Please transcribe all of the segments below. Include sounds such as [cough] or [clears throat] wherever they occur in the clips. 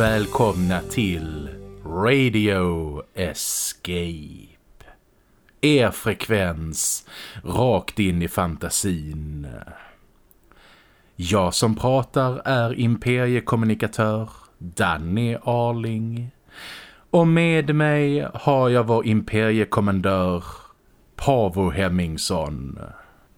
Och välkomna till Radio Escape. Er frekvens rakt in i fantasin. Jag som pratar är imperiekommunikatör Danny Arling. Och med mig har jag vår imperiekommendör Pavo Hemmingsson.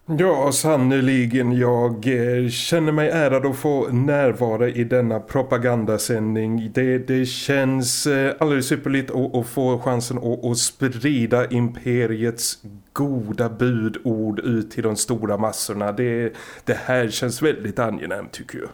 Ja, sannoliken. Jag eh, känner mig ärad att få närvara i denna propagandasändning. Det, det känns eh, alldeles ypperligt att, att få chansen att, att sprida imperiets goda budord ut till de stora massorna. Det, det här känns väldigt angenämt tycker jag.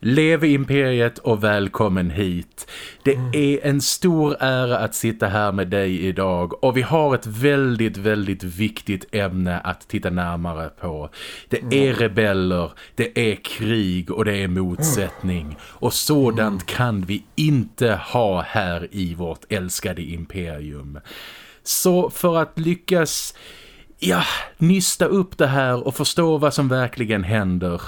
Leve imperiet och välkommen hit. Det mm. är en stor ära att sitta här med dig idag och vi har ett väldigt, väldigt viktigt ämne att titta närmare på. Det är mm. rebeller, det är krig och det är motsättning och sådant mm. kan vi inte ha här i vårt älskade imperium. Så för att lyckas ja, nysta upp det här och förstå vad som verkligen händer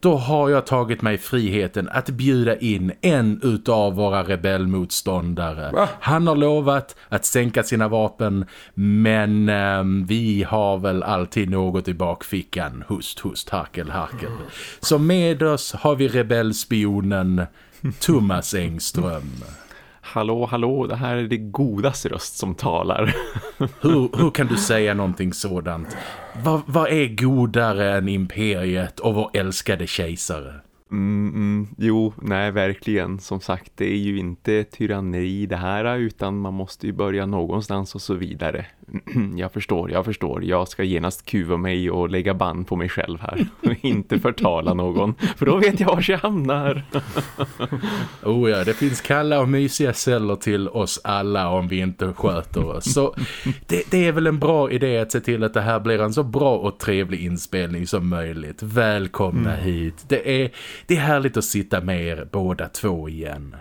då har jag tagit mig friheten att bjuda in en utav våra rebellmotståndare. Va? Han har lovat att sänka sina vapen men eh, vi har väl alltid något i bakfickan. Hust, hust, harkel, harkel. Så med oss har vi rebellspionen Thomas Engström. Hallå, hallå, det här är det godaste röst som talar. hur, hur kan du säga någonting sådant? Vad, va är godare än imperiet och vår älskade kejsare? Mm, mm, jo, nej verkligen. Som sagt, det är ju inte tyranni det här utan man måste ju börja någonstans och så vidare. [clears throat] jag förstår, jag förstår. Jag ska genast kuva mig och lägga band på mig själv här. [laughs] inte förtala någon, för då vet jag var jag hamnar. [laughs] oh ja, det finns kalla och mysiga celler till oss alla om vi inte sköter oss. Så det, det, är väl en bra idé att se till att det här blir en så bra och trevlig inspelning som möjligt. Välkomna mm. hit. Det är, det är härligt att sitta med er båda två igen.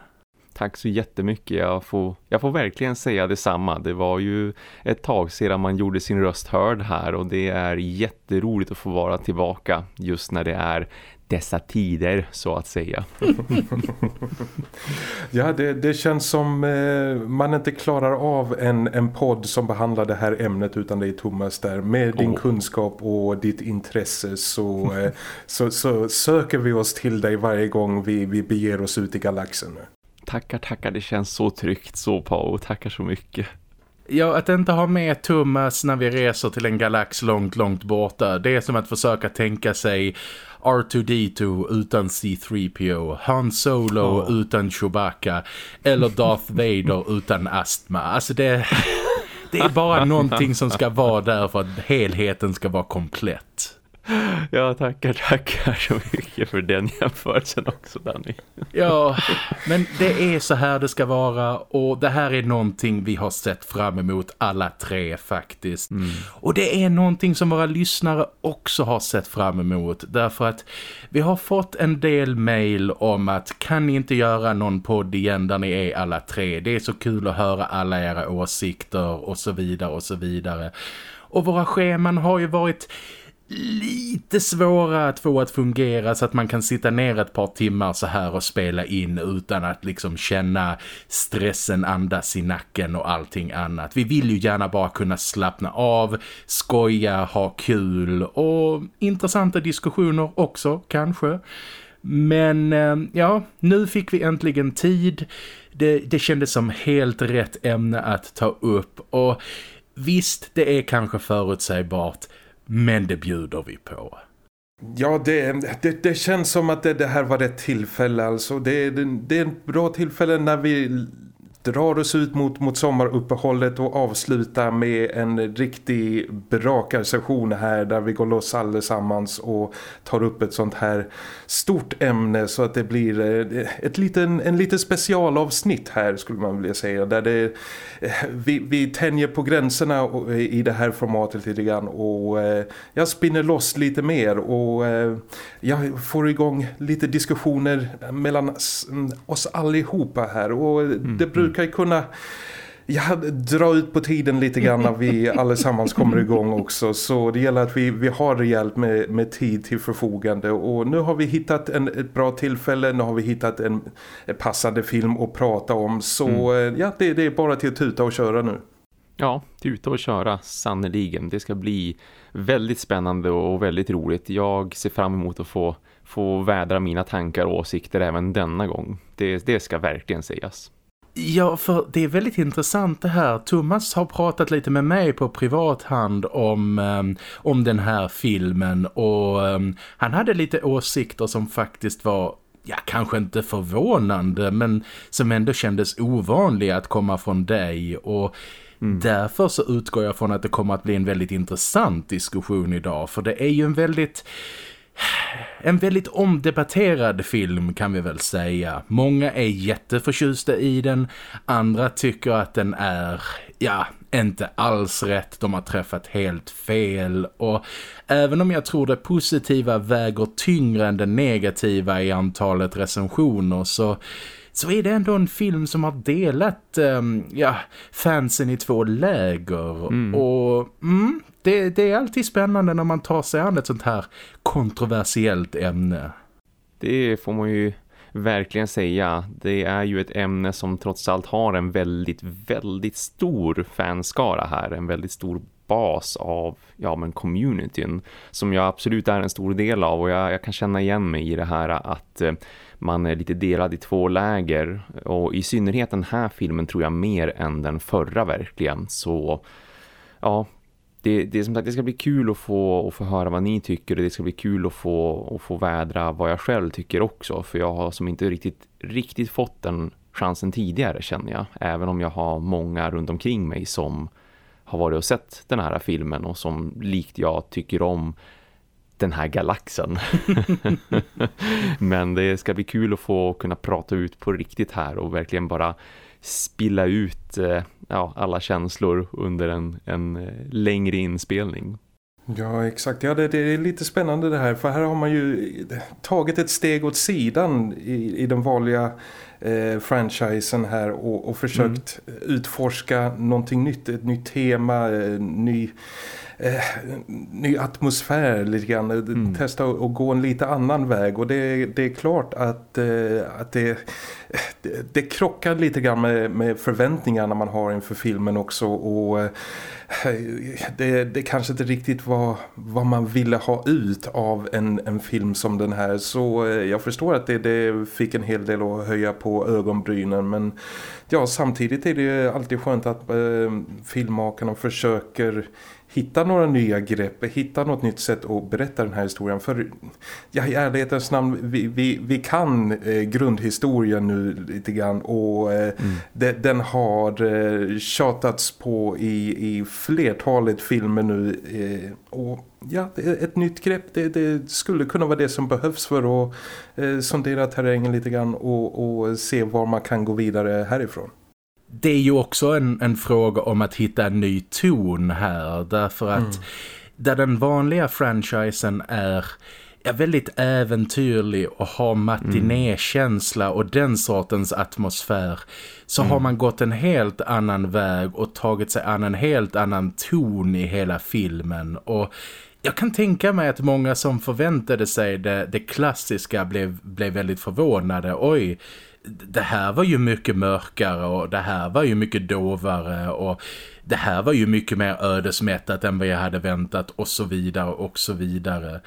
Tack så jättemycket. Jag får, jag får verkligen säga detsamma. Det var ju ett tag sedan man gjorde sin röst hörd här och det är jätteroligt att få vara tillbaka just när det är dessa tider så att säga. [laughs] ja, det, det, känns som eh, man inte klarar av en, en podd som behandlar det här ämnet utan det är Thomas där. Med din oh. kunskap och ditt intresse så, eh, så, så, söker vi oss till dig varje gång vi, vi beger oss ut i galaxen. Tackar, tackar. Det känns så tryggt, så Pao. Tackar så mycket. Ja, att inte ha med Thomas när vi reser till en galax långt, långt borta. Det är som att försöka tänka sig R2-D2 utan C-3PO, Han Solo oh. utan Chewbacca eller Darth [laughs] Vader utan astma. Alltså det, det är bara [laughs] någonting som ska vara där för att helheten ska vara komplett. [laughs] Ja, tackar, tackar så mycket för den jämförelsen också, Danny. Ja, men det är så här det ska vara och det här är någonting vi har sett fram emot alla tre faktiskt. Mm. Och det är någonting som våra lyssnare också har sett fram emot därför att vi har fått en del mail om att kan ni inte göra någon podd igen där ni är alla tre? Det är så kul att höra alla era åsikter och så vidare och så vidare. Och våra scheman har ju varit lite svåra att få att fungera så att man kan sitta ner ett par timmar så här och spela in utan att liksom känna stressen andas i nacken och allting annat. Vi vill ju gärna bara kunna slappna av, skoja, ha kul och intressanta diskussioner också kanske. Men eh, ja, nu fick vi äntligen tid. Det, det kändes som helt rätt ämne att ta upp och visst, det är kanske förutsägbart men det bjuder vi på. Ja, det, det, det känns som att det, det, här var rätt tillfälle. Alltså. Det, det, det är ett bra tillfälle när vi drar oss ut mot, mot sommaruppehållet och avslutar med en riktig brakarsession här där vi går loss allesammans och tar upp ett sånt här stort ämne så att det blir eh, ett liten, en liten specialavsnitt här skulle man vilja säga där det, eh, vi, vi tänjer på gränserna i det här formatet lite grann och eh, jag spinner loss lite mer och jag får igång lite diskussioner mellan oss allihopa här och det mm, brukar brukar kunna ja, dra ut på tiden lite grann när vi [laughs] allesammans kommer igång också. Så det gäller att vi, vi har rejält med, med tid till förfogande. Och nu har vi hittat en, ett bra tillfälle, nu har vi hittat en, en passande film att prata om. Så mm. ja, det, det är bara till att tuta och köra nu. Ja, tuta och köra sannoliken. Det ska bli väldigt spännande och väldigt roligt. Jag ser fram emot att få, få vädra mina tankar och åsikter även denna gång. Det, det ska verkligen sägas. Ja, för det är väldigt intressant det här. Thomas har pratat lite med mig på privat hand om, um, om den här filmen och um, han hade lite åsikter som faktiskt var ja, kanske inte förvånande men som ändå kändes ovanliga att komma från dig och mm. därför så utgår jag från att det kommer att bli en väldigt intressant diskussion idag för det är ju en väldigt en väldigt omdebatterad film kan vi väl säga. Många är jätteförtjusta i den. Andra tycker att den är, ja, inte alls rätt. De har träffat helt fel. Och även om jag tror det positiva väger tyngre än det negativa i antalet recensioner så så är det ändå en film som har delat um, ja, fansen i två läger. Mm. Och mm, det, det är alltid spännande när man tar sig an ett sånt här kontroversiellt ämne. Det får man ju verkligen säga. Det är ju ett ämne som trots allt har en väldigt, väldigt stor fanskara här. En väldigt stor bas av ja, men communityn som jag absolut är en stor del av och jag, jag kan känna igen mig i det här att eh, man är lite delad i två läger och i synnerhet den här filmen tror jag mer än den förra verkligen så ja, det, det, som sagt, det ska bli kul att få, att få höra vad ni tycker och det ska bli kul att få, att få vädra vad jag själv tycker också för jag har som inte riktigt, riktigt fått den chansen tidigare känner jag även om jag har många runt omkring mig som har varit och sett den här filmen och som likt jag tycker om den här galaxen. [laughs] Men det ska bli kul att få kunna prata ut på riktigt här och verkligen bara spilla ut eh, ja, alla känslor under en, en eh, längre inspelning. Ja, exakt. Ja, det, det, är lite spännande det här. För här har man ju tagit ett steg åt sidan i, i den vanliga eh, franchisen här och, och försökt mm. utforska någonting nytt. Ett nytt tema, eh, ny eh, ny atmosfär lite grann. Mm. Testa att gå en lite annan väg och det, det är klart att, eh, att det, det, det, krockar lite grann med, med förväntningarna man har inför filmen också och eh, det, det kanske inte riktigt var vad man ville ha ut av en, en film som den här så eh, jag förstår att det, det fick en hel del att höja på ögonbrynen men ja samtidigt är det alltid skönt att eh, filmmakarna försöker hitta några nya grepp, hitta något nytt sätt att berätta den här historien. För ja, i ärlighetens namn, vi, vi, vi kan eh, grundhistorien nu lite grann och eh, mm. de, den har eh, tjatats på i, i flertalet filmer nu eh, och ja, ett nytt grepp det, det, skulle kunna vara det som behövs för att eh, sondera terrängen lite grann och, och se var man kan gå vidare härifrån det är ju också en, en fråga om att hitta en ny ton här därför att mm. där den vanliga franchisen är ja, väldigt äventyrlig och har matinékänsla och den sortens atmosfär så mm. har man gått en helt annan väg och tagit sig an en helt annan ton i hela filmen och jag kan tänka mig att många som förväntade sig det, det klassiska blev, blev väldigt förvånade. Oj, det här var ju mycket mörkare och det här var ju mycket dovare och det här var ju mycket mer ödesmättat än vad jag hade väntat och så vidare och så vidare.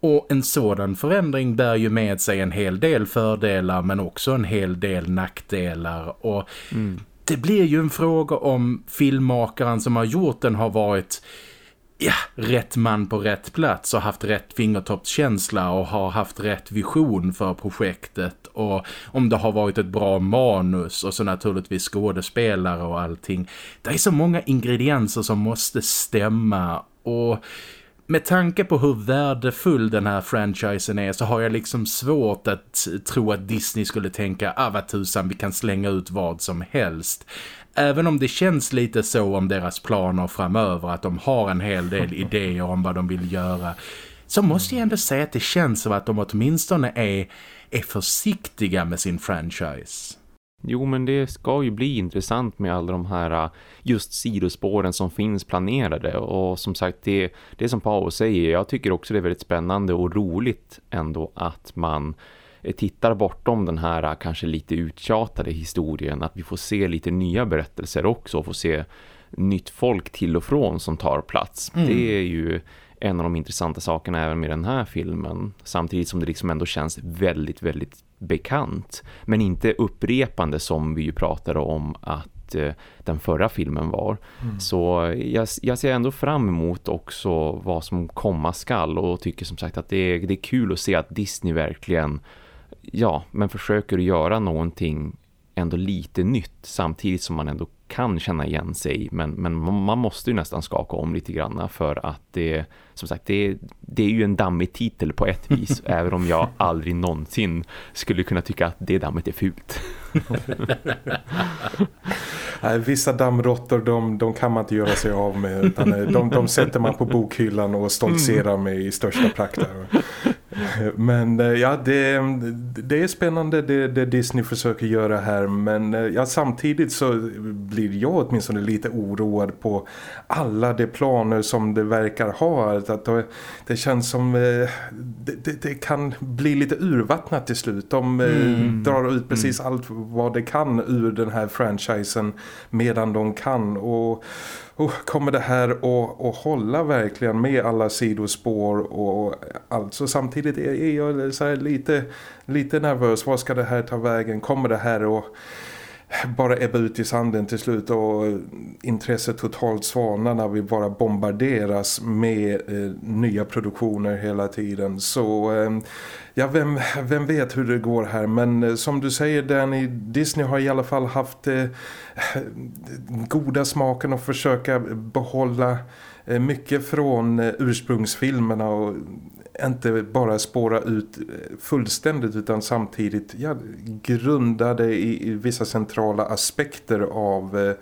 Och en sådan förändring bär ju med sig en hel del fördelar men också en hel del nackdelar och mm. det blir ju en fråga om filmmakaren som har gjort den har varit ja, rätt man på rätt plats och haft rätt fingertoppskänsla och har haft rätt vision för projektet och om det har varit ett bra manus och så naturligtvis skådespelare och allting. Det är så många ingredienser som måste stämma och med tanke på hur värdefull den här franchisen är så har jag liksom svårt att tro att Disney skulle tänka ah vad tusan vi kan slänga ut vad som helst. Även om det känns lite så om deras planer framöver att de har en hel del [laughs] idéer om vad de vill göra så måste jag ändå säga att det känns som att de åtminstone är, är försiktiga med sin franchise. Jo men det ska ju bli intressant med alla de här äh, just sidospåren som finns planerade och som sagt det, det som Paolo säger, jag tycker också det är väldigt spännande och roligt ändå att man tittar bortom den här äh, kanske lite uttjatade historien att vi får se lite nya berättelser också och får se nytt folk till och från som tar plats. Mm. Det är ju en av de intressanta sakerna även med den här filmen. Samtidigt som det liksom ändå känns väldigt, väldigt bekant. Men inte upprepande som vi ju pratade om att eh, den förra filmen var. Mm. Så jag, jag, ser ändå fram emot också vad som komma skall och tycker som sagt att det är, det är kul att se att Disney verkligen ja, men försöker göra någonting ändå lite nytt samtidigt som man ändå kan känna igen sig men, men man måste ju nästan skaka om lite grann för att det som sagt det, det är ju en dammig titel på ett vis [laughs] även om jag aldrig någonsin skulle kunna tycka att det dammet är fult. [laughs] Vissa dammråttor de, de kan man inte göra sig av med utan eh, de, de sätter man på bokhyllan och stoltserar med i största prakt. [laughs] Men eh, ja, det, det är spännande det, det, Disney försöker göra här men eh, ja, samtidigt så blir jag åtminstone lite oroad på alla de planer som det verkar ha. Att det, det känns som det, det, det, kan bli lite urvattnat till slut. De mm. drar ut precis mm. allt vad det kan ur den här franchisen medan de kan och oh, kommer det här att, att hålla verkligen med alla sidospår och alltså samtidigt är, är jag så lite, lite nervös. Vad ska det här ta vägen? Kommer det här att bara ebba ut i sanden till slut och intresset totalt svalnar när vi bara bombarderas med eh, nya produktioner hela tiden. Så eh, ja, vem, vem vet hur det går här men eh, som du säger Danny, Disney har i alla fall haft eh, eh, goda smaken att försöka behålla eh, mycket från eh, ursprungsfilmerna och inte bara spåra ut eh, fullständigt utan samtidigt ja, grundade i, i vissa centrala aspekter av,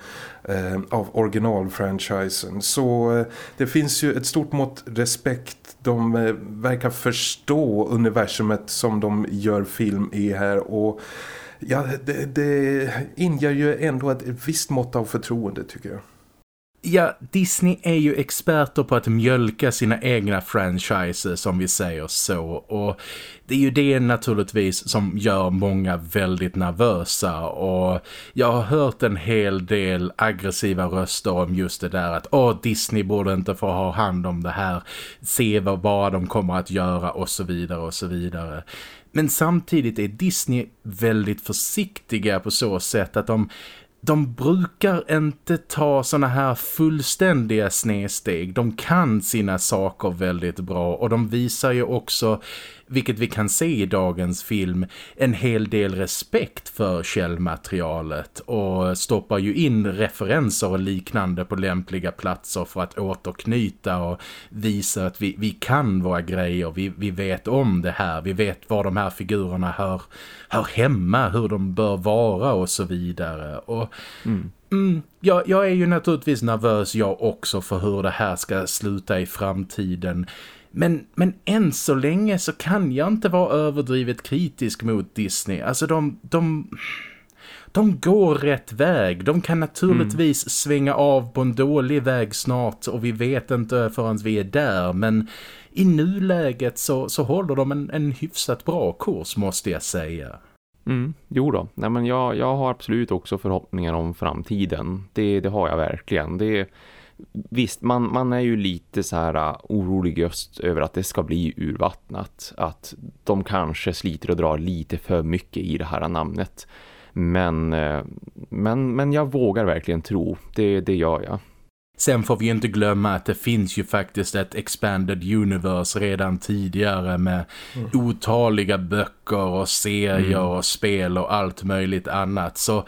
eh, av originalfranchisen. Så eh, det finns ju ett stort mått respekt. De eh, verkar förstå universumet som de gör film i här och ja, det, det inger ju ändå ett visst mått av förtroende tycker jag. Ja, Disney är ju experter på att mjölka sina egna franchises som vi säger så. Och det är ju det naturligtvis som gör många väldigt nervösa. Och jag har hört en hel del aggressiva röster om just det där att åh Disney borde inte få ha hand om det här, se vad bara de kommer att göra och så vidare och så vidare. Men samtidigt är Disney väldigt försiktiga på så sätt att de de brukar inte ta såna här fullständiga snedsteg. De kan sina saker väldigt bra och de visar ju också vilket vi kan se i dagens film, en hel del respekt för källmaterialet och stoppar ju in referenser och liknande på lämpliga platser för att återknyta och visa att vi, vi kan våra grejer, vi, vi vet om det här, vi vet var de här figurerna hör, hör hemma, hur de bör vara och så vidare. Och mm. Mm, jag, jag är ju naturligtvis nervös jag också för hur det här ska sluta i framtiden. Men, men än så länge så kan jag inte vara överdrivet kritisk mot Disney. Alltså de, de, de går rätt väg. De kan naturligtvis mm. svänga av på en dålig väg snart och vi vet inte förrän vi är där. Men i nuläget så, så håller de en, en hyfsat bra kurs måste jag säga. Mm, jo då. Nej, men jag, jag har absolut också förhoppningar om framtiden. Det, det har jag verkligen. Det visst, man, man är ju lite så här uh, orolig just över att det ska bli urvattnat. Att de kanske sliter och drar lite för mycket i det här namnet. Men, uh, men, men jag vågar verkligen tro. Det, det gör jag. Sen får vi inte glömma att det finns ju faktiskt ett expanded universe redan tidigare med mm. otaliga böcker och serier mm. och spel och allt möjligt annat. Så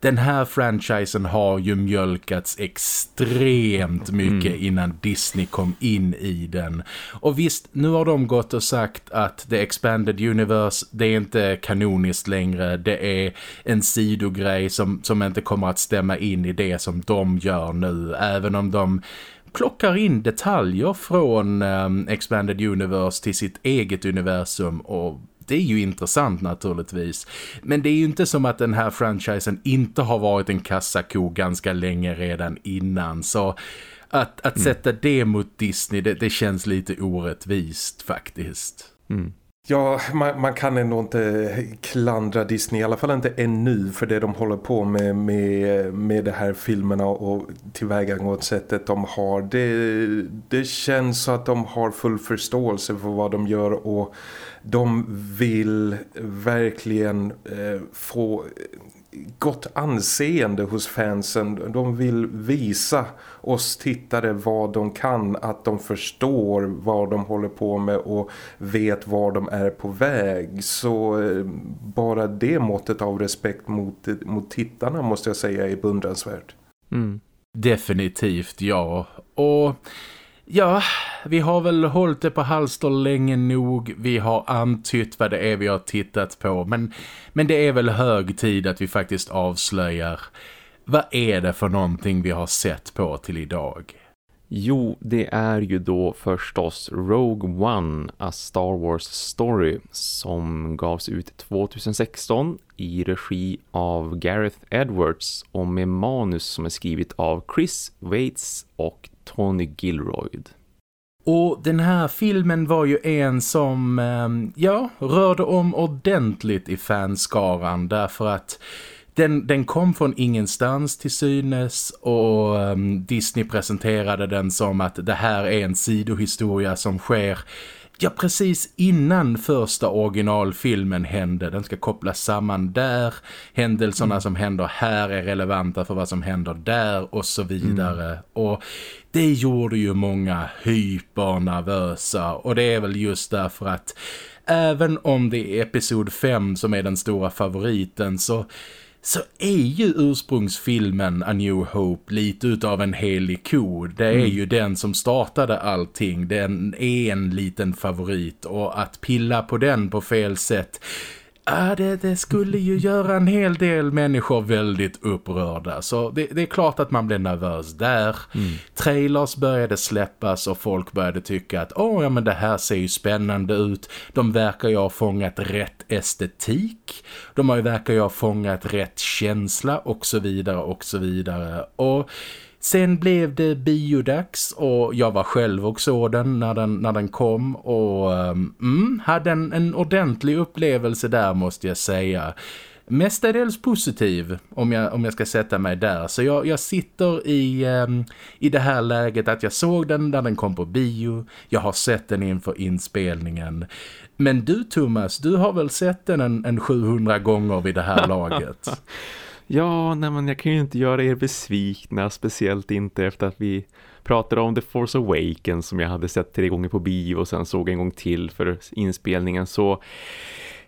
den här franchisen har ju mjölkats extremt mycket mm. innan Disney kom in i den. Och visst, nu har de gått och sagt att The Expanded Universe, det är inte kanoniskt längre. Det är en sidogrej som, som inte kommer att stämma in i det som de gör nu. Även om de plockar in detaljer från um, Expanded Universe till sitt eget universum och det är ju intressant naturligtvis. Men det är ju inte som att den här franchisen inte har varit en kassako ganska länge redan innan. Så att, att mm. sätta det mot Disney, det, det känns lite orättvist faktiskt. Mm. Ja, man, man, kan ändå inte klandra Disney, i alla fall inte ännu för det de håller på med med, med de här filmerna och tillvägagångssättet de har. Det, det känns så att de har full förståelse för vad de gör och de vill verkligen eh, få gott anseende hos fansen. De vill visa oss tittare vad de kan, att de förstår vad de håller på med och vet var de är på väg. Så eh, bara det måttet av respekt mot, mot tittarna måste jag säga är beundransvärt. Mm. Definitivt, ja. Och Ja, vi har väl hållit det på halster länge nog. Vi har antytt vad det är vi har tittat på. Men, men det är väl hög tid att vi faktiskt avslöjar vad är det för någonting vi har sett på till idag. Jo, det är ju då förstås Rogue One, A Star Wars Story som gavs ut 2016 i regi av Gareth Edwards och med manus som är skrivet av Chris Waits och Tony Gilroyd. Och den här filmen var ju en som, ehm, ja, rörde om ordentligt i fanskaran därför att den, den kom från ingenstans till synes och um, Disney presenterade den som att det här är en sidohistoria som sker ja precis innan första originalfilmen hände. Den ska kopplas samman där. Händelserna mm. som händer här är relevanta för vad som händer där och så vidare. Mm. Och det gjorde ju många hypernervösa och det är väl just därför att även om det är episod 5 som är den stora favoriten så så är ju ursprungsfilmen A New Hope lite utav en helig ko. Det är mm. ju den som startade allting. Den är en liten favorit och att pilla på den på fel sätt Ja, det, det, skulle ju göra en hel del människor väldigt upprörda. Så det, det är klart att man blir nervös där. Mm. Trailers började släppas och folk började tycka att åh, ja men det här ser ju spännande ut. De verkar ju ha fångat rätt estetik. De verkar ju ha fångat rätt känsla och så vidare och så vidare. Och Sen blev det biodags och jag var själv och såg den när den, när den kom och um, mm, hade en, en ordentlig upplevelse där måste jag säga. Mestadels positiv om jag, om jag ska sätta mig där. Så jag, jag sitter i, um, i det här läget att jag såg den när den kom på bio. Jag har sett den inför inspelningen. Men du Thomas, du har väl sett den en, en 700 gånger vid det här [laughs] laget? Ja, nej men jag kan ju inte göra er besvikna, speciellt inte efter att vi pratade om The Force Awakens som jag hade sett tre gånger på bio och sen såg en gång till för inspelningen så...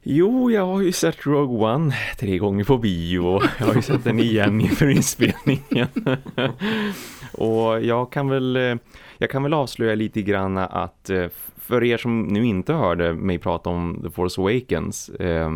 Jo, jag har ju sett Rogue One tre gånger på bio och jag har ju sett den igen inför inspelningen. [laughs] och jag kan väl eh, jag kan väl avslöja lite grann att eh, för er som nu inte hörde mig prata om The Force Awakens eh,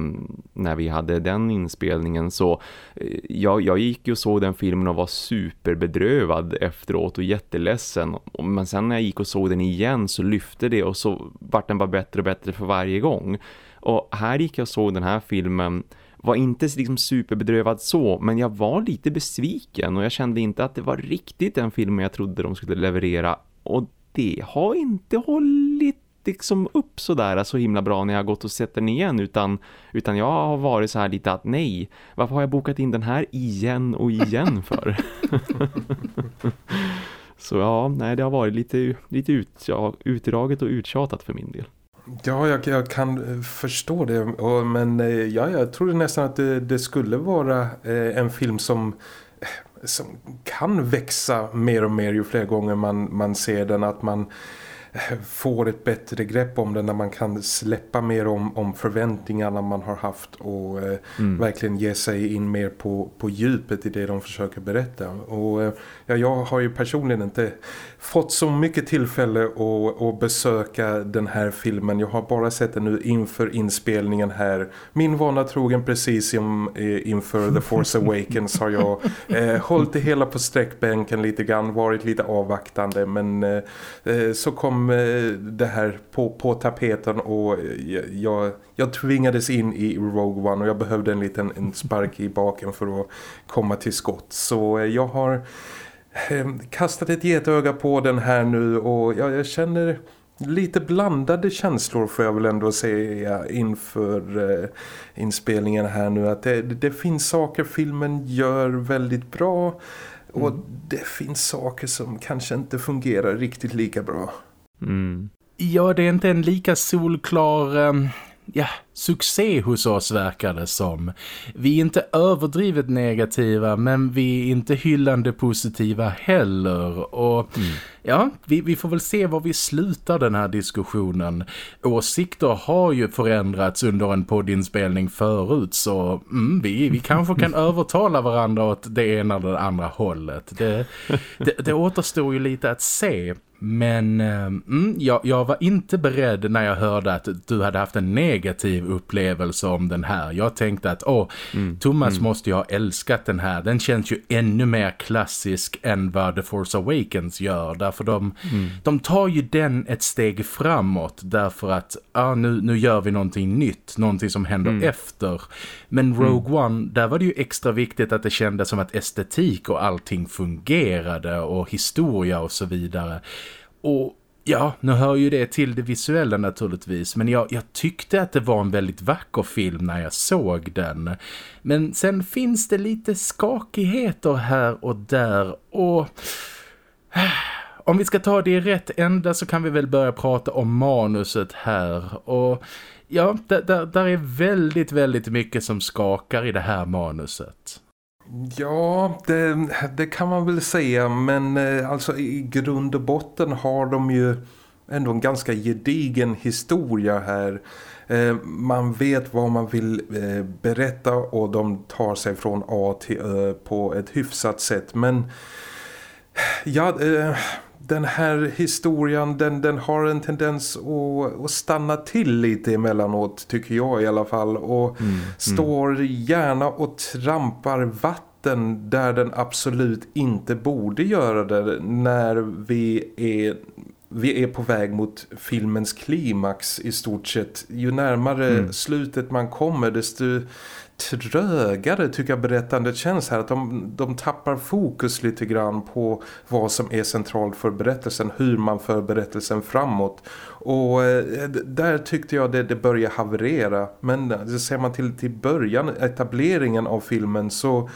när vi hade den inspelningen så eh, jag, jag gick ju och såg den filmen och var superbedrövad efteråt och jätteledsen. Men sen när jag gick och såg den igen så lyfte det och så vart den bara bättre och bättre för varje gång. Och här gick jag och såg den här filmen var inte liksom superbedrövad så, men jag var lite besviken och jag kände inte att det var riktigt den filmen jag trodde de skulle leverera och det har inte hållit liksom upp så där så himla bra när jag har gått och sett den igen utan, utan jag har varit så här lite att nej, varför har jag bokat in den här igen och igen för? [laughs] så ja, nej det har varit lite, lite ut, ja, utdraget och uttjatat för min del. Ja, jag, jag, kan eh, förstå det. Men eh, ja, jag trodde nästan att det, det skulle vara eh, en film som som kan växa mer och mer ju fler gånger man, man ser den. Att man får ett bättre grepp om det när man kan släppa mer om, om förväntningarna man har haft och eh, mm. verkligen ge sig in mer på, på djupet i det de försöker berätta. Och eh, ja, jag har ju personligen inte fått så mycket tillfälle att, att besöka den här filmen. Jag har bara sett den nu inför inspelningen här. Min vana trogen precis som eh, inför The Force Awakens har jag [laughs] eh, hållit det hela på sträckbänken lite grann, varit lite avvaktande men eh, så kom eh, det här på, på tapeten och jag, jag tvingades in i Rogue One och jag behövde en liten en spark i baken för att komma till skott. Så eh, jag har eh, kastat ett getöga på den här nu och jag, jag känner lite blandade känslor får jag väl ändå säga inför eh, inspelningen här nu. Att det, det, finns saker filmen gör väldigt bra och mm. det finns saker som kanske inte fungerar riktigt lika bra. Mm. Ja, det är inte en lika solklar... Um ja, succé hos oss verkar det som. Vi är inte överdrivet negativa men vi är inte hyllande positiva heller. Och mm. ja, vi, vi får väl se var vi slutar den här diskussionen. Åsikter har ju förändrats under en poddinspelning förut så mm, vi, vi kanske kan [laughs] övertala varandra åt det ena eller det andra hållet. Det, det, det återstår ju lite att se. Men eh, mm, jag, jag, var inte beredd när jag hörde att du hade haft en negativ upplevelse om den här. Jag tänkte att åh, mm. Thomas mm. måste ju ha älskat den här. Den känns ju ännu mer klassisk än vad The Force Awakens gör. Därför de, mm. de tar ju den ett steg framåt. Därför att ah, nu, nu gör vi någonting nytt. Någonting som händer mm. efter. Men Rogue mm. One, där var det ju extra viktigt att det kändes som att estetik och allting fungerade. Och historia och så vidare. Och ja, nu hör ju det till det visuella naturligtvis. Men jag, jag tyckte att det var en väldigt vacker film när jag såg den. Men sen finns det lite skakigheter här och där. Och... [sighs] Om vi ska ta det i rätt ända så kan vi väl börja prata om manuset här. Och ja, där, där, där är väldigt, väldigt mycket som skakar i det här manuset. Ja, det, det, kan man väl säga men eh, alltså i grund och botten har de ju ändå en ganska gedigen historia här. Eh, man vet vad man vill eh, berätta och de tar sig från A till Ö på ett hyfsat sätt men ja, den här historien den, den har en tendens att, att stanna till lite emellanåt tycker jag i alla fall och mm, mm. står gärna och trampar vatten där den absolut inte borde göra det när vi är vi är på väg mot filmens klimax i stort sett. Ju närmare mm. slutet man kommer desto trögare tycker jag berättandet känns här. Att de, de tappar fokus lite grann på vad som är centralt för berättelsen. Hur man för berättelsen framåt. Och eh, där tyckte jag det, det började haverera. Men eh, ser man till, till början, etableringen av filmen så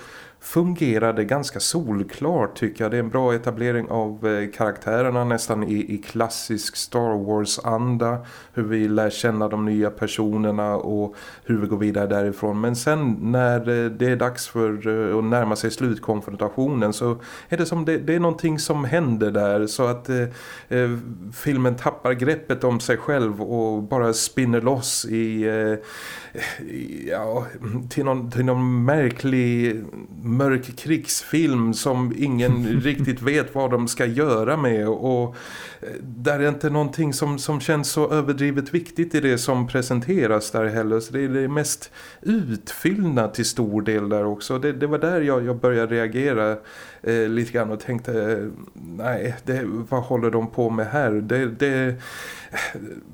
fungerade ganska solklart tycker jag. Det är en bra etablering av eh, karaktärerna nästan i, i klassisk Star Wars-anda. Hur vi lär känna de nya personerna och hur vi går vidare därifrån. Men sen när eh, det är dags för eh, att närma sig slutkonfrontationen så är det som det, det är någonting som händer där så att eh, eh filmen tappar greppet om sig själv och bara spinner loss i, eh, ja, till, någon, till någon märklig mörk krigsfilm som ingen [laughs] riktigt vet vad de ska göra med. Och eh, där är inte någonting som, som känns så överdrivet viktigt i det som presenteras där heller. Så det är det mest utfyllnad till stor del där också. Det, det var där jag, jag började reagera eh, lite grann och tänkte nej, det, vad håller de på med här? Det, det,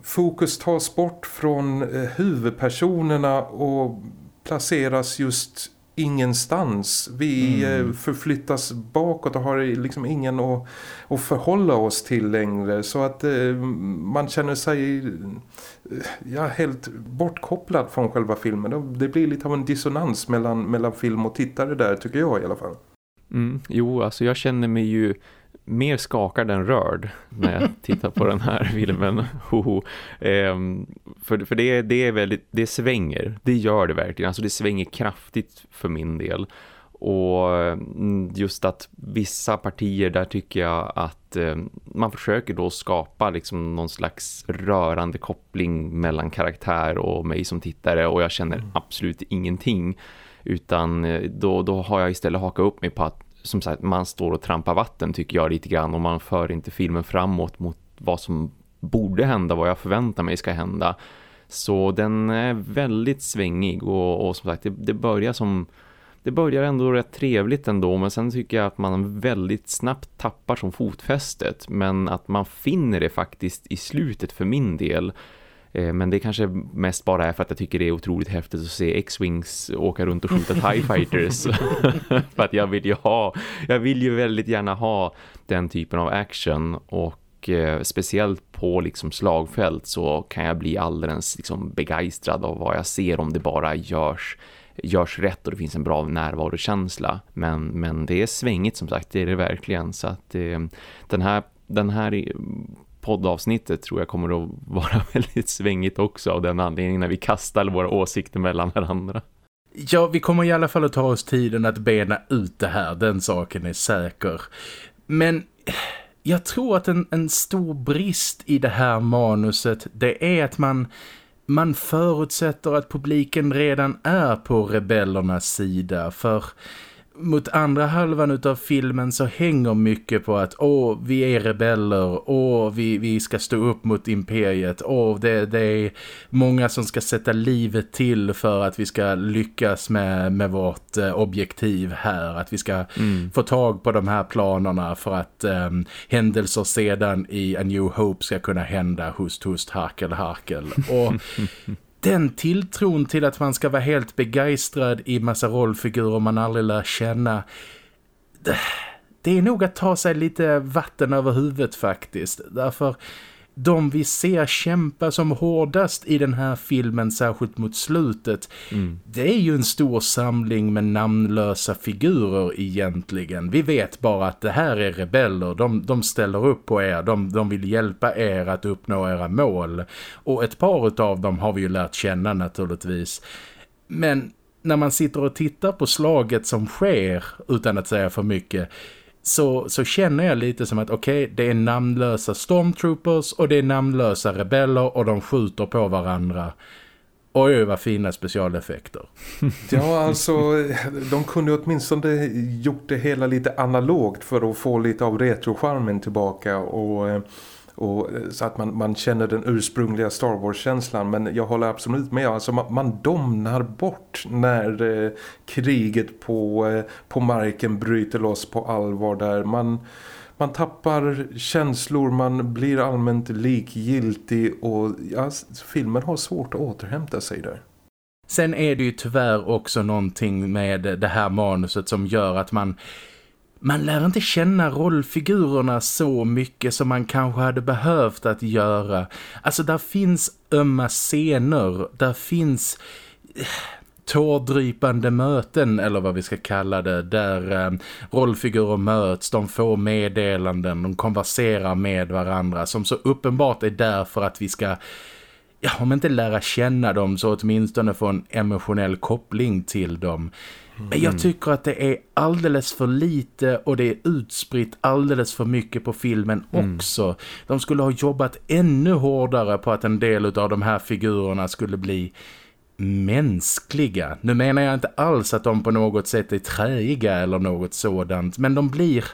fokus tas bort från eh, huvudpersonerna och placeras just ingenstans. Vi mm. Eh, förflyttas bakåt och har liksom ingen att, att förhålla oss till längre. Så att eh, man känner sig eh, ja, helt bortkopplad från själva filmen. Det blir lite av en dissonans mellan, mellan film och tittare där tycker jag i alla fall. Mm, jo, alltså jag känner mig ju mer skakad än rörd när jag [laughs] tittar på den här filmen. ehm, för för det, det är väldigt, det svänger, det gör det verkligen. Alltså det svänger kraftigt för min del. Och mm, just att vissa partier där tycker jag att eh, man försöker då skapa liksom någon slags rörande koppling mellan karaktär och mig som tittare och jag känner mm. absolut ingenting utan eh, då, då har jag istället hakat upp mig på att som sagt, man står och trampar vatten tycker jag lite grann och man för inte filmen framåt mot vad som borde hända, vad jag förväntar mig ska hända. Så den är väldigt svängig och, och som sagt, det, det börjar som det börjar ändå rätt trevligt ändå men sen tycker jag att man väldigt snabbt tappar som fotfästet men att man finner det faktiskt i slutet för min del men det kanske mest bara är för att jag tycker det är otroligt häftigt att se X-Wings åka runt och skjuta [laughs] TIE Fighters. [laughs] för att jag vill ju ha, jag vill ju väldigt gärna ha den typen av action och eh, speciellt på liksom slagfält så kan jag bli alldeles liksom begeistrad av vad jag ser om det bara görs görs rätt och det finns en bra närvarokänsla. Men, men det är svängigt som sagt, det är det verkligen. Så att eh, den här den här poddavsnittet tror jag kommer att vara [laughs] väldigt svängigt också av den anledningen när vi kastar våra åsikter mellan varandra. Ja, vi kommer i alla fall att ta oss tiden att bena ut det här, den saken är säker. Men jag tror att en, en stor brist i det här manuset det är att man, man förutsätter att publiken redan är på rebellernas sida för mot andra halvan utav filmen så hänger mycket på att åh, vi är rebeller, åh, vi, vi ska stå upp mot imperiet, åh, det, det är många som ska sätta livet till för att vi ska lyckas med, med vårt eh, objektiv här, att vi ska mm. få tag på de här planerna för att eh, händelser sedan i A New Hope ska kunna hända, hust, hust, harkel, harkel. Och [laughs] den tilltron till att man ska vara helt begeistrad i massa rollfigurer man aldrig lär känna det är nog att ta sig lite vatten över huvudet faktiskt. Därför de vi ser kämpa som hårdast i den här filmen, särskilt mot slutet, mm. det är ju en stor samling med namnlösa figurer egentligen. Vi vet bara att det här är rebeller, de, de ställer upp på er, de, de vill hjälpa er att uppnå era mål. Och ett par av dem har vi ju lärt känna naturligtvis. Men när man sitter och tittar på slaget som sker, utan att säga för mycket så, så känner jag lite som att okej, okay, det är namnlösa stormtroopers och det är namnlösa rebeller och de skjuter på varandra. Oj, vad fina specialeffekter. [laughs] Ja, alltså de kunde åtminstone gjort det hela lite analogt för att få lite av retrocharmen tillbaka och eh, och, eh, så att man, man känner den ursprungliga Star Wars-känslan. Men jag håller absolut med. Alltså man, man domnar bort när eh, kriget på, eh, på marken bryter loss på allvar där. Man, man tappar känslor, man blir allmänt likgiltig och ja, filmen har svårt att återhämta sig där. Sen är det ju tyvärr också någonting med det här manuset som gör att man man lär inte känna rollfigurerna så mycket som man kanske hade behövt att göra. Alltså där finns ömma scener, där finns eh, tårdrypande möten eller vad vi ska kalla det där eh, rollfigurer möts, de får meddelanden, de konverserar med varandra som så uppenbart är där för att vi ska ja, om inte lära känna dem så åtminstone få en emotionell koppling till dem. Men jag tycker att det är alldeles för lite och det är utspritt alldeles för mycket på filmen mm. också. De skulle ha jobbat ännu hårdare på att en del av de här figurerna skulle bli mänskliga. Nu menar jag inte alls att de på något sätt är träiga eller något sådant, men de blir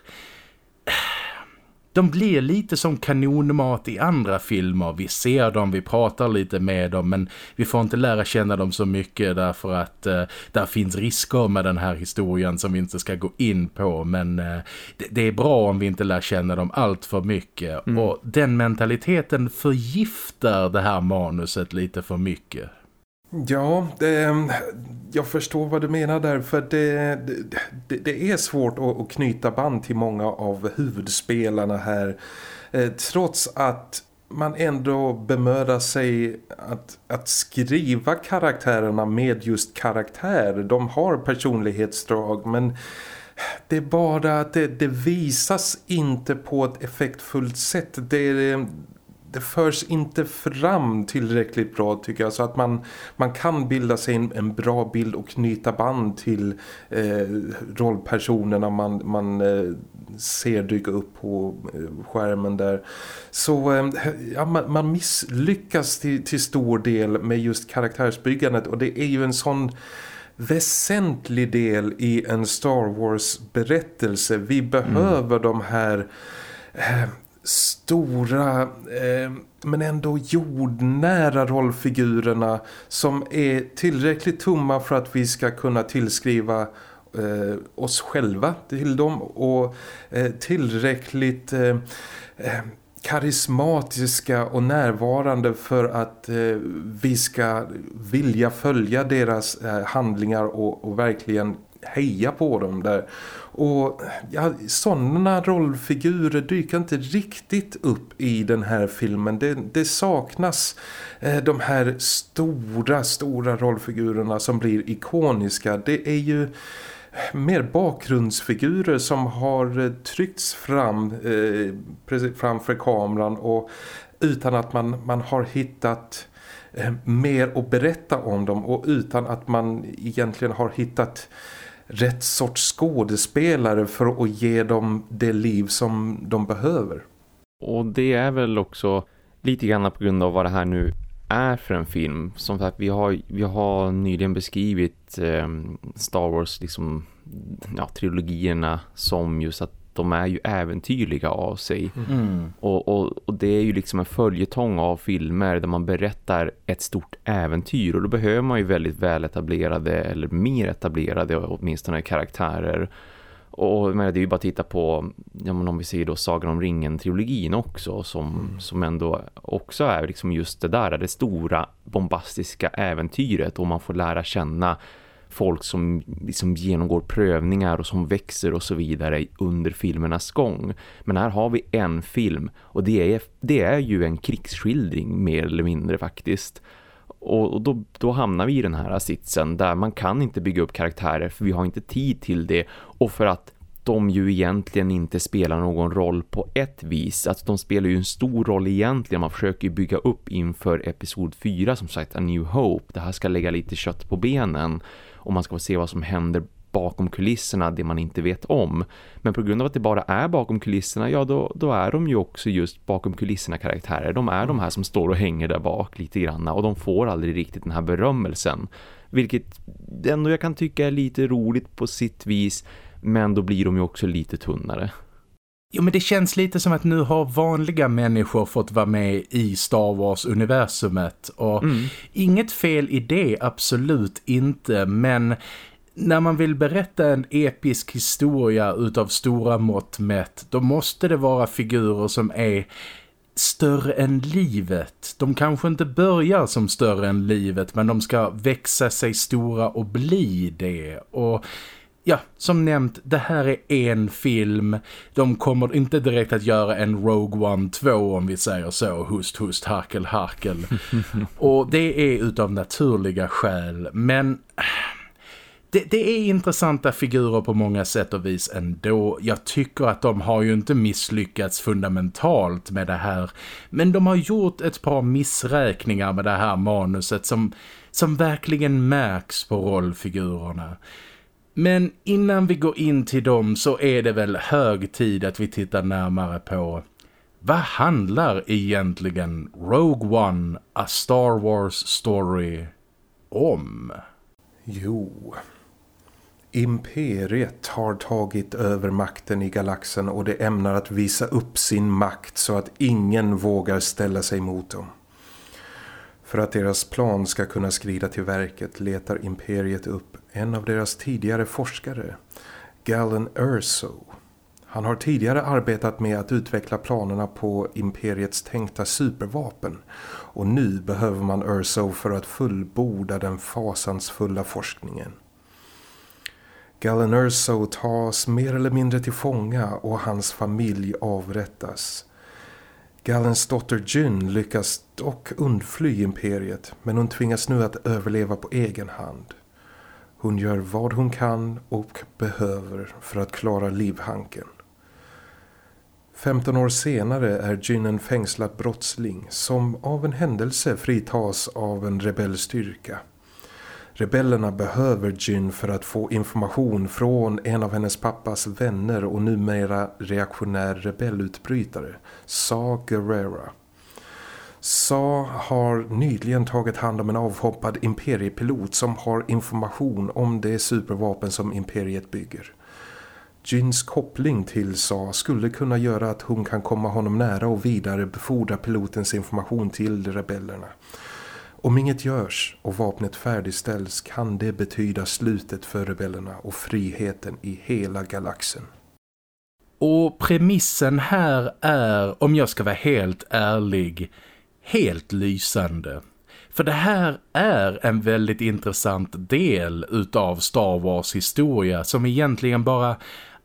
de blir lite som kanonmat i andra filmer. Vi ser dem, vi pratar lite med dem men vi får inte lära känna dem så mycket därför att eh, där finns risker med den här historien som vi inte ska gå in på. Men eh, det, det, är bra om vi inte lär känna dem allt för mycket. Mm. Och den mentaliteten förgiftar det här manuset lite för mycket. Ja, det, ehm, jag förstår vad du menar där för det, det, det är svårt att, att, knyta band till många av huvudspelarna här eh, trots att man ändå bemödar sig att, att skriva karaktärerna med just karaktär. De har personlighetsdrag men det är bara att det, det visas inte på ett effektfullt sätt. Det, ehm, det förs inte fram tillräckligt bra tycker jag så att man, man kan bilda sig en, en bra bild och knyta band till eh, rollpersonerna man, man eh, ser dyka upp på eh, skärmen där. Så eh, ja, man, man misslyckas till, till stor del med just karaktärsbyggandet och det är ju en sån väsentlig del i en Star Wars berättelse. Vi behöver mm. de här eh, stora eh, men ändå jordnära rollfigurerna som är tillräckligt tomma för att vi ska kunna tillskriva eh, oss själva till dem och eh, tillräckligt eh, eh karismatiska och närvarande för att eh, vi ska vilja följa deras eh, handlingar och, och verkligen heja på dem där. Och ja, sådana rollfigurer dyker inte riktigt upp i den här filmen. Det, det saknas eh, de här stora, stora rollfigurerna som blir ikoniska. Det är ju mer bakgrundsfigurer som har eh, tryckts fram eh, framför kameran och utan att man, man har hittat eh, mer att berätta om dem och utan att man egentligen har hittat rätt sorts skådespelare för att ge dem det liv som de behöver. Och det är väl också lite grann på grund av vad det här nu är för en film. Som sagt, vi har, vi har nyligen beskrivit eh, Star Wars liksom, ja, trilogierna som just att de är ju äventyrliga av sig. Mm. Och, och, och, det är ju liksom en följetong av filmer där man berättar ett stort äventyr. Och då behöver man ju väldigt väl etablerade eller mer etablerade åtminstone karaktärer. Och men det är ju bara att titta på, ja, men om vi ser då Sagan om ringen-trilogin också som, mm. som ändå också är liksom just det där, det stora bombastiska äventyret och man får lära känna folk som liksom genomgår prövningar och som växer och så vidare under filmernas gång. Men här har vi en film och det är, det är ju en krigsskildring mer eller mindre faktiskt. Och, då, då hamnar vi i den här sitsen där man kan inte bygga upp karaktärer för vi har inte tid till det och för att de ju egentligen inte spelar någon roll på ett vis. Alltså de spelar ju en stor roll egentligen. Man försöker bygga upp inför episod 4 som sagt A New Hope. Det här ska lägga lite kött på benen och man ska få se vad som händer bakom kulisserna, det man inte vet om. Men på grund av att det bara är bakom kulisserna, ja då, då är de ju också just bakom kulisserna karaktärer. De är de här som står och hänger där bak lite grann och de får aldrig riktigt den här berömmelsen. Vilket ändå jag kan tycka är lite roligt på sitt vis, men då blir de ju också lite tunnare. Jo men det känns lite som att nu har vanliga människor fått vara med i Star Wars-universumet och mm. inget fel i det, absolut inte, men när man vill berätta en episk historia utav stora mått mätt, då måste det vara figurer som är större än livet. De kanske inte börjar som större än livet, men de ska växa sig stora och bli det. Och ja, som nämnt, det här är en film. De kommer inte direkt att göra en Rogue One 2 om vi säger så. Hust, hust, harkel, harkel. [laughs] och det är utav naturliga skäl. Men det, det, är intressanta figurer på många sätt och vis ändå. Jag tycker att de har ju inte misslyckats fundamentalt med det här. Men de har gjort ett par missräkningar med det här manuset som, som verkligen märks på rollfigurerna. Men innan vi går in till dem så är det väl hög tid att vi tittar närmare på vad handlar egentligen Rogue One, A Star Wars Story om? Jo, Imperiet har tagit över makten i galaxen och det ämnar att visa upp sin makt så att ingen vågar ställa sig mot dem. För att deras plan ska kunna skrida till verket letar Imperiet upp en av deras tidigare forskare, Galen Erso. Han har tidigare arbetat med att utveckla planerna på Imperiets tänkta supervapen och nu behöver man Erso för att fullborda den fasansfulla forskningen. Galen Erso tas mer eller mindre till fånga och hans familj avrättas. Galens dotter Jyn lyckas dock undfly imperiet men hon tvingas nu att överleva på egen hand. Hon gör vad hon kan och behöver för att klara livhanken. 15 år senare är Jyn en fängslad brottsling som av en händelse fritas av en rebellstyrka. Rebellerna behöver Jyn för att få information från en av hennes pappas vänner och numera reaktionär rebellutbrytare, Sa Gerrera. Sa har nyligen tagit hand om en avhoppad imperiepilot som har information om det supervapen som imperiet bygger. Jins koppling till Sa skulle kunna göra att hon kan komma honom nära och vidare befordra pilotens information till rebellerna. Om inget görs och vapnet färdigställs kan det betyda slutet för rebellerna och friheten i hela galaxen. Och premissen här är, om jag ska vara helt ärlig, helt lysande. För det här är en väldigt intressant del utav Star Wars historia som egentligen bara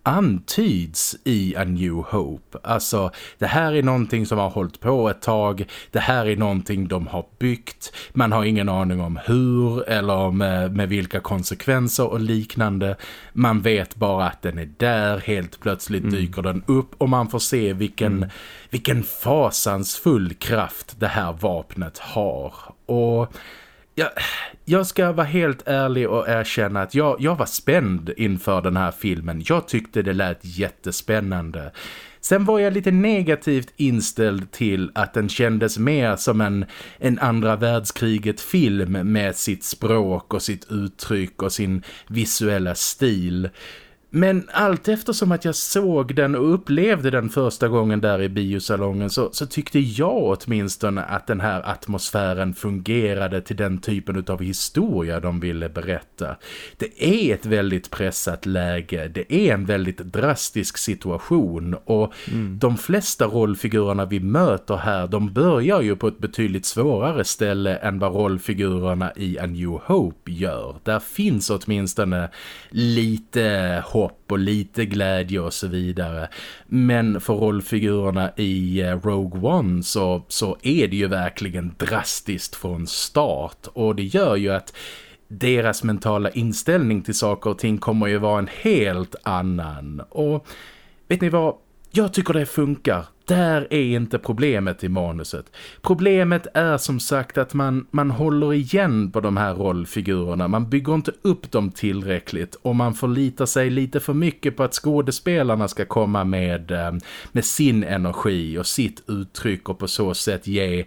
antyds i A New Hope. Alltså, det här är någonting som har hållit på ett tag. Det här är någonting de har byggt. Man har ingen aning om hur eller med, med vilka konsekvenser och liknande. Man vet bara att den är där. Helt plötsligt mm. dyker den upp och man får se vilken, mm vilken fasansfull kraft det här vapnet har. Och jag, jag ska vara helt ärlig och erkänna att jag, jag var spänd inför den här filmen. Jag tyckte det lät jättespännande. Sen var jag lite negativt inställd till att den kändes mer som en, en andra världskriget-film med sitt språk och sitt uttryck och sin visuella stil. Men allt eftersom att jag såg den och upplevde den första gången där i biosalongen så, så tyckte jag åtminstone att den här atmosfären fungerade till den typen av historia de ville berätta. Det är ett väldigt pressat läge, det är en väldigt drastisk situation och mm. de flesta rollfigurerna vi möter här de börjar ju på ett betydligt svårare ställe än vad rollfigurerna i A New Hope gör. Där finns åtminstone lite hopp hopp och lite glädje och så vidare. Men för rollfigurerna i eh, Rogue One så, så är det ju verkligen drastiskt från start och det gör ju att deras mentala inställning till saker och ting kommer ju vara en helt annan. Och vet ni vad? Jag tycker det funkar. Där är inte problemet i manuset. Problemet är som sagt att man, man håller igen på de här rollfigurerna. Man bygger inte upp dem tillräckligt och man förlitar sig lite för mycket på att skådespelarna ska komma med, eh, med sin energi och sitt uttryck och på så sätt ge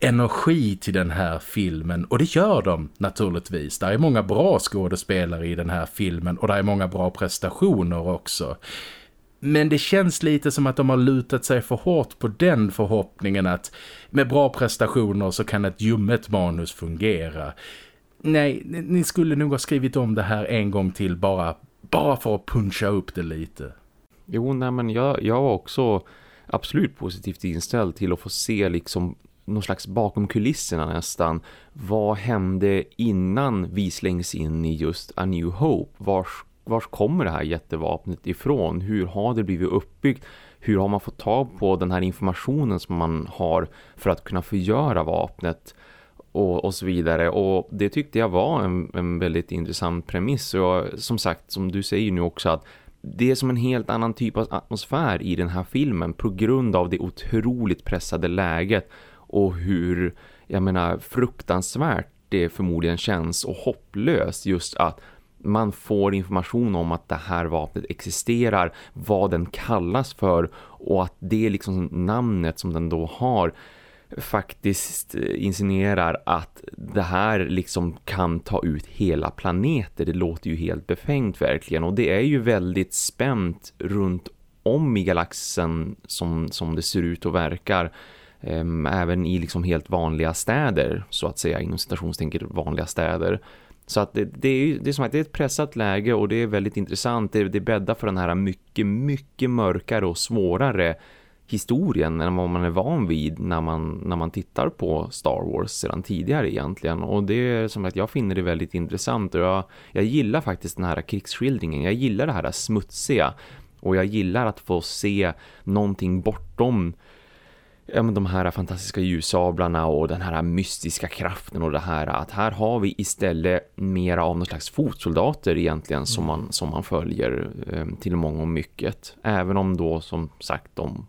energi till den här filmen och det gör de naturligtvis. Det är många bra skådespelare i den här filmen och det är många bra prestationer också. Men det känns lite som att de har lutat sig för hårt på den förhoppningen att med bra prestationer så kan ett ljummet manus fungera. Nej, ni skulle nog ha skrivit om det här en gång till bara, bara för att puncha upp det lite. Jo, nej men jag, jag var också absolut positivt inställd till att få se liksom någon slags bakom kulisserna nästan. Vad hände innan vi slängs in i just A New Hope? Vars vars kommer det här jättevapnet ifrån? Hur har det blivit uppbyggt? Hur har man fått tag på den här informationen som man har för att kunna förgöra vapnet? Och, och så vidare. Och det tyckte jag var en, en väldigt intressant premiss. Och som sagt, som du säger nu också att det är som en helt annan typ av atmosfär i den här filmen på grund av det otroligt pressade läget och hur, jag menar, fruktansvärt det förmodligen känns och hopplöst just att man får information om att det här vapnet existerar, vad den kallas för och att det liksom namnet som den då har faktiskt eh, insinuerar att det här liksom kan ta ut hela planeter. Det låter ju helt befängt verkligen och det är ju väldigt spänt runt om i galaxen som, som det ser ut och verkar. Ehm, även i liksom helt vanliga städer så att säga inom citationstänker vanliga städer så att det, det, är, det är som att det är ett pressat läge och det är väldigt intressant. Det, det bäddar för den här mycket, mycket mörkare och svårare historien än vad man är van vid när man, när man tittar på Star Wars sedan tidigare egentligen. Och det är som att jag finner det väldigt intressant och jag, jag gillar faktiskt den här krigsskildringen. Jag gillar det här smutsiga och jag gillar att få se någonting bortom ja, men de här fantastiska ljussablarna och den här mystiska kraften och det här att här har vi istället mera av någon slags fotsoldater egentligen som, mm. man, som man följer eh, till många och mycket. Även om då som sagt de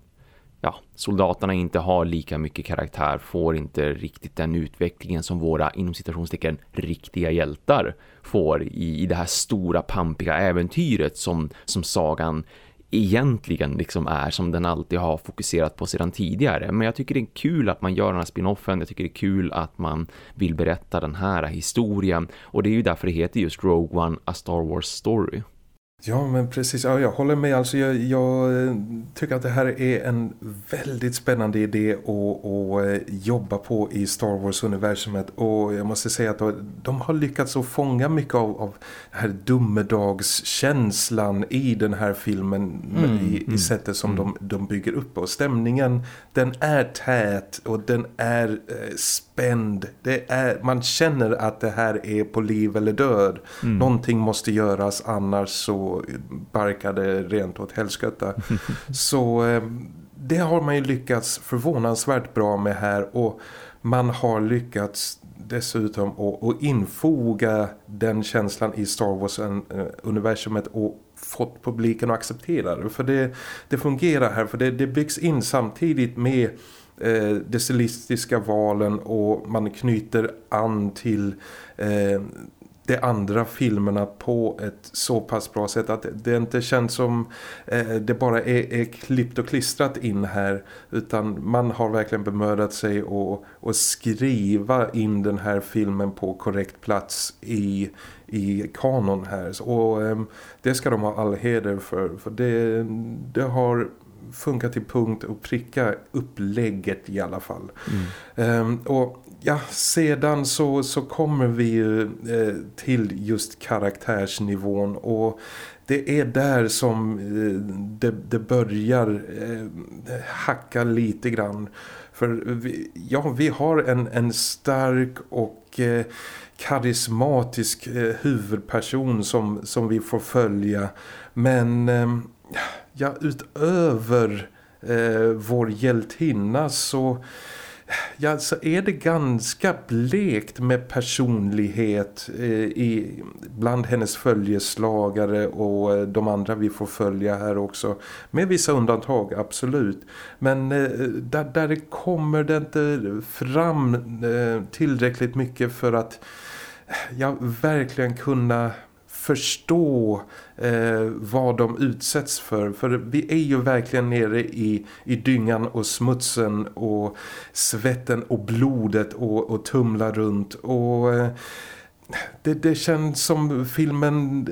ja, soldaterna inte har lika mycket karaktär får inte riktigt den utvecklingen som våra inom citationstecken riktiga hjältar får i, i det här stora pampiga äventyret som, som sagan egentligen liksom är som den alltid har fokuserat på sedan tidigare. Men jag tycker det är kul att man gör den här spin-offen. Jag tycker det är kul att man vill berätta den här historien. Och det är ju därför det heter just Rogue One, A Star Wars Story. Ja men precis, ja, jag håller med. Alltså, jag, jag, eh, tycker att det här är en väldigt spännande idé att, att eh, jobba på i Star Wars-universumet. Och jag måste säga att de har lyckats att fånga mycket av, av den här domedagskänslan i den här filmen mm, i, i mm, sättet som mm. de, de bygger upp. Och stämningen, den är tät och den är eh, spänd. Det är, man känner att det här är på liv eller död. Mm. Någonting måste göras annars så barkade rent åt helskotta. [laughs] så eh, det har man ju lyckats förvånansvärt bra med här och man har lyckats dessutom att infoga den känslan i Star Wars-universumet eh, och fått publiken att acceptera det. För det, det fungerar här, för det, det byggs in samtidigt med eh, de stilistiska valen och man knyter an till eh, de andra filmerna på ett så pass bra sätt att det inte känns som eh, det bara är, är klippt och klistrat in här utan man har verkligen bemödat sig att, skriva in den här filmen på korrekt plats i, i kanon här. Och eh, det ska de ha all heder för för det, det har funkat till punkt och pricka upplägget i alla fall. Mm. Um, och ja, sedan så, så kommer vi ju eh, till just karaktärsnivån och det är där som eh, det, det, börjar eh, hacka lite grann. För vi, ja, vi har en, en stark och eh, karismatisk eh, huvudperson som, som vi får följa. Men eh, ja, utöver eh, vår hjältinna så ja, så är det ganska blekt med personlighet eh, i, bland hennes följeslagare och eh, de andra vi får följa här också. Med vissa undantag, absolut. Men eh, där, där kommer det inte fram eh, tillräckligt mycket för att ja, verkligen kunna förstå eh, vad de utsätts för. För vi är ju verkligen nere i, i dyngan och smutsen och svetten och blodet och, och tumlar runt. Och... Eh, det, det, känns som filmen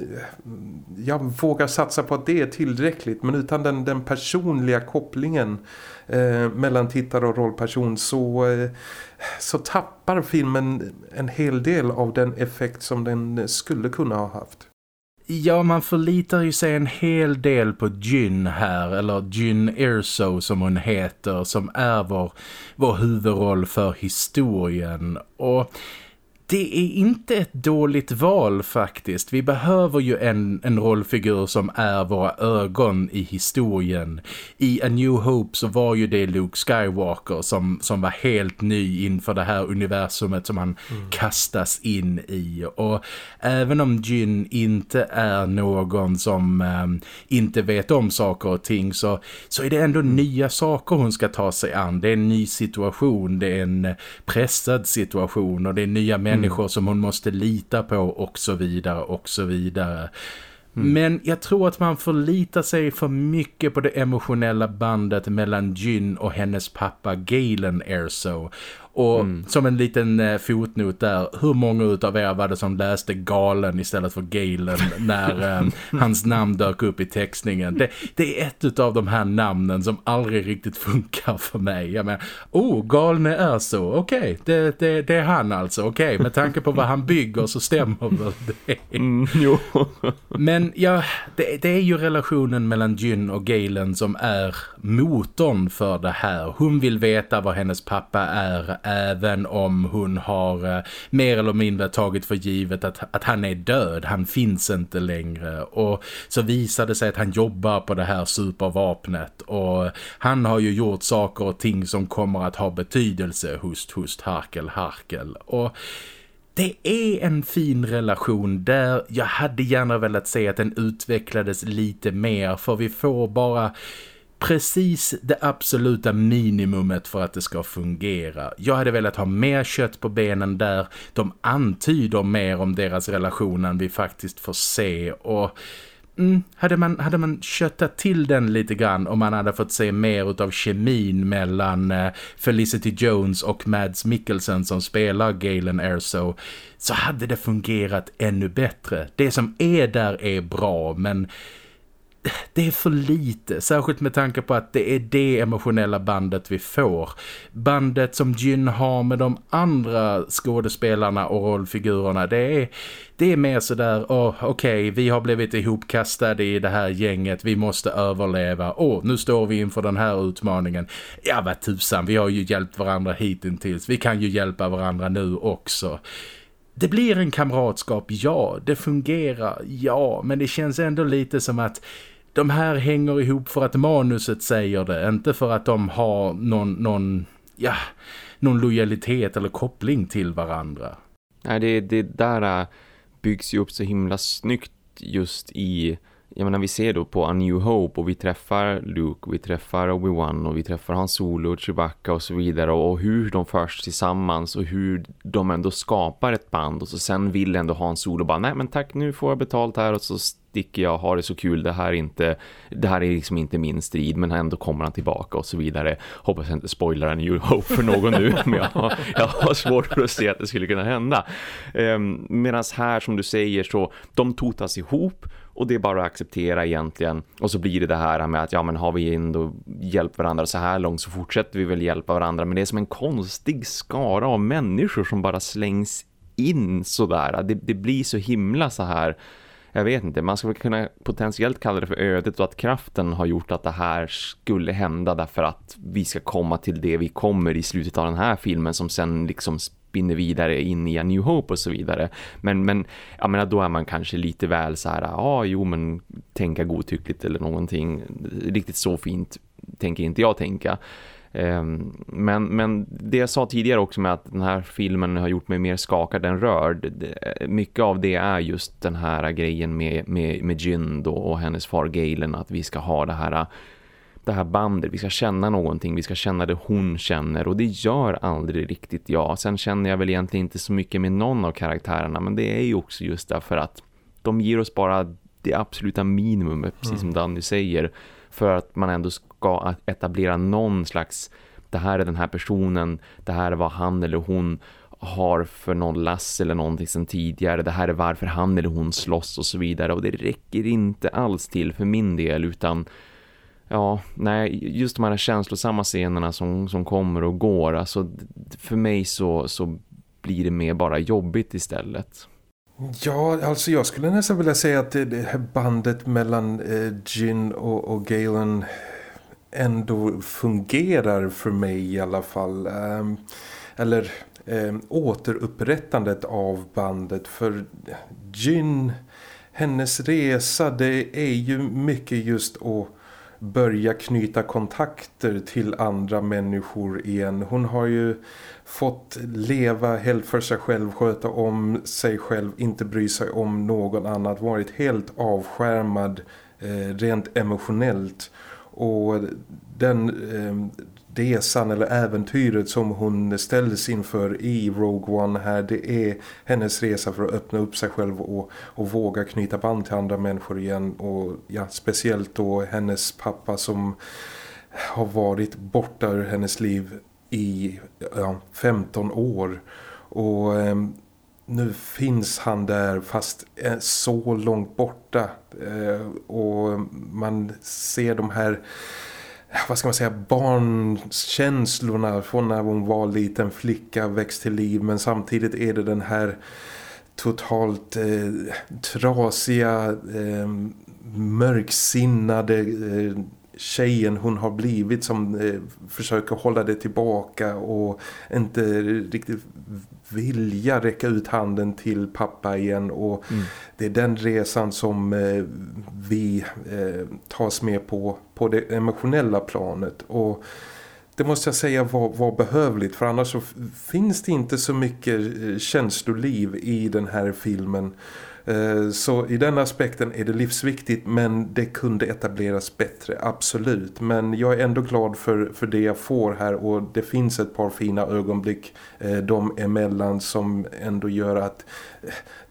jag vågar satsa på att det är tillräckligt men utan den, den personliga kopplingen eh, mellan tittare och rollperson så, eh, så tappar filmen en hel del av den effekt som den skulle kunna ha haft. Ja, man förlitar ju sig en hel del på Jyn här, eller Jyn Erso som hon heter, som är vår, vår huvudroll för historien. Och det är inte ett dåligt val faktiskt. Vi behöver ju en, en rollfigur som är våra ögon i historien. I A New Hope så var ju det Luke Skywalker som, som var helt ny inför det här universumet som han mm. kastas in i. Och även om Jyn inte är någon som um, inte vet om saker och ting så, så är det ändå mm. nya saker hon ska ta sig an. Det är en ny situation, det är en pressad situation och det är nya människor människor som hon måste lita på och så vidare och så vidare. Mm. Men jag tror att man förlitar sig för mycket på det emotionella bandet mellan Jyn och hennes pappa Galen Erso. Och mm. som en liten eh, fotnot där, hur många utav er var det som läste Galen istället för Galen [laughs] när eh, hans namn dök upp i textningen? Det, det är ett av de här namnen som aldrig riktigt [laughs] funkar för mig. Jag menar, oh, Galne är så, okej, okay, det, det, det, är han alltså, okej. Okay. Med tanke på vad han bygger så stämmer väl det. Mm, jo. [laughs] Men ja, det, det är ju relationen mellan Jyn och Galen som är motorn för det här. Hon vill veta vad hennes pappa är även om hon har eh, mer eller mindre tagit för givet att, att han är död, han finns inte längre. Och så visar det sig att han jobbar på det här supervapnet. Och han har ju gjort saker och ting som kommer att ha betydelse. Host, host, harkel, harkel. Och det är en fin relation där jag hade gärna velat se att den utvecklades lite mer. För vi får bara precis det absoluta minimumet för att det ska fungera. Jag hade velat ha mer kött på benen där. De antyder mer om deras relation än vi faktiskt får se och mm, hade, man, hade man köttat till den lite grann om man hade fått se mer av kemin mellan eh, Felicity Jones och Mads Mikkelsen som spelar Galen Erso så hade det fungerat ännu bättre. Det som är där är bra men det är för lite, särskilt med tanke på att det är det emotionella bandet vi får. Bandet som Jyn har med de andra skådespelarna och rollfigurerna, det är, det är mer sådär, oh, okej, okay, vi har blivit ihopkastade i det här gänget, vi måste överleva. Åh, oh, nu står vi inför den här utmaningen. Ja, vad tusan, vi har ju hjälpt varandra hittills, vi kan ju hjälpa varandra nu också. Det blir en kamratskap, ja. Det fungerar, ja. Men det känns ändå lite som att de här hänger ihop för att manuset säger det. Inte för att de har någon, någon, ja, någon lojalitet eller koppling till varandra. Nej, det, det där äh, byggs ju upp så himla snyggt just i jag menar vi ser då på A New Hope och vi träffar Luke, vi träffar Obi-Wan och vi träffar Han Solo, och Chewbacca och så vidare och hur de förs tillsammans och hur de ändå skapar ett band och så sen vill ändå Han Solo bara nej men tack nu får jag betalt här och så sticker jag, har det så kul, det här är inte det här är liksom inte min strid men ändå kommer han tillbaka och så vidare. Hoppas jag inte spoilar en New Hope för någon nu [laughs] men jag har, jag har svårt för att se att det skulle kunna hända. Ehm, um, Medan här som du säger så de totas ihop och det är bara att acceptera egentligen. Och så blir det det här med att ja men har vi ändå hjälpt varandra så här långt så fortsätter vi väl hjälpa varandra. Men det är som en konstig skara av människor som bara slängs in sådär. Det, det blir så himla så här jag vet inte, man skulle kunna potentiellt kalla det för ödet och att kraften har gjort att det här skulle hända därför att vi ska komma till det vi kommer i slutet av den här filmen som sen liksom spinner vidare in i A New Hope och så vidare. Men, men jag menar, då är man kanske lite väl så här, ja ah, jo men tänka godtyckligt eller någonting. Riktigt så fint tänker inte jag tänka. Ehm, men, men det jag sa tidigare också med att den här filmen har gjort mig mer skakad än rörd. Mycket av det är just den här grejen med, med, med Jyn då och hennes far Galen. Att vi ska ha det här, det här bandet. Vi ska känna någonting. Vi ska känna det hon känner. Och det gör aldrig riktigt jag. Sen känner jag väl egentligen inte så mycket med någon av karaktärerna. Men det är ju också just därför att de ger oss bara det absoluta minimumet. Precis mm. som Danny säger för att man ändå ska etablera någon slags det här är den här personen, det här är vad han eller hon har för någon lass eller någonting sedan tidigare. Det här är varför han eller hon slåss och så vidare. Och det räcker inte alls till för min del utan ja, nej, just de här känslosamma scenerna som, som kommer och går. Alltså för mig så, så blir det mer bara jobbigt istället. Ja, alltså jag skulle nästan vilja säga att det här bandet mellan eh, Gin och, och Galen ändå fungerar för mig i alla fall. Um, eller um, återupprättandet av bandet för Gin hennes resa det är ju mycket just att börja knyta kontakter till andra människor igen. Hon har ju fått leva helt för sig själv, sköta om sig själv, inte bry sig om någon annat, varit helt avskärmad eh, rent emotionellt. Och den eh, resan eller äventyret som hon ställdes inför i Rogue One här det är hennes resa för att öppna upp sig själv och, och våga knyta band till andra människor igen och ja, speciellt då hennes pappa som har varit borta ur hennes liv i ja, 15 år. Och eh, nu finns han där fast eh, så långt borta. Eh, och man ser de här vad ska man säga, barnkänslorna från när hon var liten flicka växt till liv. Men samtidigt är det den här totalt eh, trasiga eh, mörksinnade eh, tjejen hon har blivit som eh, försöker hålla det tillbaka och inte riktigt vilja räcka ut handen till pappa igen. Och mm. det är den resan som eh, vi eh, tas med på på det emotionella planet. Och det måste jag säga var, var behövligt för annars så finns det inte så mycket känsloliv i den här filmen Eh, så i den aspekten är det livsviktigt men det kunde etableras bättre, absolut. Men jag är ändå glad för, för det jag får här och det finns ett par fina ögonblick eh, de emellan som ändå gör att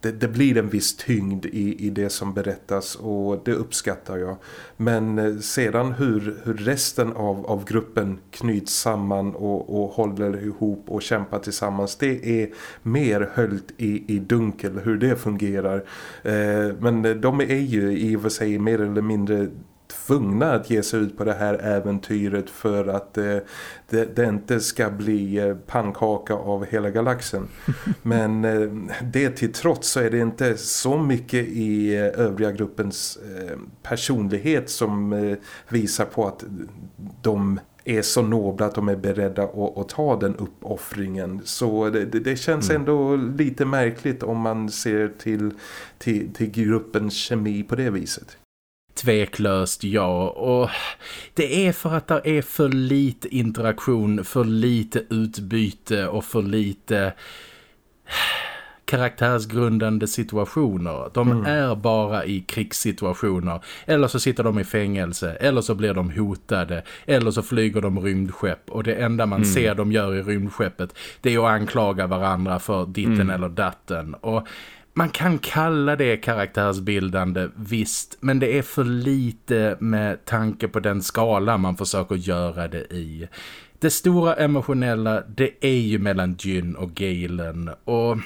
det, det, blir en viss tyngd i, i det som berättas och det uppskattar jag. Men eh, sedan hur, hur resten av, av gruppen knyts samman och, och håller ihop och kämpar tillsammans det är mer höljt i, i dunkel hur det fungerar. Eh, men de är ju i och för sig mer eller mindre tvungna att ge sig ut på det här äventyret för att eh, det, det, inte ska bli eh, pannkaka av hela galaxen. [laughs] Men eh, det till trots så är det inte så mycket i eh, övriga gruppens eh, personlighet som eh, visar på att de är så nobla att de är beredda att, att ta den uppoffringen. Så det, det, det känns mm. ändå lite märkligt om man ser till, till, till gruppens kemi på det viset. Tveklöst ja och det är för att det är för lite interaktion, för lite utbyte och för lite karaktärsgrundande situationer. De mm. är bara i krigssituationer. Eller så sitter de i fängelse. Eller så blir de hotade. Eller så flyger de rymdskepp. Och det enda man mm. ser de gör i rymdskeppet det är att anklaga varandra för ditten mm. eller datten. Och man kan kalla det karaktärsbildande, visst. Men det är för lite med tanke på den skala man försöker göra det i. Det stora emotionella, det är ju mellan Jyn och Galen. Och...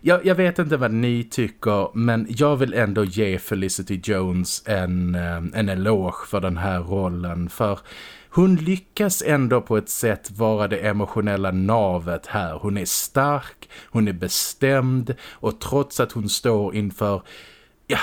Jag, jag, vet inte vad ni tycker men jag vill ändå ge Felicity Jones en, eh, en eloge för den här rollen för hon lyckas ändå på ett sätt vara det emotionella navet här. Hon är stark, hon är bestämd och trots att hon står inför, ja,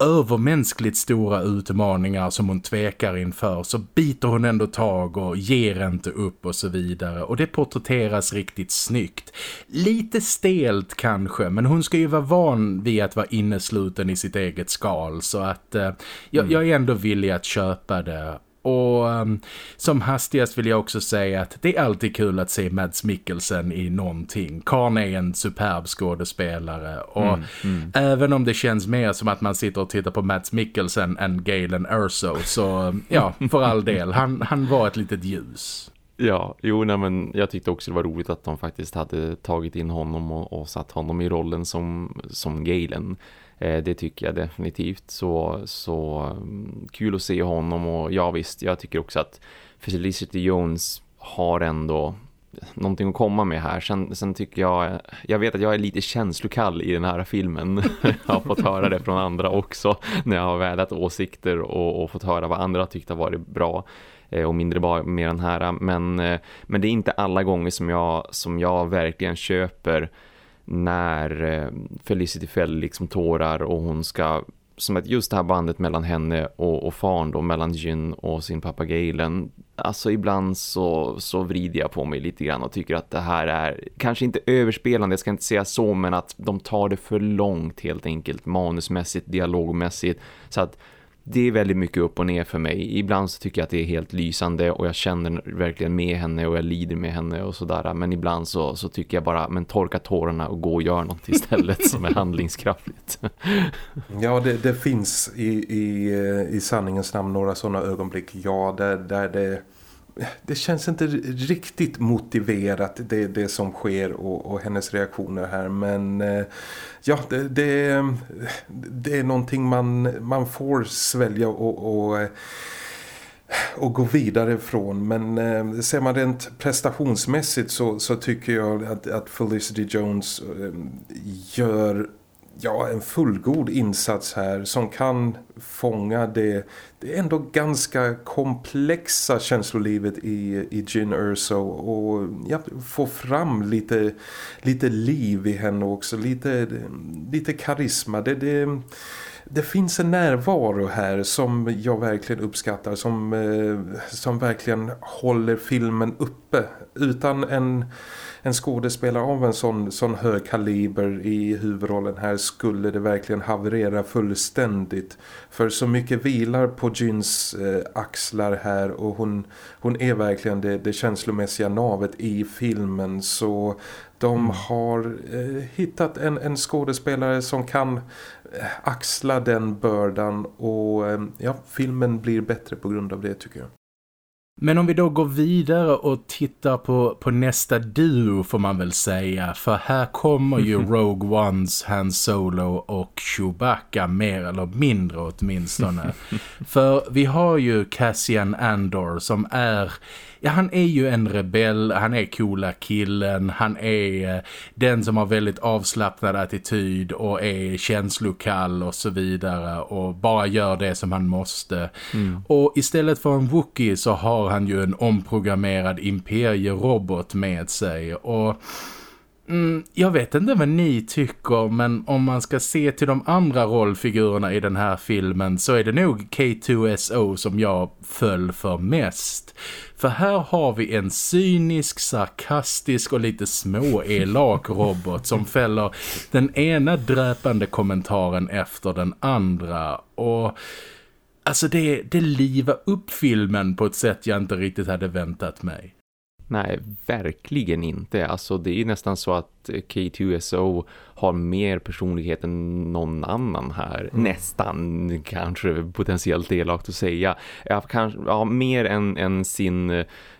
övermänskligt stora utmaningar som hon tvekar inför så biter hon ändå tag och ger inte upp och så vidare och det porträtteras riktigt snyggt. Lite stelt kanske men hon ska ju vara van vid att vara innesluten i sitt eget skal så att eh, jag, mm. jag är ändå villig att köpa det och um, som hastigast vill jag också säga att det är alltid kul att se Mads Mikkelsen i någonting. Karn är en superb skådespelare och mm, mm. även om det känns mer som att man sitter och tittar på Mads Mikkelsen än Galen Erso så ja, för all del, han, han var ett litet ljus. Ja, jo nej, men jag tyckte också det var roligt att de faktiskt hade tagit in honom och, och satt honom i rollen som, som Galen. Eh, det tycker jag definitivt. Så, så mm, kul att se honom och ja visst, jag tycker också att Felicity Jones har ändå någonting att komma med här. Sen, sen tycker jag, jag vet att jag är lite känslokall i den här filmen. [laughs] jag har fått höra det från andra också när jag har vädat åsikter och, och fått höra vad andra tyckte har varit bra eh, och mindre bra med den här. Men, eh, men det är inte alla gånger som jag, som jag verkligen köper när eh, Felicity fäller liksom tårar och hon ska som att just det här bandet mellan henne och, och farn då, mellan Jyn och sin pappa Galen. Alltså ibland så, så vrider jag på mig lite grann och tycker att det här är kanske inte överspelande, jag ska inte säga så men att de tar det för långt helt enkelt manusmässigt, dialogmässigt. Så att det är väldigt mycket upp och ner för mig. Ibland så tycker jag att det är helt lysande och jag känner verkligen med henne och jag lider med henne och sådär. Men ibland så, så tycker jag bara, men torka tårarna och gå och göra något istället som är [laughs] handlingskraftigt. ja, det, det, finns i, i, i sanningens namn några sådana ögonblick, ja, där, där det det känns inte riktigt motiverat det, det som sker och, och hennes reaktioner här men eh, ja det, det, det, är någonting man, man får svälja och, och eh, och gå vidare från. Men eh, ser man rent prestationsmässigt så, så tycker jag att, att Felicity Jones eh, gör ja, en fullgod insats här som kan fånga det, det ändå ganska komplexa känslolivet i, i Jin Urso och ja, få fram lite, lite liv i henne också, lite, lite karisma. Det, det, det finns en närvaro här som jag verkligen uppskattar, som, eh, som verkligen håller filmen uppe utan en en skådespelare av en sån, sån hög kaliber i huvudrollen här skulle det verkligen haverera fullständigt. För så mycket vilar på Gyns eh, axlar här och hon, hon är verkligen det, det känslomässiga navet i filmen så de mm. har eh, hittat en, en skådespelare som kan eh, axla den bördan och eh, ja, filmen blir bättre på grund av det tycker jag. Men om vi då går vidare och tittar på, på nästa duo får man väl säga. För här kommer ju Rogue Ones, Han Solo och Chewbacca mer eller mindre åtminstone. [laughs] för vi har ju Cassian Andor som är ja, han är ju en rebell, han är coola killen, han är eh, den som har väldigt avslappnad attityd och är känslokall och så vidare och bara gör det som han måste. Mm. Och istället för en Wookie så har han ju en omprogrammerad imperierobot med sig och... Mm, jag vet inte vad ni tycker men om man ska se till de andra rollfigurerna i den här filmen så är det nog K2SO som jag föll för mest. För här har vi en cynisk, sarkastisk och lite småelak [laughs] robot som fäller den ena dräpande kommentaren efter den andra och... Alltså det, det livar upp filmen på ett sätt jag inte riktigt hade väntat mig. Nej, verkligen inte. Alltså det är nästan så att K2SO har mer personlighet än någon annan här. Mm. Nästan, kanske potentiellt elakt att säga. Ja, kanske, ja, mer än, än sin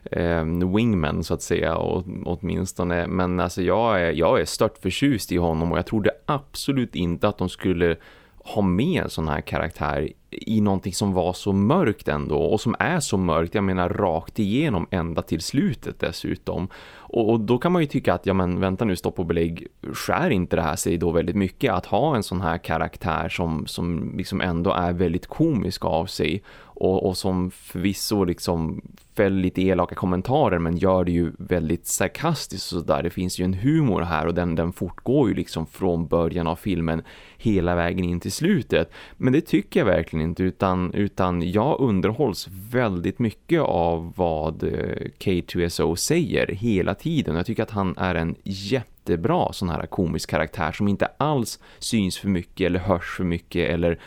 eh, wingman så att säga och, åtminstone. Men alltså jag är, jag är stört förtjust i honom och jag trodde absolut inte att de skulle ha med en sån här karaktär i någonting som var så mörkt ändå och som är så mörkt, jag menar rakt igenom ända till slutet dessutom. Och, och, då kan man ju tycka att, ja men vänta nu, stopp och belägg, skär inte det här sig då väldigt mycket att ha en sån här karaktär som, som liksom ändå är väldigt komisk av sig och, och som förvisso liksom fäller lite elaka kommentarer men gör det ju väldigt sarkastiskt och sådär. Det finns ju en humor här och den, den fortgår ju liksom från början av filmen hela vägen in till slutet. Men det tycker jag verkligen inte utan, utan jag underhålls väldigt mycket av vad eh, K2SO säger hela tiden. Jag tycker att han är en jättebra sån här komisk karaktär som inte alls syns för mycket eller hörs för mycket eller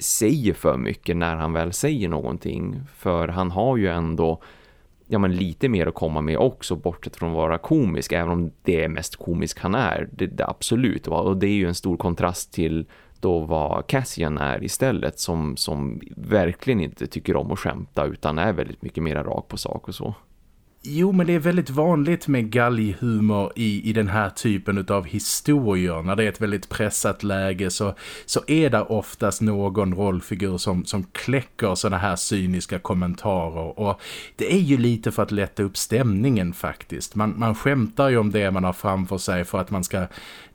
säger för mycket när han väl säger någonting. För han har ju ändå ja, men lite mer att komma med också bortsett från att vara komisk även om det är mest komisk han är. Det, det absolut. Och det är ju en stor kontrast till då vad Cassian är istället som, som verkligen inte tycker om att skämta utan är väldigt mycket mer rak på sak och så. Jo, men det är väldigt vanligt med galghumor i, i den här typen av historier. När det är ett väldigt pressat läge så, så är det oftast någon rollfigur som, som kläcker sådana här cyniska kommentarer. Och det är ju lite för att lätta upp stämningen faktiskt. Man, man skämtar ju om det man har framför sig för att man ska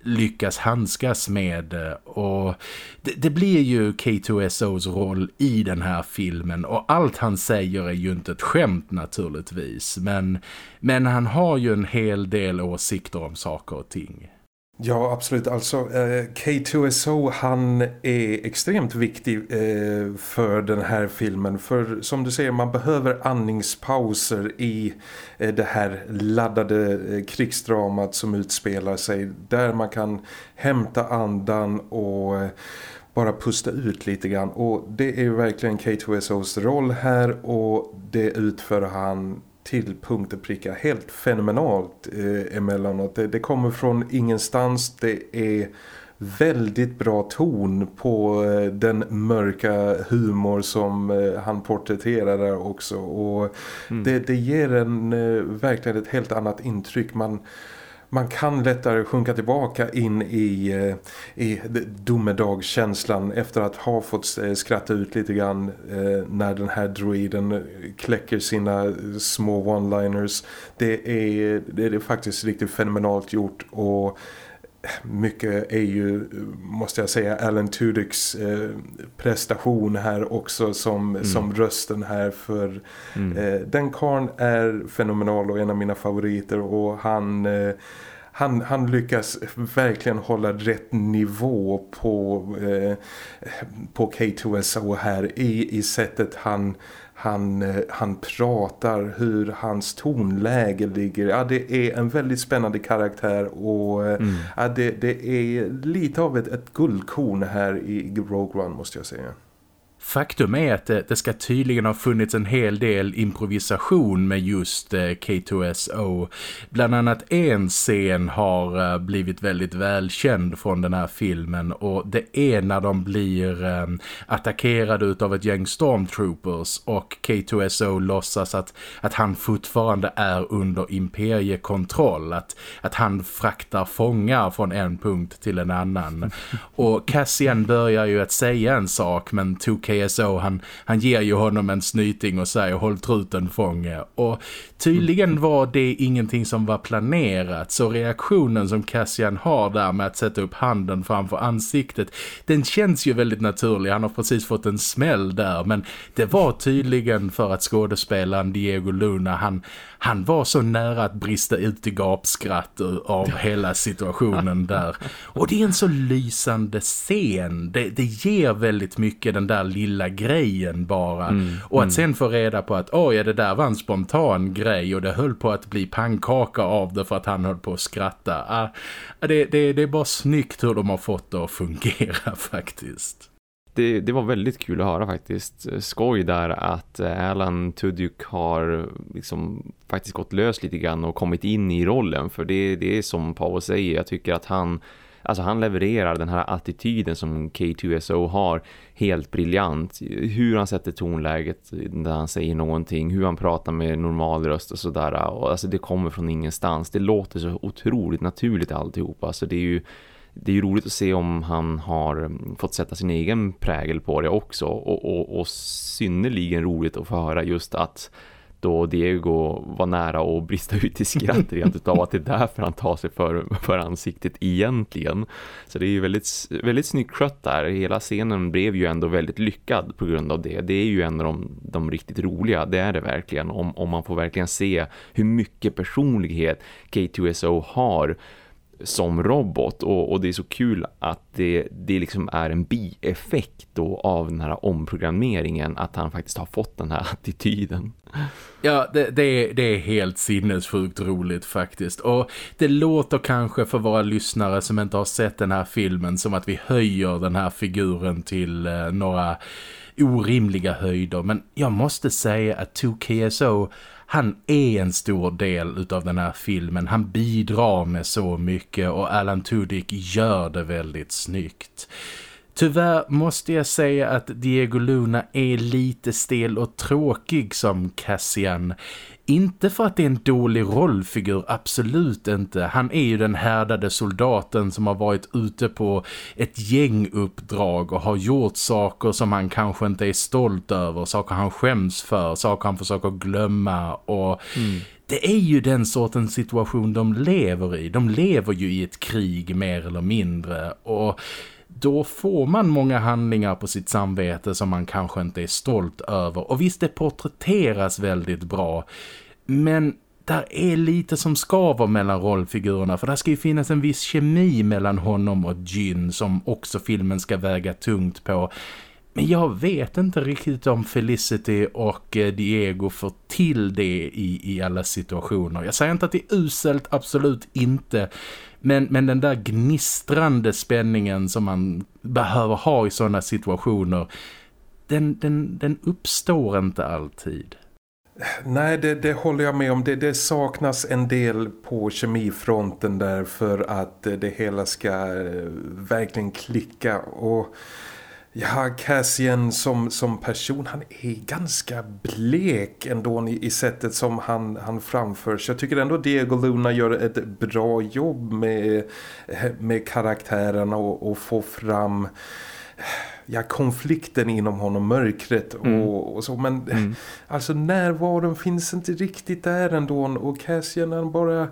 lyckas handskas med eh, och det, det, blir ju K2SOs roll i den här filmen och allt han säger är ju inte ett skämt naturligtvis men, men han har ju en hel del åsikter om saker och ting. Ja, absolut. Alltså, eh, K2SO han är extremt viktig eh, för den här filmen. För som du säger, man behöver andningspauser i eh, det här laddade eh, krigsdramat som utspelar sig. Där man kan hämta andan och eh, bara pusta ut lite grann. Och det är ju verkligen K2SOs roll här och det utför han till punkt och pricka helt fenomenalt eh, emellanåt. Det, det kommer från ingenstans, det är väldigt bra ton på eh, den mörka humor som eh, han porträtterar där också och mm. det, det ger en eh, verkligen ett helt annat intryck man man kan lättare sjunka tillbaka in i, eh, i domedagskänslan efter att ha fått eh, skratta ut lite grann eh, när den här droiden kläcker sina små one-liners. Det är, det är faktiskt riktigt fenomenalt gjort och mycket är ju, måste jag säga, Alan Tudyks eh, prestation här också som, mm. som rösten här för mm. eh, den karn är fenomenal och en av mina favoriter och han... Eh, han, han lyckas verkligen hålla rätt nivå på, eh, på K2SO här i, i sättet han han, eh, han pratar, hur hans tonläge ligger. Ja, det är en väldigt spännande karaktär och eh, mm. ja, det, det är lite av ett, ett guldkorn här i Rogue One måste jag säga. Faktum är att det, det, ska tydligen ha funnits en hel del improvisation med just eh, K2SO. Bland annat en scen har eh, blivit väldigt välkänd från den här filmen och det är när de blir eh, attackerade av ett gäng stormtroopers och K2SO låtsas att, att han fortfarande är under imperiekontroll. Att, att han fraktar fångar från en punkt till en annan. Och Cassian börjar ju att säga en sak men 2KSO han, han ger ju honom en snyting och säger håll truten fånge. Och tydligen var det ingenting som var planerat så reaktionen som Cassian har där med att sätta upp handen framför ansiktet den känns ju väldigt naturlig. Han har precis fått en smäll där men det var tydligen för att skådespelaren Diego Luna han, han var så nära att brista ut i gapskratt av hela situationen [laughs] där. Och det är en så lysande scen. Det, det ger väldigt mycket den där lilla grejen bara. Mm, och att mm. sen få reda på att oj, ja, det där var en spontan grej och det höll på att bli pannkaka av det för att han höll på att skratta. Ah, det, det, det är bara snyggt hur de har fått det att fungera [laughs] faktiskt det, det, var väldigt kul att höra faktiskt. Skoj där att eh, Alan Tudyk har liksom faktiskt gått lös lite grann och kommit in i rollen. För det, det är som Paul säger, jag tycker att han, alltså han levererar den här attityden som K2SO har helt briljant. Hur han sätter tonläget när han säger någonting, hur han pratar med normal röst och sådär. alltså det kommer från ingenstans. Det låter så otroligt naturligt alltihopa. Alltså det är ju det är ju roligt att se om han har fått sätta sin egen prägel på det också och, och, och synnerligen roligt att få höra just att då Diego var nära att brista ut i skratt [laughs] rent utav att det är därför han tar sig för, för ansiktet egentligen. Så det är ju väldigt, väldigt snyggt skött där. Hela scenen blev ju ändå väldigt lyckad på grund av det. Det är ju en av de, de riktigt roliga, det är det verkligen. Om, om man får verkligen se hur mycket personlighet K2SO har som robot och, och, det är så kul att det, det liksom är en bieffekt då av den här omprogrammeringen att han faktiskt har fått den här [laughs] attityden. Ja, det, det, är, det är helt sinnessjukt roligt faktiskt. Och det låter kanske för våra lyssnare som inte har sett den här filmen som att vi höjer den här figuren till eh, några orimliga höjder. Men jag måste säga att 2KSO han är en stor del utav den här filmen. Han bidrar med så mycket och Alan Tudyk gör det väldigt snyggt. Tyvärr måste jag säga att Diego Luna är lite stel och tråkig som Cassian. Inte för att det är en dålig rollfigur, absolut inte. Han är ju den härdade soldaten som har varit ute på ett gänguppdrag och har gjort saker som han kanske inte är stolt över, saker han skäms för, saker han försöker glömma och... Mm. Det är ju den sortens situation de lever i. De lever ju i ett krig mer eller mindre och då får man många handlingar på sitt samvete som man kanske inte är stolt över. Och visst, det porträtteras väldigt bra. Men där är lite som skaver mellan rollfigurerna för där ska ju finnas en viss kemi mellan honom och Jyn som också filmen ska väga tungt på. Men jag vet inte riktigt om Felicity och eh, Diego får till det i, i alla situationer. Jag säger inte att det är uselt, absolut inte. Men, men den där gnistrande spänningen som man behöver ha i sådana situationer, den, den, den uppstår inte alltid. Nej, det, det, håller jag med om. Det, det, saknas en del på kemifronten där för att det hela ska eh, verkligen klicka. Och ja, Cassian som, som person, han är ganska blek ändå i, i sättet som han, han framförs. Jag tycker ändå Diego Luna gör ett bra jobb med, med karaktärerna och, och få fram ja, konflikten inom honom, mörkret och, mm. och så. Men mm. alltså närvaron finns inte riktigt där ändå och Cassian han bara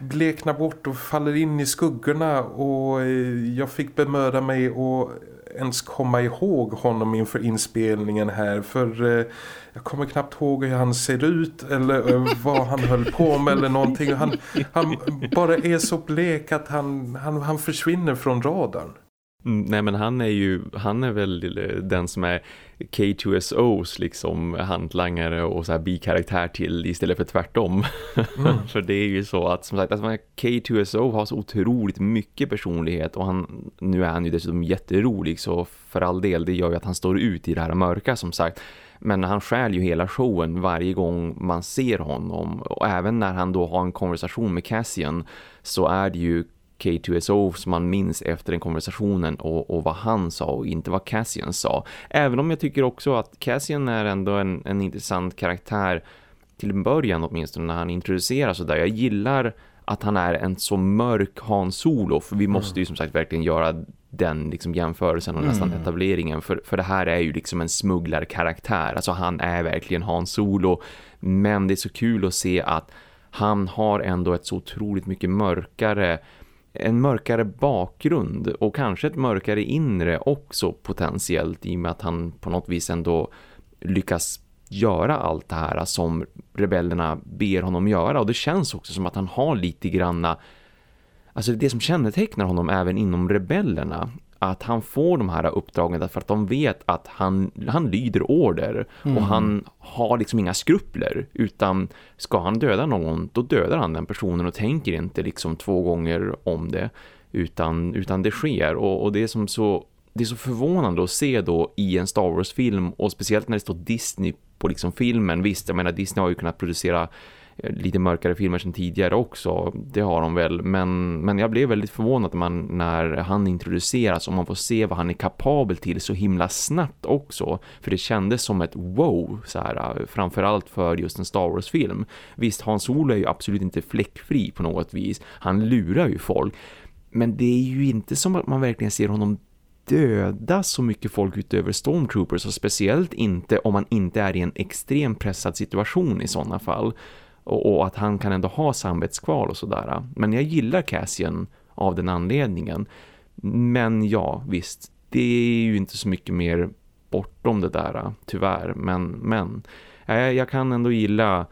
bleknar bort och faller in i skuggorna och eh, jag fick bemöda mig och ens komma ihåg honom inför inspelningen här för eh, jag kommer knappt ihåg hur han ser ut eller eh, vad han höll på med eller någonting. Han, han bara är så blek att han, han, han försvinner från radarn. Mm, nej men han är ju, han är väl eh, den som är K2SOs liksom hantlangare och så här bikaraktär till istället för tvärtom. [laughs] Mm. för det är ju så att som sagt att K2SO har så otroligt mycket personlighet och han, nu är han ju dessutom jätterolig så för all del det gör ju att han står ut i det här mörka som sagt. Men han skär ju hela showen varje gång man ser honom och även när han då har en konversation med Cassian så är det ju K2SO som man minns efter den konversationen och, och vad han sa och inte vad Cassian sa. Även om jag tycker också att Cassian är ändå en, en intressant karaktär till en början åtminstone när han introduceras och där. Jag gillar att han är en så mörk Han Solo för vi måste ju som sagt verkligen göra den liksom jämförelsen och nästan mm. etableringen för, för det här är ju liksom en smugglarkaraktär alltså han är verkligen Han Solo men det är så kul att se att han har ändå ett så otroligt mycket mörkare en mörkare bakgrund och kanske ett mörkare inre också potentiellt i och med att han på något vis ändå lyckas göra allt det här som rebellerna ber honom göra. Och det känns också som att han har lite granna alltså det som kännetecknar honom även inom rebellerna att han får de här uppdragen därför att de vet att han, han lyder order mm. och han har liksom inga skrupler utan ska han döda någon då dödar han den personen och tänker inte liksom två gånger om det utan, utan det sker och, och det är som så det är så förvånande att se då i en Star Wars-film och speciellt när det står Disney på liksom filmen. Visst, jag menar Disney har ju kunnat producera lite mörkare filmer sen tidigare också. Det har de väl. Men, men jag blev väldigt förvånad när, man, när han introduceras och man får se vad han är kapabel till så himla snabbt också. För det kändes som ett wow så här, framförallt för just en Star Wars-film. Visst, Hans Solo är ju absolut inte fläckfri på något vis. Han lurar ju folk. Men det är ju inte som att man verkligen ser honom döda så mycket folk utöver Stormtroopers och speciellt inte om man inte är i en extrem pressad situation i sådana fall och, och, att han kan ändå ha samvetskval och sådär. Men jag gillar Cassian av den anledningen. Men ja, visst, det är ju inte så mycket mer bortom det där, tyvärr. Men, men eh, jag, kan ändå gilla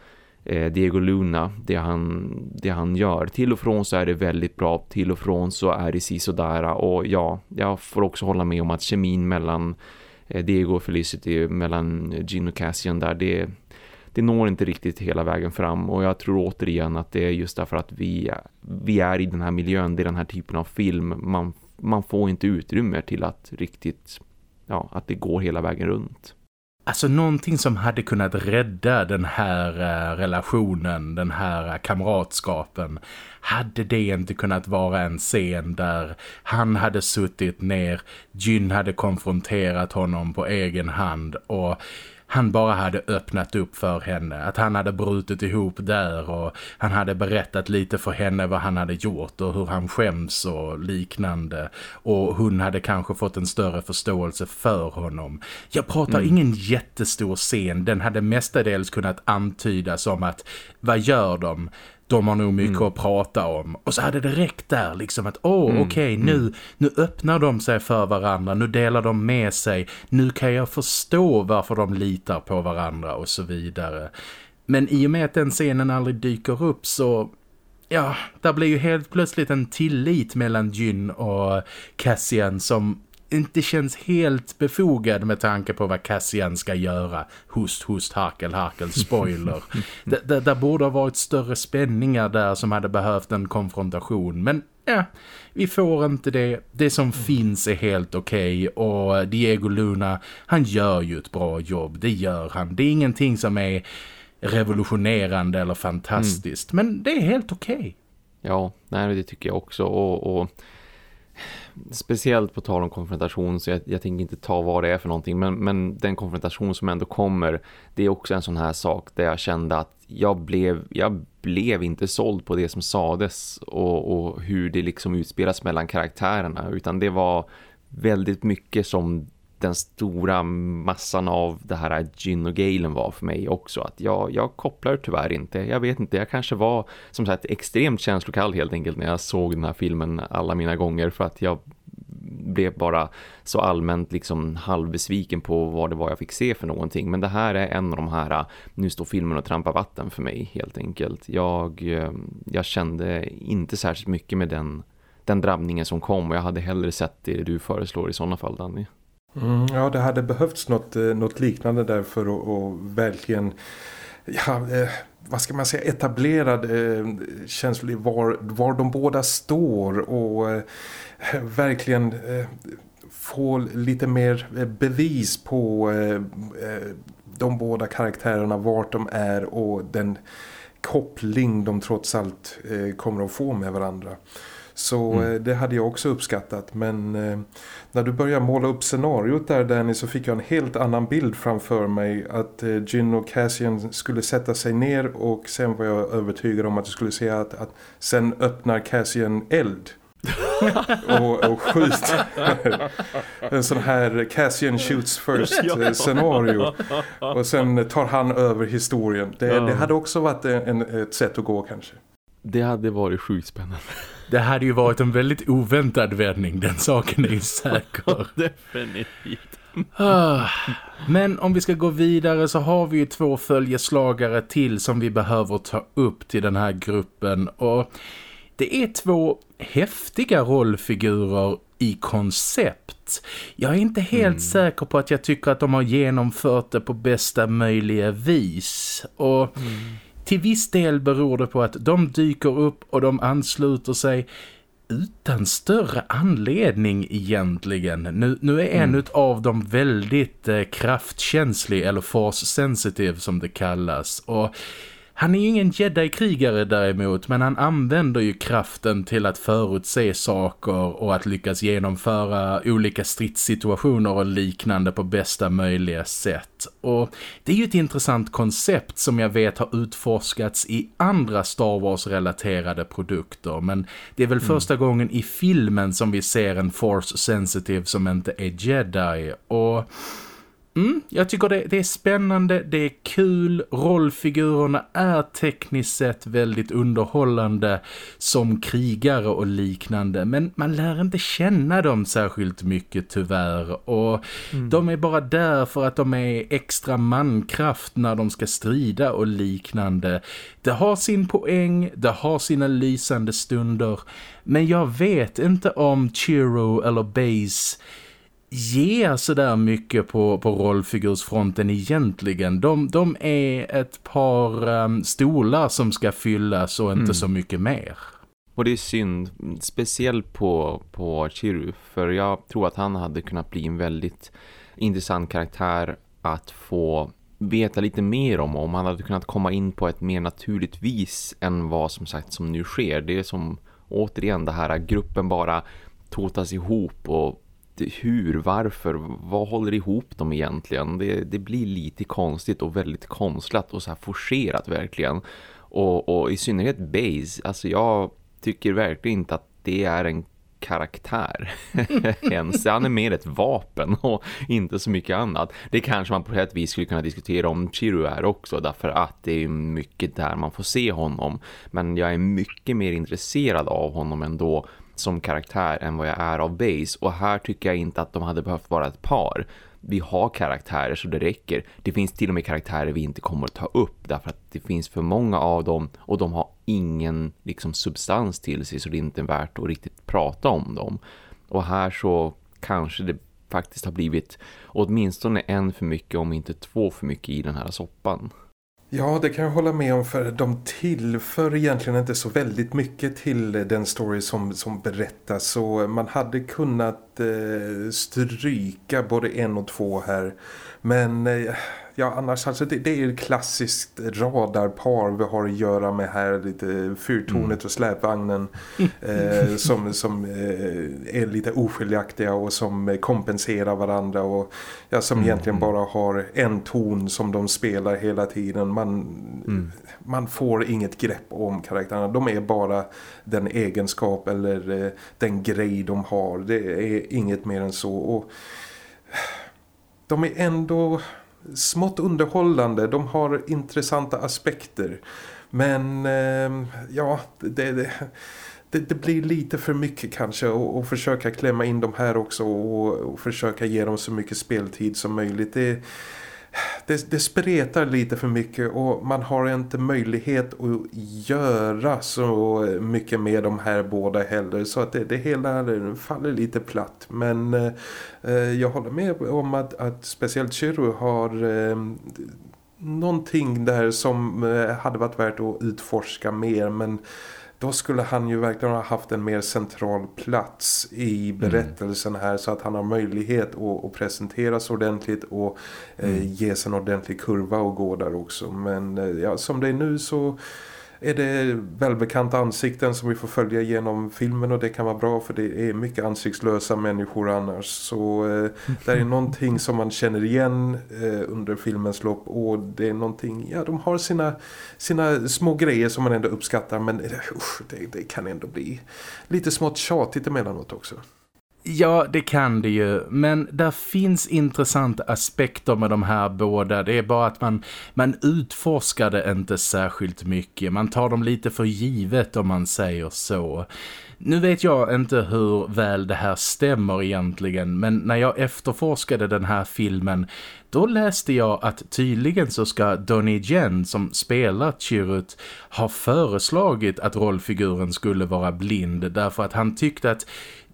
eh, Diego Luna, det han, det han gör. Till och från så är det väldigt bra, till och från så är det si sådär. Och ja, jag får också hålla med om att kemin mellan eh, Diego och Felicity, mellan Gino och Cassian där, det det når inte riktigt hela vägen fram och jag tror återigen att det är just därför att vi, vi är i den här miljön, det är den här typen av film, man, man får inte utrymme till att riktigt, ja, att det går hela vägen runt. Alltså någonting som hade kunnat rädda den här eh, relationen, den här eh, kamratskapen. Hade det inte kunnat vara en scen där han hade suttit ner, Gyn hade konfronterat honom på egen hand och han bara hade öppnat upp för henne. Att han hade brutit ihop där och han hade berättat lite för henne vad han hade gjort och hur han skäms och liknande. Och hon hade kanske fått en större förståelse för honom. Jag pratar mm. ingen jättestor scen. Den hade mestadels kunnat antyda som att vad gör de? De har nog mycket mm. att prata om. Och så hade det räckt där liksom att åh mm. okej okay, nu, mm. nu öppnar de sig för varandra, nu delar de med sig, nu kan jag förstå varför de litar på varandra och så vidare. Men i och med att den scenen aldrig dyker upp så ja, där blir ju helt plötsligt en tillit mellan Jyn och Cassian som inte känns helt befogad med tanke på vad Cassian ska göra. Hust, hust, harkel, harkel, spoiler. [laughs] Där borde ha varit större spänningar där som hade behövt en konfrontation. Men ja, vi får inte det. Det som finns är helt okej. Okay. Och Diego Luna, han gör ju ett bra jobb. Det gör han. Det är ingenting som är revolutionerande eller fantastiskt. Mm. Men det är helt okej. Okay. Ja, nej, det tycker jag också. och... och speciellt på tal om konfrontation så jag, jag tänker inte ta vad det är för någonting men, men den konfrontation som ändå kommer det är också en sån här sak där jag kände att jag blev, jag blev inte såld på det som sades och, och hur det liksom utspelas mellan karaktärerna utan det var väldigt mycket som den stora massan av det här Gin och Galen var för mig också. Att jag, jag kopplar tyvärr inte. Jag vet inte, jag kanske var som sagt extremt känslokall helt enkelt när jag såg den här filmen alla mina gånger för att jag blev bara så allmänt liksom halvbesviken på vad det var jag fick se för någonting. Men det här är en av de här, nu står filmen och trampar vatten för mig helt enkelt. Jag, ehm, jag kände inte särskilt mycket med den den drabbningen som kom och jag hade hellre sett det du föreslår i sådana fall Danny. Mm, ja, det hade behövts något, eh, något liknande där för att, verkligen ja, eh, vad ska man säga, etablerad eh, känsla var, var de båda står och eh, verkligen eh, få lite mer eh, bevis på eh, eh, de båda karaktärerna, vart de är och den koppling de trots allt eh, kommer att få med varandra. Så mm. Eh, det hade jag också uppskattat. Men eh, när du började måla upp scenariot där Danny så fick jag en helt annan bild framför mig. Att eh, Jin och Cassian skulle sätta sig ner och sen var jag övertygad om att du skulle säga att, att sen öppnar Cassian eld. [laughs] och, och skjut [laughs] en sån här Cassian shoots first scenario och sen tar han över historien det, det hade också varit en, ett sätt att gå kanske det hade varit sjukt spännande det hade ju varit en väldigt oväntad vändning, den saken är ju [laughs] säker. Definitivt. Ah, men om vi ska gå vidare så har vi ju två följeslagare till som vi behöver ta upp till den här gruppen. Och det är två häftiga rollfigurer i koncept. Jag är inte helt mm. säker på att jag tycker att de har genomfört det på bästa möjliga vis. Och... Mm till viss del beror det på att de dyker upp och de ansluter sig utan större anledning egentligen. Nu, nu är en mm. av dem väldigt eh, kraftkänslig eller force sensitive som det kallas och han är ju ingen jedi-krigare däremot men han använder ju kraften till att förutse saker och att lyckas genomföra olika stridssituationer och liknande på bästa möjliga sätt. Och det är ju ett intressant koncept som jag vet har utforskats i andra Star Wars-relaterade produkter men det är väl mm. första gången i filmen som vi ser en force sensitive som inte är jedi och Mm, jag tycker det, det, är spännande, det är kul, rollfigurerna är tekniskt sett väldigt underhållande som krigare och liknande men man lär inte känna dem särskilt mycket tyvärr och mm. de är bara där för att de är extra mankraft när de ska strida och liknande. Det har sin poäng, det har sina lysande stunder men jag vet inte om Chiro eller Base ger sådär mycket på, på rollfigursfronten egentligen. De, de är ett par um, stolar som ska fyllas och inte mm. så mycket mer. Och det är synd, speciellt på, på Chiru, för jag tror att han hade kunnat bli en väldigt intressant karaktär att få veta lite mer om om han hade kunnat komma in på ett mer naturligt vis än vad som sagt som nu sker. Det är som återigen det här gruppen bara totas ihop och hur, varför, vad håller ihop dem egentligen? Det, det blir lite konstigt och väldigt konstlat och så här forcerat verkligen. Och, och i synnerhet Base, alltså jag tycker verkligen inte att det är en karaktär [laughs] ens. Han är mer ett vapen och inte så mycket annat. Det kanske man på ett vis skulle kunna diskutera om Chiru är också därför att det är mycket där man får se honom. Men jag är mycket mer intresserad av honom ändå som karaktär än vad jag är av Base och här tycker jag inte att de hade behövt vara ett par. Vi har karaktärer så det räcker. Det finns till och med karaktärer vi inte kommer att ta upp därför att det finns för många av dem och de har ingen liksom substans till sig så det är inte värt att riktigt prata om dem. Och här så kanske det faktiskt har blivit åtminstone en för mycket om inte två för mycket i den här soppan. Ja, det kan jag hålla med om för de tillför egentligen inte så väldigt mycket till den story som, som berättas. Så man hade kunnat eh, stryka både en och två här. Men eh, ja, annars alltså det, det är ett klassiskt radarpar vi har att göra med här. Lite fyrtornet mm. och släpvagnen [laughs] eh, som, som eh, är lite oskiljaktiga och som kompenserar varandra och ja, som mm. egentligen bara har en ton som de spelar hela tiden. Man, mm. man får inget grepp om karaktärerna. De är bara den egenskap eller eh, den grej de har. Det är inget mer än så och de är ändå smått underhållande. De har intressanta aspekter. Men eh, ja, det, det, det, blir lite för mycket kanske att försöka klämma in dem här också och, och, försöka ge dem så mycket speltid som möjligt. Det, det, det spretar lite för mycket och man har inte möjlighet att göra så mycket med de här båda heller. Så att det, det hela faller lite platt. Men eh, jag håller med om att, att speciellt Chiru har eh, någonting där som eh, hade varit värt att utforska mer. Men då skulle han ju verkligen ha haft en mer central plats i berättelsen mm. här så att han har möjlighet att, att presenteras ordentligt och eh, mm. eh, ges en ordentlig kurva och gå där också. Men eh, ja, som det är nu så är det välbekanta ansikten som vi får följa genom filmen? Och det kan vara bra för det är mycket ansiktslösa människor annars. Så eh, det är [laughs] någonting som man känner igen eh, under filmens lopp. Och det är någonting, ja de har sina, sina små grejer som man ändå uppskattar. Men eh, usch, det, det kan ändå bli lite smått tjatigt emellanåt också. Ja, det kan det ju. Men där finns intressanta aspekter med de här båda. Det är bara att man, man utforskar det inte särskilt mycket. Man tar dem lite för givet om man säger så. Nu vet jag inte hur väl det här stämmer egentligen men när jag efterforskade den här filmen då läste jag att tydligen så ska Donnie Yen som spelar Chirrut ha föreslagit att rollfiguren skulle vara blind därför att han tyckte att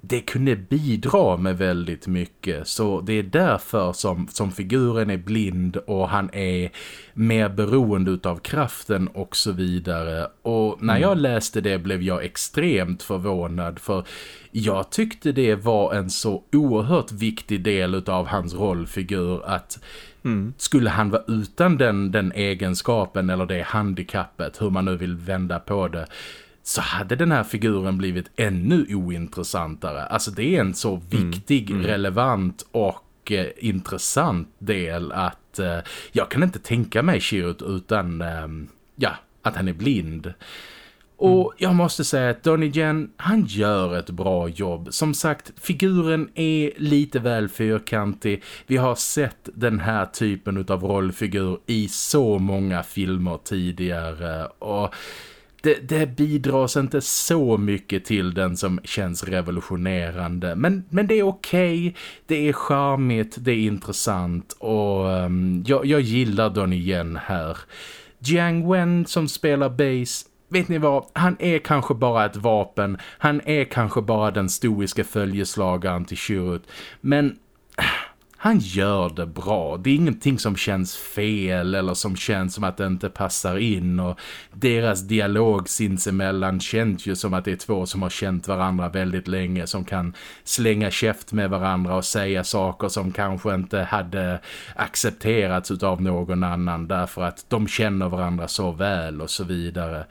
det kunde bidra med väldigt mycket så det är därför som, som figuren är blind och han är mer beroende av kraften och så vidare och när jag mm. läste det blev jag extremt förvånad för jag tyckte det var en så oerhört viktig del av hans rollfigur att Mm. Skulle han vara utan den, den egenskapen eller det handikappet, hur man nu vill vända på det, så hade den här figuren blivit ännu ointressantare. Alltså det är en så mm. viktig, mm. Mm. relevant och eh, intressant del att eh, jag kan inte tänka mig Chirut utan eh, ja, att han är blind. Och mm. jag måste säga att Donnie Yen, han gör ett bra jobb. Som sagt, figuren är lite väl fyrkantig. Vi har sett den här typen av rollfigur i så många filmer tidigare. Och det, det bidras inte så mycket till den som känns revolutionerande. Men, men det är okej, okay, det är charmigt, det är intressant och um, jag, jag gillar Donnie igen här. Jiang Wen som spelar bass, vet ni vad, han är kanske bara ett vapen, han är kanske bara den stoiska följeslagaren till Shurut, men han gör det bra. Det är ingenting som känns fel eller som känns som att det inte passar in och deras dialog sinsemellan känns ju som att det är två som har känt varandra väldigt länge som kan slänga käft med varandra och säga saker som kanske inte hade accepterats av någon annan därför att de känner varandra så väl och så vidare.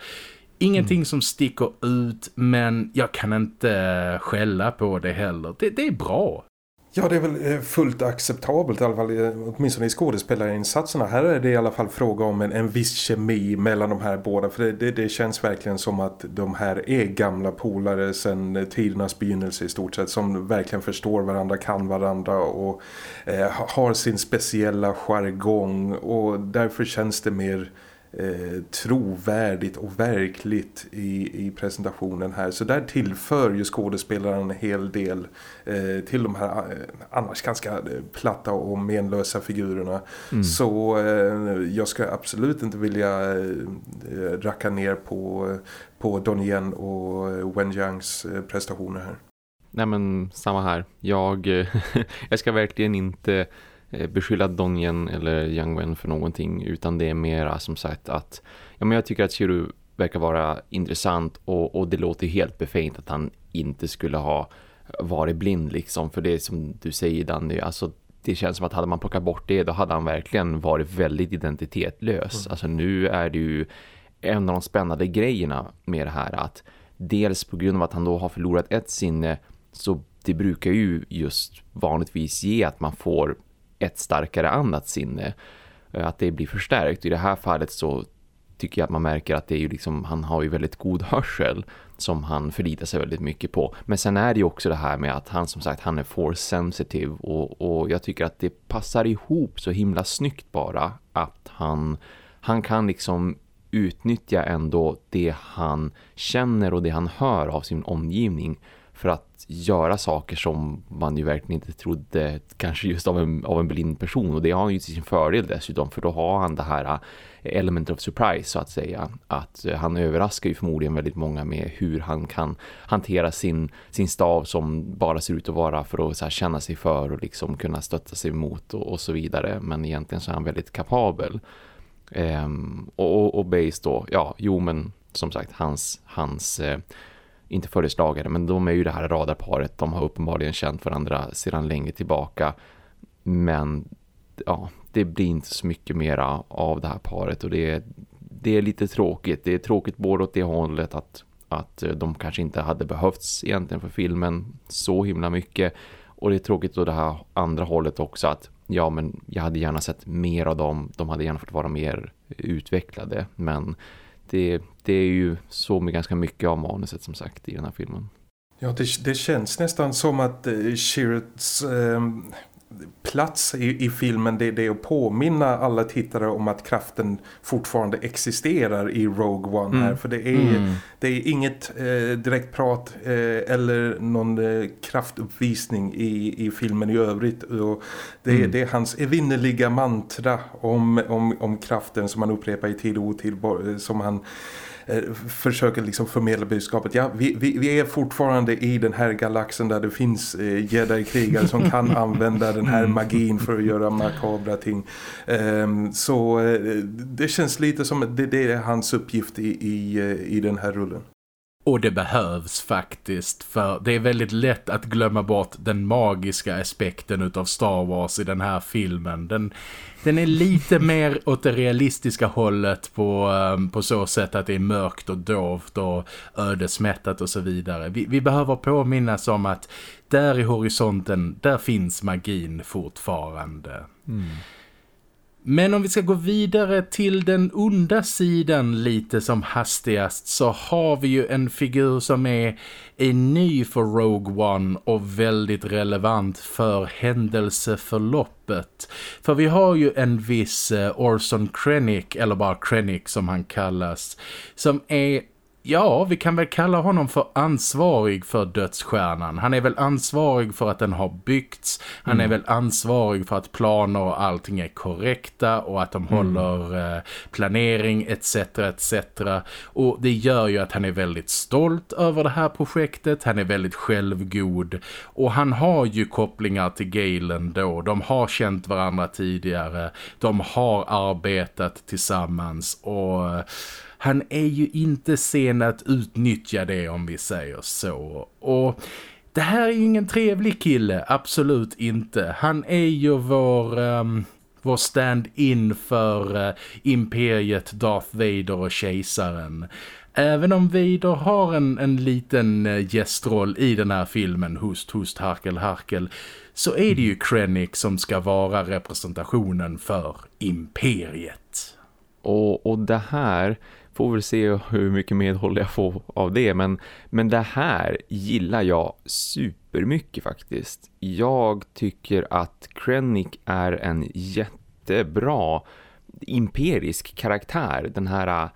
Ingenting mm. som sticker ut men jag kan inte skälla på det heller. Det, det är bra. Ja, det är väl eh, fullt acceptabelt i alla fall, eh, åtminstone i skådespelarinsatserna. Här är det i alla fall fråga om en, en viss kemi mellan de här båda. För det, det, det känns verkligen som att de här är gamla polare sedan tidernas begynnelse i stort sett. Som verkligen förstår varandra, kan varandra och eh, har sin speciella jargong. Och därför känns det mer eh, trovärdigt och verkligt i, i presentationen här. Så där tillför ju skådespelaren en hel del eh, till de här eh, annars ganska eh, platta och menlösa figurerna. Mm. Så eh, jag ska absolut inte vilja eh, racka ner på, på Donnie Yen och Wen Jiangs prestationer här. Nej men samma här. Jag, [laughs] jag ska verkligen inte beskylla Dongen eller Yang Wen för någonting utan det är mera som sagt att ja, men jag tycker att Chiru verkar vara intressant och, och det låter helt befängt att han inte skulle ha varit blind liksom för det som du säger Danny, alltså det känns som att hade man plockat bort det då hade han verkligen varit väldigt identitetslös. Mm. Alltså nu är det ju en av de spännande grejerna med det här att dels på grund av att han då har förlorat ett sinne så det brukar ju just vanligtvis ge att man får ett starkare annat sinne. Eh, att det blir förstärkt. I det här fallet så tycker jag att man märker att det är ju liksom, han har ju väldigt god [laughs] hörsel som han förlitar sig väldigt mycket på. Men sen är det ju också det här med att han som sagt, han är force sensitive och, och jag tycker att det passar ihop så himla snyggt bara att han, han kan liksom utnyttja ändå det han känner och det han hör av sin omgivning för att göra saker som man ju verkligen inte trodde kanske just av en, av en blind person. Och det har han ju till sin fördel dessutom för då har han det här eh, element of surprise så att säga. Att eh, han överraskar ju förmodligen väldigt många med hur han kan hantera sin, sin stav som bara ser ut att vara för att så här, känna sig för och liksom kunna stötta sig emot och, och så vidare. Men egentligen så är han väldigt kapabel. Ehm, och, och Base då, ja jo men som sagt hans, hans eh, inte föreslagare men de är ju det här radarparet. De har uppenbarligen känt varandra sedan länge tillbaka. Men ja, det blir inte så mycket mera av det här paret. Och det är, det är lite tråkigt. Det är tråkigt både åt det hållet att, att eh, de kanske inte hade behövts egentligen för filmen så himla mycket. Och det är tråkigt åt det här andra hållet också att ja men jag hade gärna sett mer av dem. De hade gärna fått vara mer utvecklade. Men det, det är ju så med ganska mycket av manuset som sagt i den här filmen. Ja, det, det känns nästan som att eh, Shirts eh, plats i, i filmen det, det är att påminna alla tittare om att kraften fortfarande existerar i Rogue One här. Mm. För det är, mm. det är inget eh, direkt prat eh, eller någon eh, kraftuppvisning i, i filmen i övrigt. Och det, mm. det är hans evinnerliga mantra om, om, om kraften som han upprepar i tid och otid som han Eh, försöker liksom förmedla budskapet. Ja, vi, vi, vi, är fortfarande i den här galaxen där det finns eh, jedi-krigare som kan [laughs] använda den här mm. magin för att göra makabra ting. Um, så eh, det känns lite som det, det är hans uppgift i, i, i den här rullen. Och det behövs faktiskt för det är väldigt lätt att glömma bort den magiska aspekten utav Star Wars i den här filmen. Den, den är lite [laughs] mer åt det realistiska hållet på, um, på så sätt att det är mörkt och dovt och ödesmättat och så vidare. Vi, vi behöver påminnas om att där i horisonten, där finns magin fortfarande. Mm. Men om vi ska gå vidare till den onda sidan lite som hastigast så har vi ju en figur som är, är ny för Rogue One och väldigt relevant för händelseförloppet. För vi har ju en viss eh, Orson Krennic, eller bara Krennic som han kallas, som är Ja, vi kan väl kalla honom för ansvarig för dödsstjärnan. Han är väl ansvarig för att den har byggts. Han mm. är väl ansvarig för att planer och allting är korrekta och att de mm. håller eh, planering etc. etc. Och det gör ju att han är väldigt stolt över det här projektet. Han är väldigt självgod. Och han har ju kopplingar till Galen då. De har känt varandra tidigare. De har arbetat tillsammans och han är ju inte sen att utnyttja det om vi säger så. Och det här är ju ingen trevlig kille, absolut inte. Han är ju vår... Um, vår stand-in för uh, imperiet Darth Vader och kejsaren. Även om Vader har en, en liten uh, gästroll i den här filmen, hust, hust, harkel, harkel, så är det ju Krennic som ska vara representationen för imperiet. Och, och det här får väl se hur mycket medhåll jag får av det. Men, men det här gillar jag supermycket faktiskt. Jag tycker att Krennic är en jättebra imperisk karaktär. Den här,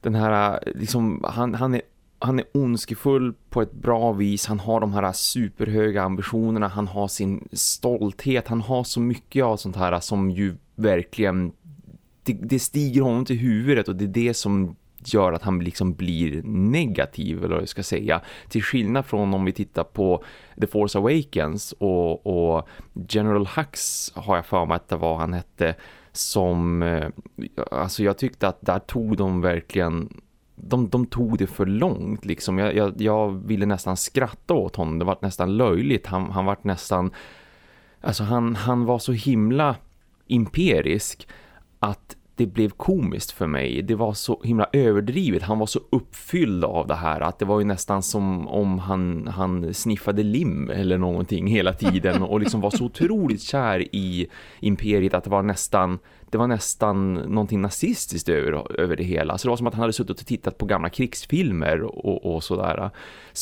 den här liksom, han, han är han är ondskefull på ett bra vis. Han har de här superhöga ambitionerna. Han har sin stolthet. Han har så mycket av sånt här som ju verkligen det, det stiger honom till huvudet och det är det som gör att han liksom blir negativ eller vad jag ska säga. Till skillnad från om vi tittar på The Force Awakens och, och General Hux har jag för mig att det var han hette som eh, alltså jag tyckte att där tog de verkligen de, de tog det för långt liksom. Jag, jag, jag ville nästan skratta åt honom. Det var nästan löjligt. Han, han var nästan alltså han, han var så himla imperisk att det blev komiskt för mig. Det var så himla överdrivet. Han var så uppfylld av det här att det var ju nästan som om han, han sniffade lim eller någonting hela tiden och liksom var så otroligt kär i imperiet att det var nästan det var nästan någonting nazistiskt över, över det hela. Så det var som att han hade suttit och tittat på gamla krigsfilmer och, och sådär.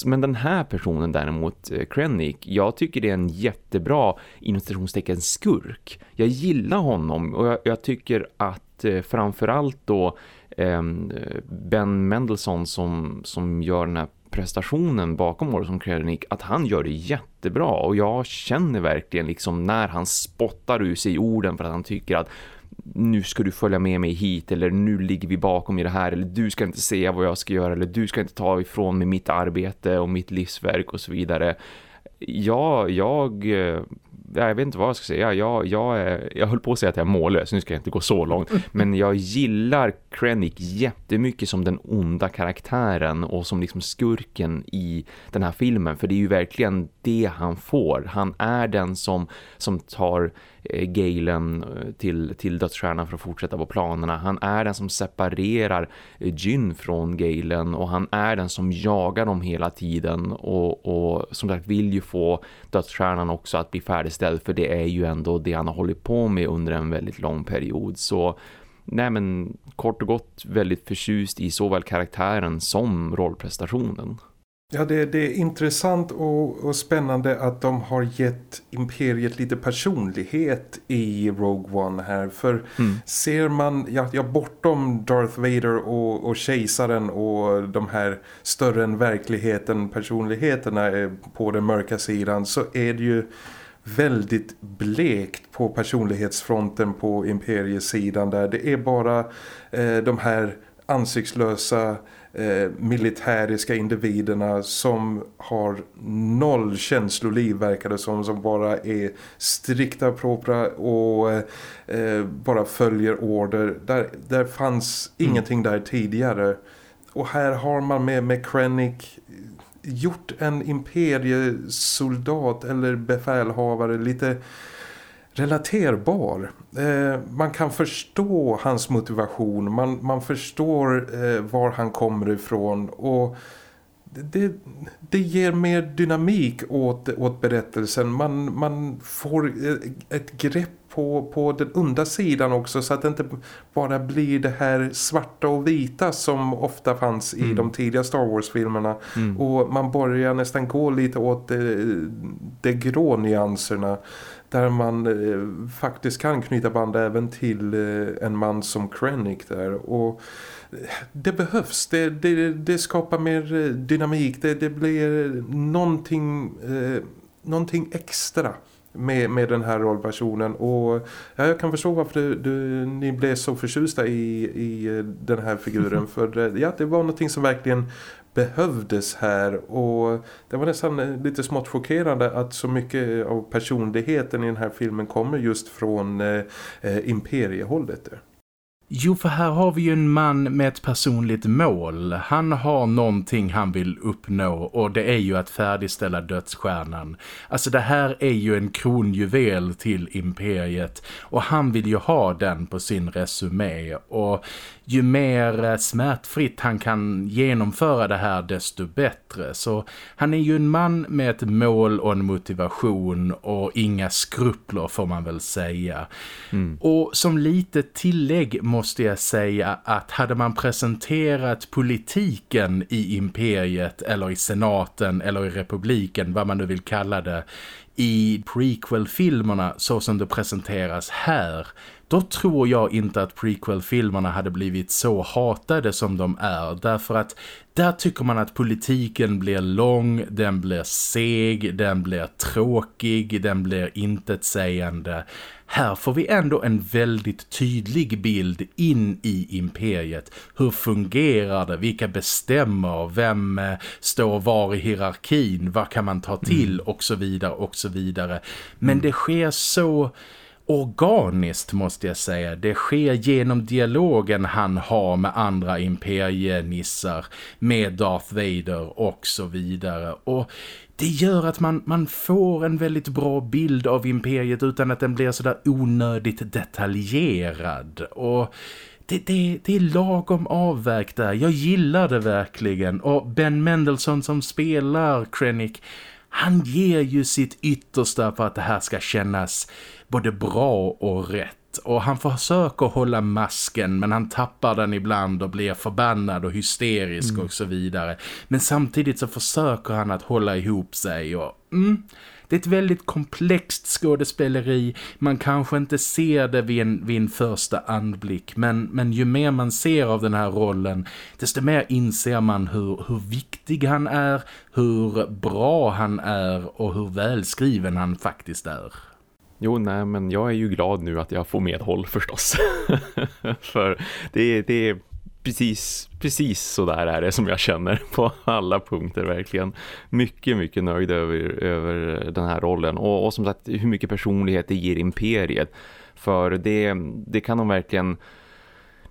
Men den här personen däremot, eh, Krennic, jag tycker det är en jättebra innovationstecken skurk. Jag gillar honom och jag, jag tycker att eh, framförallt då eh, Ben Mendelssohn som, som gör den här prestationen bakom Orson Krennic att han gör det jättebra och jag känner verkligen liksom när han spottar ur sig orden för att han tycker att nu ska du följa med mig hit eller nu ligger vi bakom i det här eller du ska inte säga vad jag ska göra eller du ska inte ta ifrån mig mitt arbete och mitt livsverk och så vidare. Ja, jag eh, jag vet inte vad jag ska säga. Jag, jag, är, jag höll på att säga att jag är mållös. Nu ska jag inte gå så långt. Men jag gillar Krennic jättemycket som den onda karaktären och som liksom skurken i den här filmen. För det är ju verkligen det han får. Han är den som, som tar eh, Galen eh, till, till dödsstjärnan för att fortsätta på planerna. Han är den som separerar Jyn från Galen och han är den som jagar dem hela tiden och, och som sagt vill ju få dödsstjärnan också att bli färdigställd för det är ju ändå det han har hållit på med under en väldigt lång period. Så nej men kort och gott väldigt förtjust i såväl karaktären som rollprestationen. Ja, det, det är intressant och, och, spännande att de har gett Imperiet lite personlighet i Rogue One här. För mm. ser man, ja, ja, bortom Darth Vader och, och kejsaren och de här större än verkligheten personligheterna på den mörka sidan så är det ju väldigt blekt på personlighetsfronten på imperiesidan där. Det är bara eh, de här ansiktslösa eh, militäriska individerna som har noll känsloliv verkar det som, som bara är strikta propra och eh, bara följer order. Där, där fanns mm. ingenting där tidigare. Och här har man med, Krennic gjort en imperiesoldat eller befälhavare lite relaterbar. Eh, man kan förstå hans motivation, man, man förstår eh, var han kommer ifrån och det, det ger mer dynamik åt, åt berättelsen. Man, man får eh, ett grepp på, på den onda sidan också så att det inte bara blir det här svarta och vita som ofta fanns i mm. de tidiga Star Wars-filmerna. Mm. Och man börjar nästan gå lite åt de, de grå nyanserna där man eh, faktiskt kan knyta band även till eh, en man som Krennic där. Och eh, det behövs, det, det, det skapar mer eh, dynamik, det, det blir någonting, eh, någonting extra med, med den här rollpersonen och ja, jag kan förstå varför du, du, ni blev så förtjusta i, i eh, den här figuren. [laughs] För ja, det var någonting som verkligen behövdes här och det var nästan lite smått chockerande att så mycket av personligheten i den här filmen kommer just från eh, eh imperiehållet. Jo, för här har vi ju en man med ett personligt mål. Han har någonting han vill uppnå och det är ju att färdigställa dödsstjärnan. Alltså det här är ju en kronjuvel till imperiet och han vill ju ha den på sin resumé och ju mer eh, smärtfritt han kan genomföra det här desto bättre. Så han är ju en man med ett mål och en motivation och inga skrupler får man väl säga. Mm. Och som lite tillägg måste jag säga att hade man presenterat politiken i imperiet eller i senaten eller i republiken, vad man nu vill kalla det, i prequel-filmerna så som det presenteras här då tror jag inte att prequel-filmerna hade blivit så hatade som de är. Därför att där tycker man att politiken blir lång, den blir seg, den blir tråkig, den blir intetsägande. Här får vi ändå en väldigt tydlig bild in i imperiet. Hur fungerar det? Vilka bestämmer? Vem eh, står var i hierarkin? Vad kan man ta till? Mm. Och så vidare och så vidare. Men mm. det sker så organiskt måste jag säga. Det sker genom dialogen han har med andra imperienissar, med Darth Vader och så vidare. Och det gör att man, man får en väldigt bra bild av imperiet utan att den blir sådär onödigt detaljerad. Och det, det, det är lagom avvägt där. Jag gillar det verkligen. Och Ben Mendelssohn som spelar Krennic, han ger ju sitt yttersta för att det här ska kännas både bra och rätt. Och han försöker hålla masken men han tappar den ibland och blir förbannad och hysterisk mm. och så vidare. Men samtidigt så försöker han att hålla ihop sig och... Mm, det är ett väldigt komplext skådespeleri. Man kanske inte ser det vid en, vid en första anblick men, men ju mer man ser av den här rollen desto mer inser man hur, hur viktig han är, hur bra han är och hur välskriven han faktiskt är. Jo, nej, men jag är ju glad nu att jag får medhåll förstås. [laughs] För det, det är precis, precis så där är det som jag känner [laughs] på alla punkter verkligen. Mycket, mycket nöjd över, över den här rollen. Och, och som sagt, hur mycket personlighet det ger Imperiet. För det, det kan de verkligen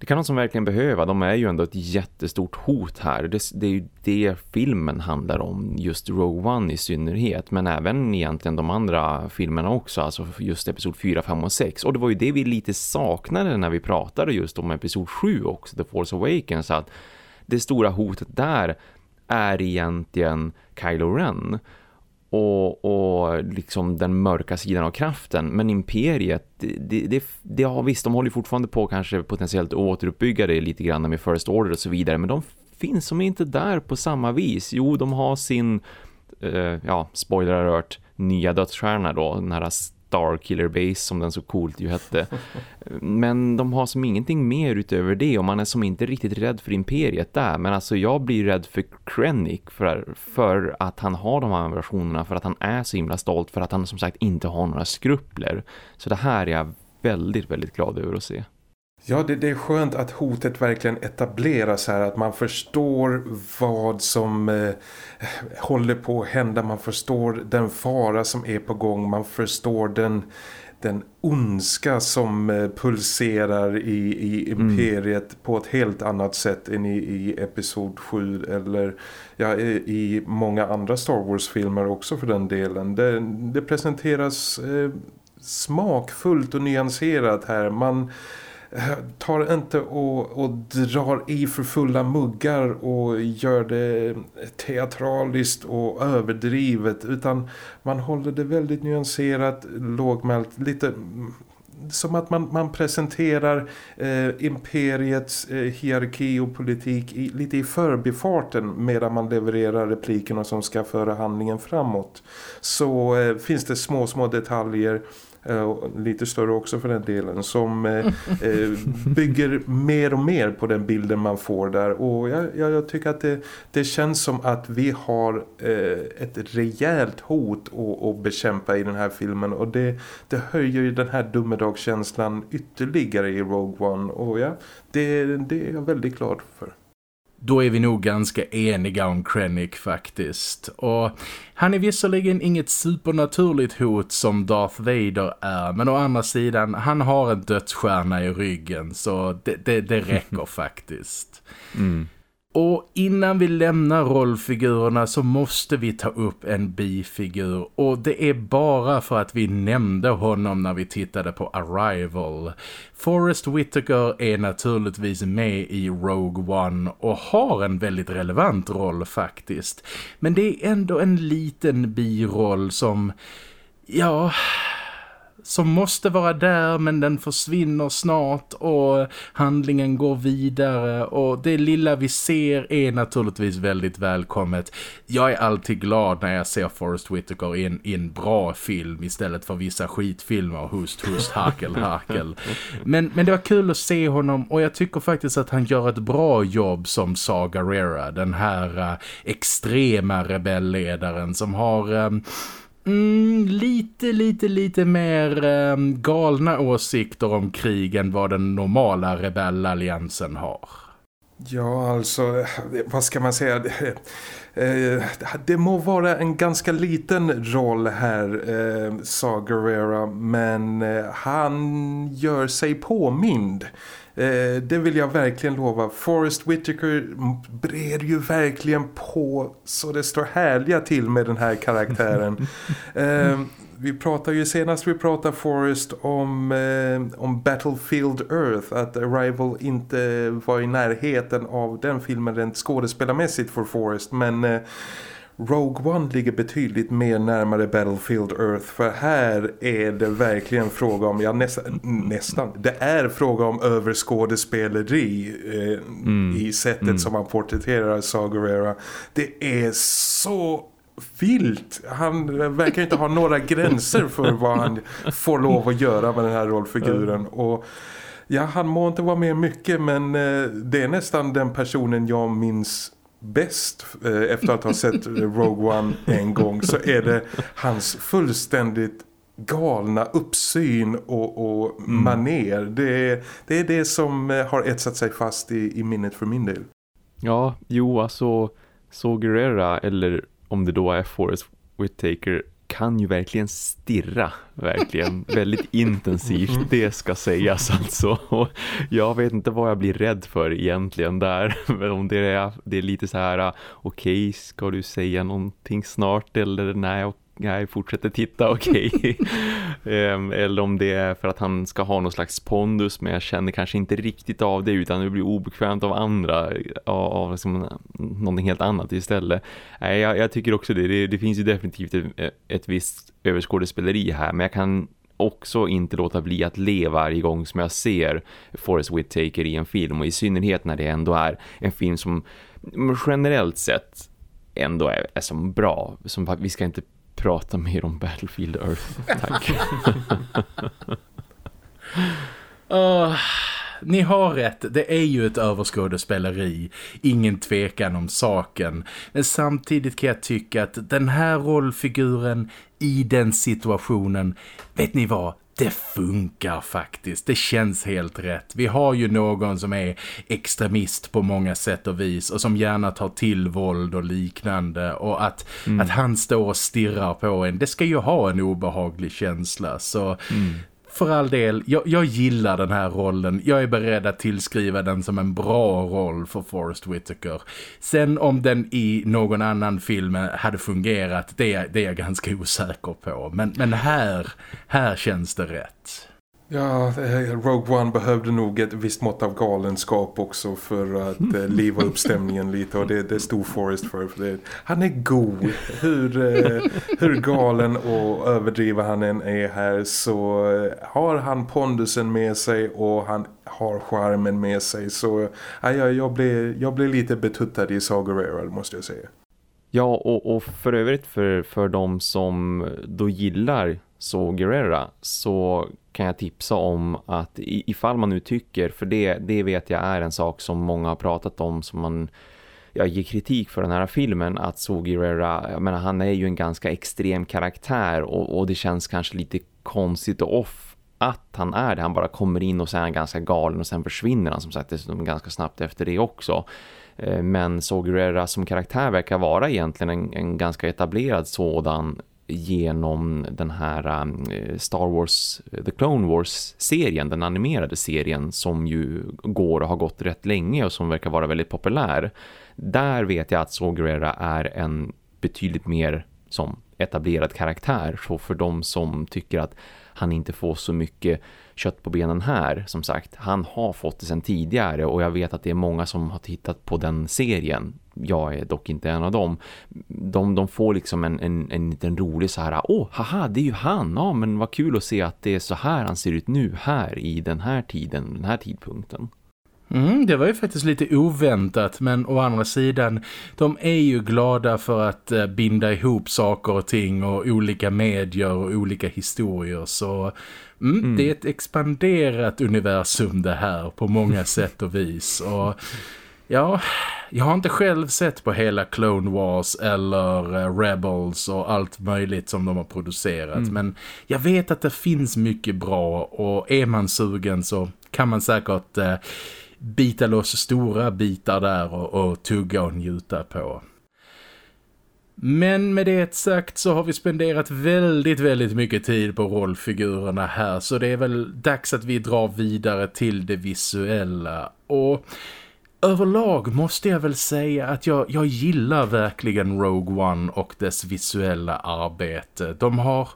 det kan de som verkligen behöva. De är ju ändå ett jättestort hot här. Det, det, är ju det filmen handlar om. Just Rogue One i synnerhet. Men även egentligen de andra filmerna också. Alltså just episod 4, 5 och 6. Och det var ju det vi lite saknade när vi pratade just om episod 7 också. The Force Awakens. Att det stora hotet där är egentligen Kylo Ren och, och liksom den mörka sidan av kraften. Men imperiet, det, det, det, ja visst, de håller fortfarande på kanske potentiellt återuppbygga det lite grann med First Order och så vidare. Men de finns som inte där på samma vis. Jo, de har sin, eh, ja, spoiler alert, nya dödsstjärna då, den här Starkiller Base som den så coolt ju hette. Men de har som ingenting mer utöver det och man är som inte riktigt rädd för imperiet där. Men alltså jag blir rädd för Krennic för, för att han har de här versionerna, för att han är så himla stolt, för att han som sagt inte har några skrupler. Så det här är jag väldigt, väldigt glad över att se. Ja, det, det, är skönt att hotet verkligen etableras här. Att man förstår vad som eh, håller på att hända. Man förstår den fara som är på gång. Man förstår den, den ondska som eh, pulserar i, i imperiet mm. på ett helt annat sätt än i, i episod 7 eller ja, i, i många andra Star Wars-filmer också för den delen. Det, det presenteras eh, smakfullt och nyanserat här. Man tar inte och, och drar i för fulla muggar och gör det teatraliskt och överdrivet utan man håller det väldigt nyanserat, lågmält, lite som att man, man presenterar eh, imperiets eh, hierarki och politik i, lite i förbifarten medan man levererar replikerna som ska föra handlingen framåt. Så eh, finns det små små detaljer Eh, lite större också för den delen som eh, eh, bygger mer och mer på den bilden man får där. Och jag, jag, jag tycker att det, det, känns som att vi har ett rejält hot att, att bekämpa i den här filmen. Och det, det höjer ju den här domedagskänslan ytterligare i Rogue One. Och ja, det, det är jag väldigt glad för då är vi nog ganska eniga om Krennic faktiskt. Och han är visserligen inget supernaturligt hot som Darth Vader är, men å andra sidan, han har en dödsstjärna i ryggen så det, det, det räcker [laughs] faktiskt. Mm. Och innan vi lämnar rollfigurerna så måste vi ta upp en bifigur och det är bara för att vi nämnde honom när vi tittade på Arrival. Forrest Whitaker är naturligtvis med i Rogue One och har en väldigt relevant roll faktiskt. Men det är ändå en liten biroll som, ja som måste vara där men den försvinner snart och handlingen går vidare och det lilla vi ser är naturligtvis väldigt välkommet. Jag är alltid glad när jag ser Forrest Whitaker i en, i en bra film istället för vissa skitfilmer, hust, hust, hakel, hakel. Men, men det var kul att se honom och jag tycker faktiskt att han gör ett bra jobb som Saga Rera. den här uh, extrema rebellledaren som har... Um, Mm, lite, lite, lite mer eh, galna åsikter om krig än vad den normala rebellalliansen har. Ja, alltså, vad ska man säga? Eh, det må vara en ganska liten roll här, eh, sa Guerrera, men eh, han gör sig påmind. Eh, det vill jag verkligen lova. Forrest Whitaker brer ju verkligen på så det står härliga till med den här karaktären. [laughs] eh, vi pratade ju senast vi pratade Forrest om, eh, om Battlefield Earth att Arrival inte var i närheten av den filmen rent skådespelarmässigt för Forrest men eh, Rogue One ligger betydligt mer närmare Battlefield Earth för här är det verkligen fråga om, ja nästan, nästan det är fråga om överskådespeleri eh, mm. i sättet mm. som man porträtterar Saw Gerrera. Det är så vilt. Han verkar inte ha några gränser för vad han får lov att göra med den här rollfiguren. Och ja, han må inte vara med mycket men eh, det är nästan den personen jag minns bäst eh, efter att ha sett Rogue One en gång så är det hans fullständigt galna uppsyn och, och mm. maner. Det är, det är det som eh, har etsat sig fast i, i minnet för min del. Ja, jo alltså så Guerrera eller om det då är Forrest Whitaker kan ju verkligen stirra verkligen [laughs] väldigt intensivt mm. det ska sägas alltså och jag vet inte vad jag blir rädd för egentligen där [laughs] men om det är, det är lite så här okej okay, ska du säga någonting snart eller nej jag fortsätter titta, [laughs] okej. Okay. Eller om det är för att han ska ha någon slags pondus men jag känner kanske inte riktigt av det utan det blir obekvämt av andra, av, av liksom någonting helt annat istället. Nej, jag, jag tycker också det. det. det. finns ju definitivt ett, ett visst överskådespeleri här men jag kan också inte låta bli att le varje gång som jag ser Forrest Whitaker i en film och i synnerhet när det ändå är en film som generellt sett ändå är, är som bra. Som, vi ska inte prata mer om Battlefield Earth. Tack. uh, [laughs] ni har rätt, det är ju ett överskådespeleri. Ingen tvekan om saken. Men samtidigt kan jag tycka att den här rollfiguren i den situationen, vet ni vad? Det funkar faktiskt. Det känns helt rätt. Vi har ju någon som är extremist på många sätt och vis och som gärna tar till våld och liknande och att, mm. att han står och stirrar på en, det ska ju ha en obehaglig känsla. Så mm för all del, jag, jag, gillar den här rollen. Jag är beredd att tillskriva den som en bra roll för Forrest Whitaker. Sen om den i någon annan film hade fungerat, det, det är jag ganska osäker på. Men, men här, här känns det rätt. Ja, eh, Rogue One behövde nog ett visst mått av galenskap också för att eh, [laughs] liva upp stämningen lite och det, det stod Forrest för. för det, han är god. Hur, eh, hur galen och överdriven han än är här så har han pondusen med sig och han har charmen med sig. Så ja, jag, blev, jag blev lite betuttad i Gerrera måste jag säga. Ja, och, och för övrigt för, för de som då gillar så Guerrera så kan jag tipsa om att ifall man nu tycker, för det, det vet jag är en sak som många har pratat om som man jag ger kritik för den här filmen att So Guerrera, jag menar han är ju en ganska extrem karaktär och, och det känns kanske lite konstigt och off att han är det. Han bara kommer in och sen är han ganska galen och sen försvinner han som sagt dessutom ganska snabbt efter det också. Eh, men So Guerrera som karaktär verkar vara egentligen en, en ganska etablerad sådan genom den här um, Star Wars, eh, The Clone Wars-serien, den animerade serien som ju går och har gått rätt länge och som verkar vara väldigt populär. Där vet jag att Saw är en betydligt mer som etablerad karaktär så för de som tycker att han inte får så mycket kött på benen här, som sagt, han har fått det sedan tidigare och jag vet att det är många som har tittat på den serien jag är dock inte en av dem. De, de får liksom en, en, en liten rolig så här, åh, haha, det är ju han. Ja, men vad kul att se att det är så här han ser ut nu, här i den här tiden, den här tidpunkten. Mm, det var ju faktiskt lite oväntat men å andra sidan de är ju glada för att eh, binda ihop saker och ting och olika medier och olika historier så mm, mm. det är ett expanderat universum det här på många [laughs] sätt och vis och Ja, jag har inte själv sett på hela Clone Wars eller uh, Rebels och allt möjligt som de har producerat. Mm. Men jag vet att det finns mycket bra och är man sugen så kan man säkert uh, bita loss stora bitar där och, och tugga och njuta på. Men med det sagt så har vi spenderat väldigt, väldigt mycket tid på rollfigurerna här så det är väl dags att vi drar vidare till det visuella. Och överlag måste jag väl säga att jag, jag gillar verkligen Rogue One och dess visuella arbete. De har,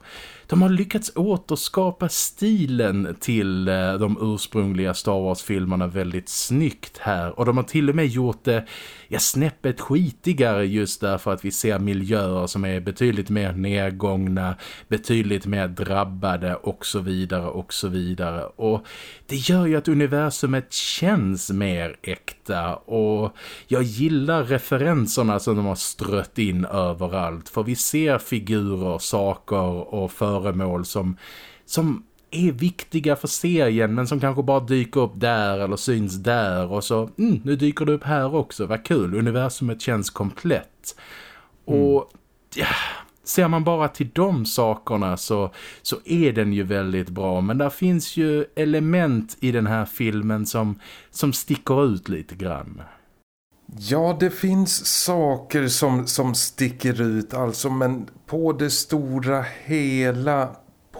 de har lyckats återskapa stilen till eh, de ursprungliga Star Wars-filmerna väldigt snyggt här. Och de har till och med gjort det ja, snäppet skitigare just därför att vi ser miljöer som är betydligt mer nedgångna, betydligt mer drabbade och så vidare och så vidare. Och det gör ju att universumet känns mer äkta och jag gillar referenserna som de har strött in överallt för vi ser figurer, saker och föremål som, som är viktiga för serien men som kanske bara dyker upp där eller syns där och så, mm, nu dyker det upp här också, vad kul, universumet känns komplett. Mm. Och ja, ser man bara till de sakerna så, så är den ju väldigt bra. Men där finns ju element i den här filmen som, som sticker ut lite grann. Ja, det finns saker som, som sticker ut alltså, men på det stora hela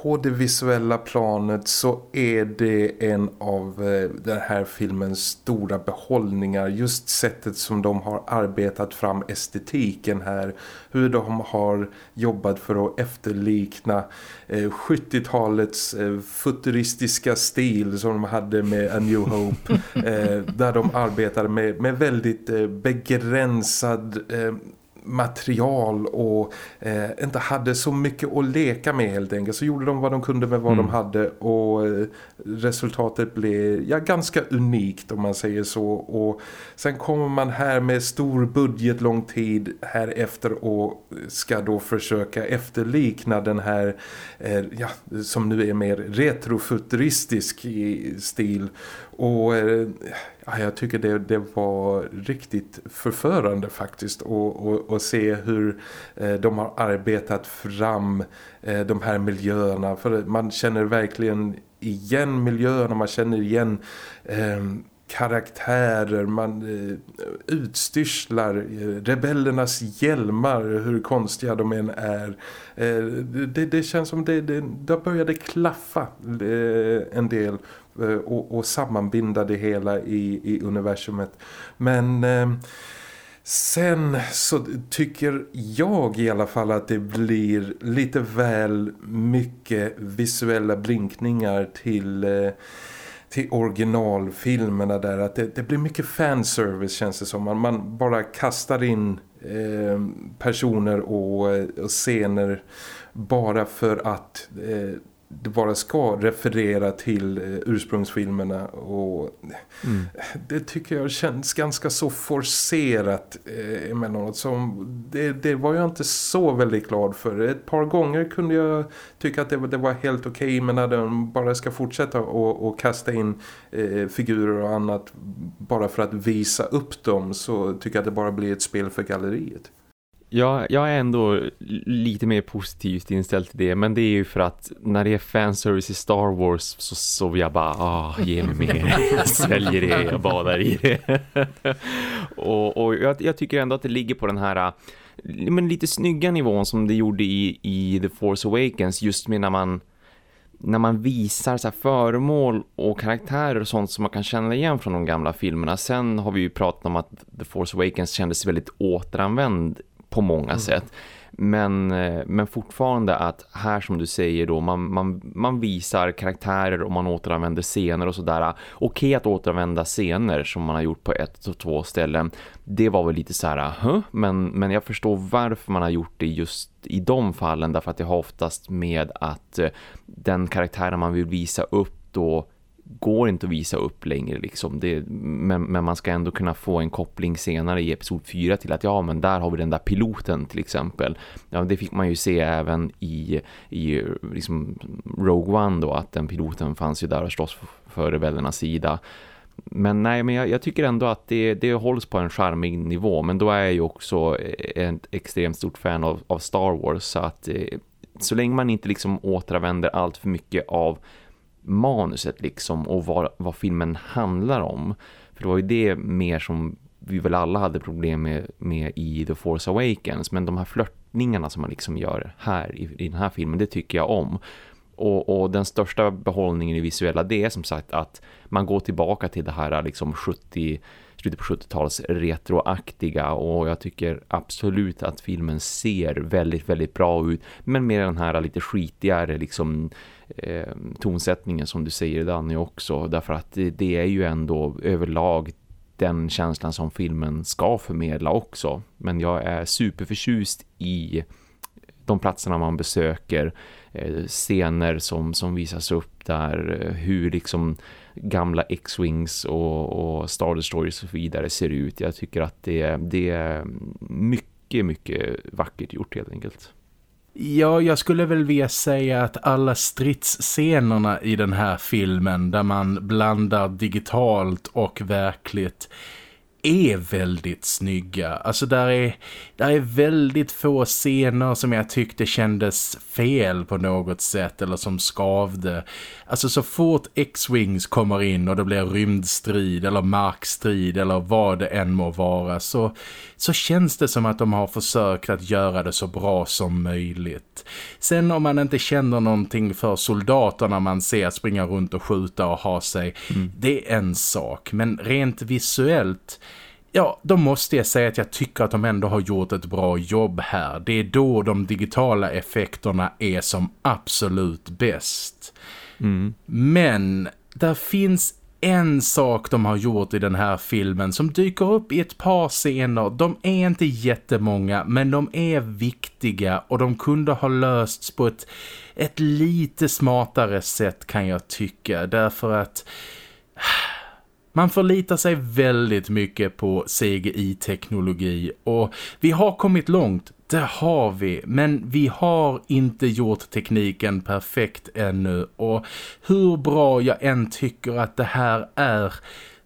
på det visuella planet så är det en av eh, den här filmens stora behållningar. Just sättet som de har arbetat fram estetiken här. Hur de har jobbat för att efterlikna 70-talets eh, eh, futuristiska stil som de hade med A New Hope. [laughs] där de arbetade med, med väldigt begränsad material och eh, inte hade så mycket att leka med helt enkelt. Så gjorde de vad de kunde med vad mm. de hade och eh, resultatet blev ja, ganska unikt om man säger så. Och sen kommer man här med stor budget lång tid här efter och ska då försöka efterlikna den här eh, ja, som nu är mer retrofuturistisk i stil och eh, ja, jag tycker det, det var riktigt förförande faktiskt att se hur eh, de har arbetat fram eh, de här miljöerna. För man känner verkligen igen miljöerna, man känner igen eh, karaktärer, man eh, utstyrslar eh, rebellernas hjälmar, hur konstiga de än är. Eh, det, det, känns som det, det, det började klaffa eh, en del Eh, och, och sammanbinda det hela i, i universumet. Men... Eh, Sen så tycker jag i alla fall att det blir lite väl mycket visuella blinkningar till eh, till originalfilmerna där att det, det, blir mycket fanservice känns det som. Man, man bara kastar in eh, personer och, eh, och, scener bara för att eh, det bara ska referera till eh, ursprungsfilmerna och mm. det tycker jag känns ganska så forcerat eh, emellanåt som det, det var jag inte så väldigt glad för. Ett par gånger kunde jag tycka att det, var, det var helt okej okay, men när de bara ska fortsätta och, och kasta in eh, figurer och annat bara för att visa upp dem så tycker jag att det bara blir ett spel för galleriet. Ja, jag är ändå lite mer positivt inställd till det. Men det är ju för att när det är fanservice i Star Wars så, vill jag bara, ah, ge mig mer. [laughs] [laughs] Jag sväljer det, jag badar i det. [laughs] och, och jag, jag, tycker ändå att det ligger på den här men lite snygga nivån som det gjorde i, i The Force Awakens. Just med när man när man visar så föremål och karaktärer och sånt som man kan känna igen från de gamla filmerna. Sen har vi ju pratat om att The Force Awakens kändes väldigt återanvänd på många mm. sätt. Men, eh, men fortfarande att här som du säger då, man, man, man visar karaktärer och man återanvänder scener och sådär. Okej att återanvända scener som man har gjort på ett och två ställen. Det var väl lite så här, huh? men, men jag förstår varför man har gjort det just i de fallen. Därför att det har oftast med att eh, den karaktären man vill visa upp då går inte att visa upp längre liksom. Det, men, men, man ska ändå kunna få en koppling senare i episod 4 till att ja men där har vi den där piloten till exempel. Ja, det fick man ju se även i, i liksom Rogue One då att den piloten fanns ju där och slåss för, rebellernas sida. Men nej, men jag, jag, tycker ändå att det, det hålls på en charmig nivå. Men då är jag ju också ett extremt stort fan av, av Star Wars. Så att eh, så länge man inte liksom återanvänder allt för mycket av manuset liksom och vad, vad filmen handlar om. För det var ju det mer som vi väl alla hade problem med, med i The Force Awakens. Men de här flörtningarna som man liksom gör här i, i den här filmen, det tycker jag om. Och, och, den största behållningen i visuella det är som sagt att man går tillbaka till det här liksom 70 slutet på 70-tals retroaktiga och jag tycker absolut att filmen ser väldigt, väldigt bra ut men med den här lite skitigare liksom eh, tonsättningen som du säger Danny också därför att det, det är ju ändå överlag den känslan som filmen ska förmedla också. Men jag är superförtjust i de platserna man besöker, eh, scener som, som visas upp där, eh, hur liksom gamla X-Wings och, och Star Destroyers och så vidare ser ut. Jag tycker att det, det är mycket, mycket vackert gjort helt enkelt. Ja, jag skulle väl vilja säga att alla stridsscenerna i den här filmen där man blandar digitalt och verkligt är väldigt snygga. Alltså där är, där är väldigt få scener som jag tyckte kändes fel på något sätt eller som skavde. Alltså så fort X-Wings kommer in och det blir rymdstrid eller markstrid eller vad det än må vara så, så känns det som att de har försökt att göra det så bra som möjligt. Sen om man inte känner någonting för soldaterna man ser springa runt och skjuta och ha sig, mm. det är en sak. Men rent visuellt Ja, då måste jag säga att jag tycker att de ändå har gjort ett bra jobb här. Det är då de digitala effekterna är som absolut bäst. Mm. Men där finns en sak de har gjort i den här filmen som dyker upp i ett par scener. De är inte jättemånga men de är viktiga och de kunde ha lösts på ett, ett lite smartare sätt kan jag tycka. Därför att man förlitar sig väldigt mycket på CGI-teknologi och vi har kommit långt, det har vi. Men vi har inte gjort tekniken perfekt ännu och hur bra jag än tycker att det här är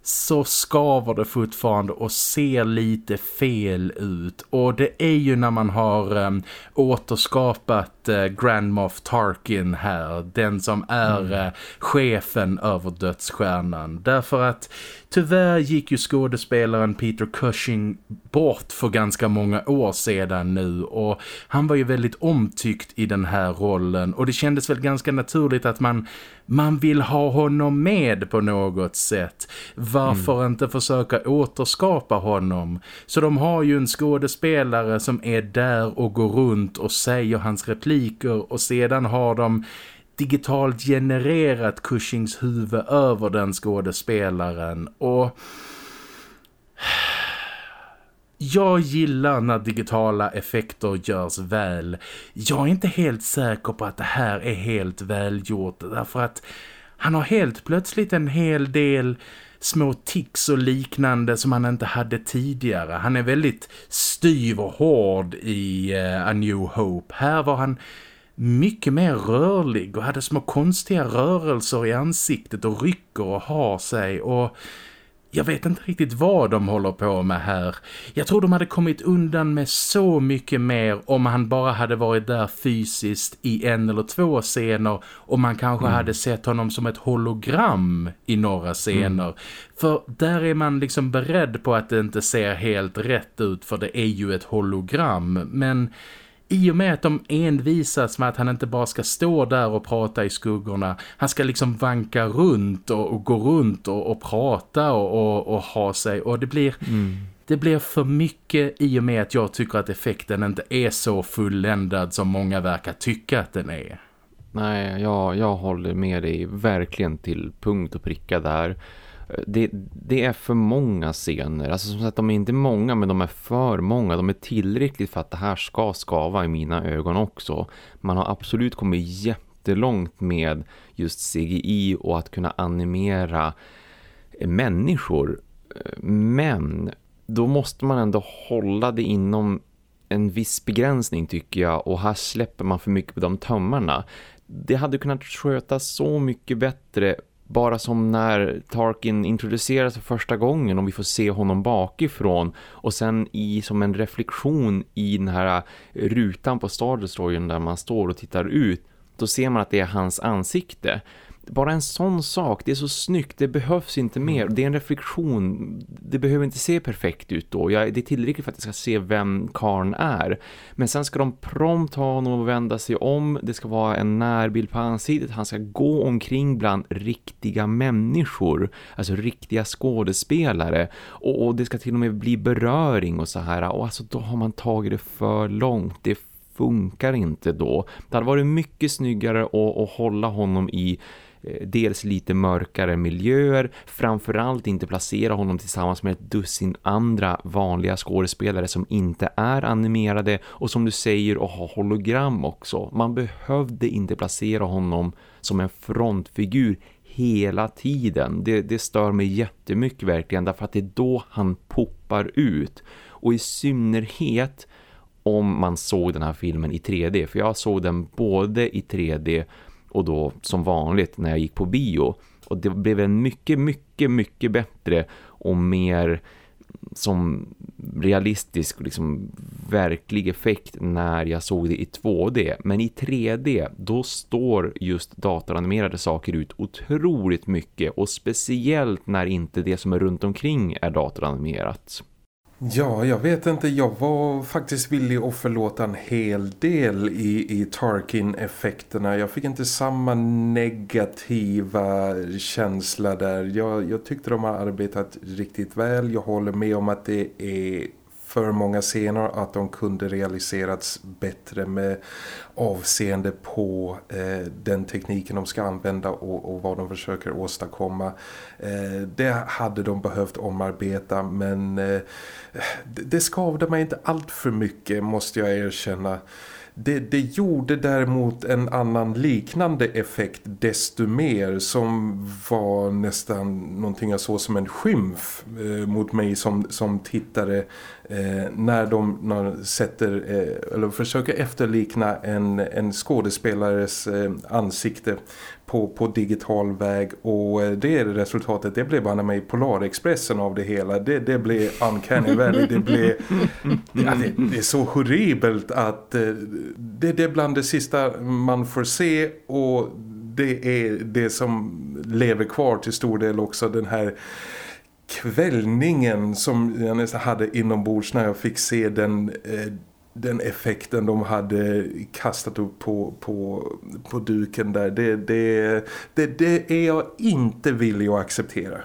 så skaver det fortfarande och ser lite fel ut. Och det är ju när man har um, återskapat uh, Grand Moff Tarkin här, den som är mm. uh, chefen över dödsstjärnan. Därför att tyvärr gick ju skådespelaren Peter Cushing bort för ganska många år sedan nu och han var ju väldigt omtyckt i den här rollen och det kändes väl ganska naturligt att man man vill ha honom med på något sätt. Varför mm. inte försöka återskapa honom? Så de har ju en skådespelare som är där och går runt och säger hans repliker och sedan har de digitalt genererat Cushings huvud över den skådespelaren och jag gillar när digitala effekter görs väl. Jag är inte helt säker på att det här är helt välgjort därför att han har helt plötsligt en hel del små tics och liknande som han inte hade tidigare. Han är väldigt styv och hård i uh, A New Hope. Här var han mycket mer rörlig och hade små konstiga rörelser i ansiktet och rycker och har sig och jag vet inte riktigt vad de håller på med här. Jag tror de hade kommit undan med så mycket mer om han bara hade varit där fysiskt i en eller två scener och man kanske mm. hade sett honom som ett hologram i några scener. Mm. För där är man liksom beredd på att det inte ser helt rätt ut för det är ju ett hologram. Men i och med att de envisas med att han inte bara ska stå där och prata i skuggorna. Han ska liksom vanka runt och, och gå runt och, och prata och, och, ha sig. Och det blir... Mm. Det blir för mycket i och med att jag tycker att effekten inte är så fulländad som många verkar tycka att den är. Nej, jag, jag håller med dig verkligen till punkt och pricka där det, det, är för många scener. Alltså som sagt, de är inte många men de är för många. De är tillräckligt för att det här ska skava i mina ögon också. Man har absolut kommit jättelångt med just CGI och att kunna animera människor. Men då måste man ändå hålla det inom en viss begränsning tycker jag och här släpper man för mycket på de tömmarna. Det hade kunnat skötas så mycket bättre bara som när Tarkin introduceras för första gången och vi får se honom bakifrån och sen i som en reflektion i den här rutan på Star Destroyern där man står och tittar ut då ser man att det är hans ansikte bara en sån sak, det är så snyggt, det behövs inte mer. Mm. Det är en reflektion, det behöver inte se perfekt ut då. Jag, det är tillräckligt för att jag ska se vem karn är. Men sen ska de prompt ha honom och vända sig om. Det ska vara en närbild på ansiktet. Han ska gå omkring bland riktiga människor. Alltså riktiga skådespelare. Och, och det ska till och med bli beröring och så här. Och alltså då har man tagit det för långt. Det funkar inte då. Det hade varit mycket snyggare att, att hålla honom i Eh, dels lite mörkare miljöer, framförallt inte placera honom tillsammans med ett dussin andra vanliga skådespelare som inte är animerade och som du säger och ha hologram också. Man behövde inte placera honom som en frontfigur hela tiden. Det, det stör mig jättemycket verkligen därför att det är då han poppar ut. Och i synnerhet om man såg den här filmen i 3D. För jag såg den både i 3D och då som vanligt när jag gick på bio. Och det blev en mycket, mycket, mycket bättre och mer som realistisk liksom verklig effekt när jag såg det i 2D. Men i 3D då står just datoranimerade saker ut otroligt mycket och speciellt när inte det som är runt omkring är datoranimerat. Ja, jag vet inte. Jag var faktiskt villig att förlåta en hel del i, i Tarkin-effekterna. Jag fick inte samma negativa känsla där. Jag, jag tyckte de har arbetat riktigt väl. Jag håller med om att det är för många scener att de kunde realiserats bättre med avseende på eh, den tekniken de ska använda och, och vad de försöker åstadkomma. Eh, det hade de behövt omarbeta men eh, det, det skavde mig inte allt för mycket måste jag erkänna. Det, det gjorde däremot en annan liknande effekt desto mer som var nästan någonting jag såg som en skymf eh, mot mig som, som tittare eh, när de när sätter eh, eller försöker efterlikna en, en skådespelares eh, ansikte på, på digital väg och eh, det är resultatet. Det blev bara mig Polarexpressen av det hela. Det, det blev Uncanny Valley. Det, blev, ja, det, det, är så horribelt att eh, det, det är bland det sista man får se och det är det som lever kvar till stor del också den här kvällningen som jag nästan hade inombords när jag fick se den eh, den effekten de hade kastat upp på, på, på duken där det, det, det, det är jag inte villig att acceptera.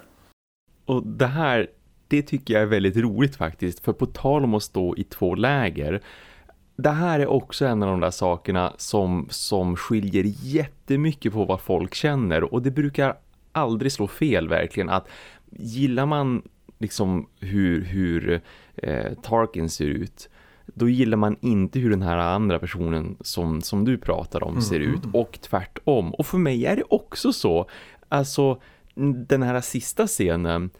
Och det här, det tycker jag är väldigt roligt faktiskt. För på tal om att stå i två läger. Det här är också en av de där sakerna som, som skiljer jättemycket på vad folk känner. Och det brukar aldrig slå fel verkligen. Att gillar man liksom hur, hur eh, Tarkin ser ut då gillar man inte hur den här andra personen som, som du pratar om ser mm. ut och tvärtom. Och för mig är det också så. Alltså den här sista scenen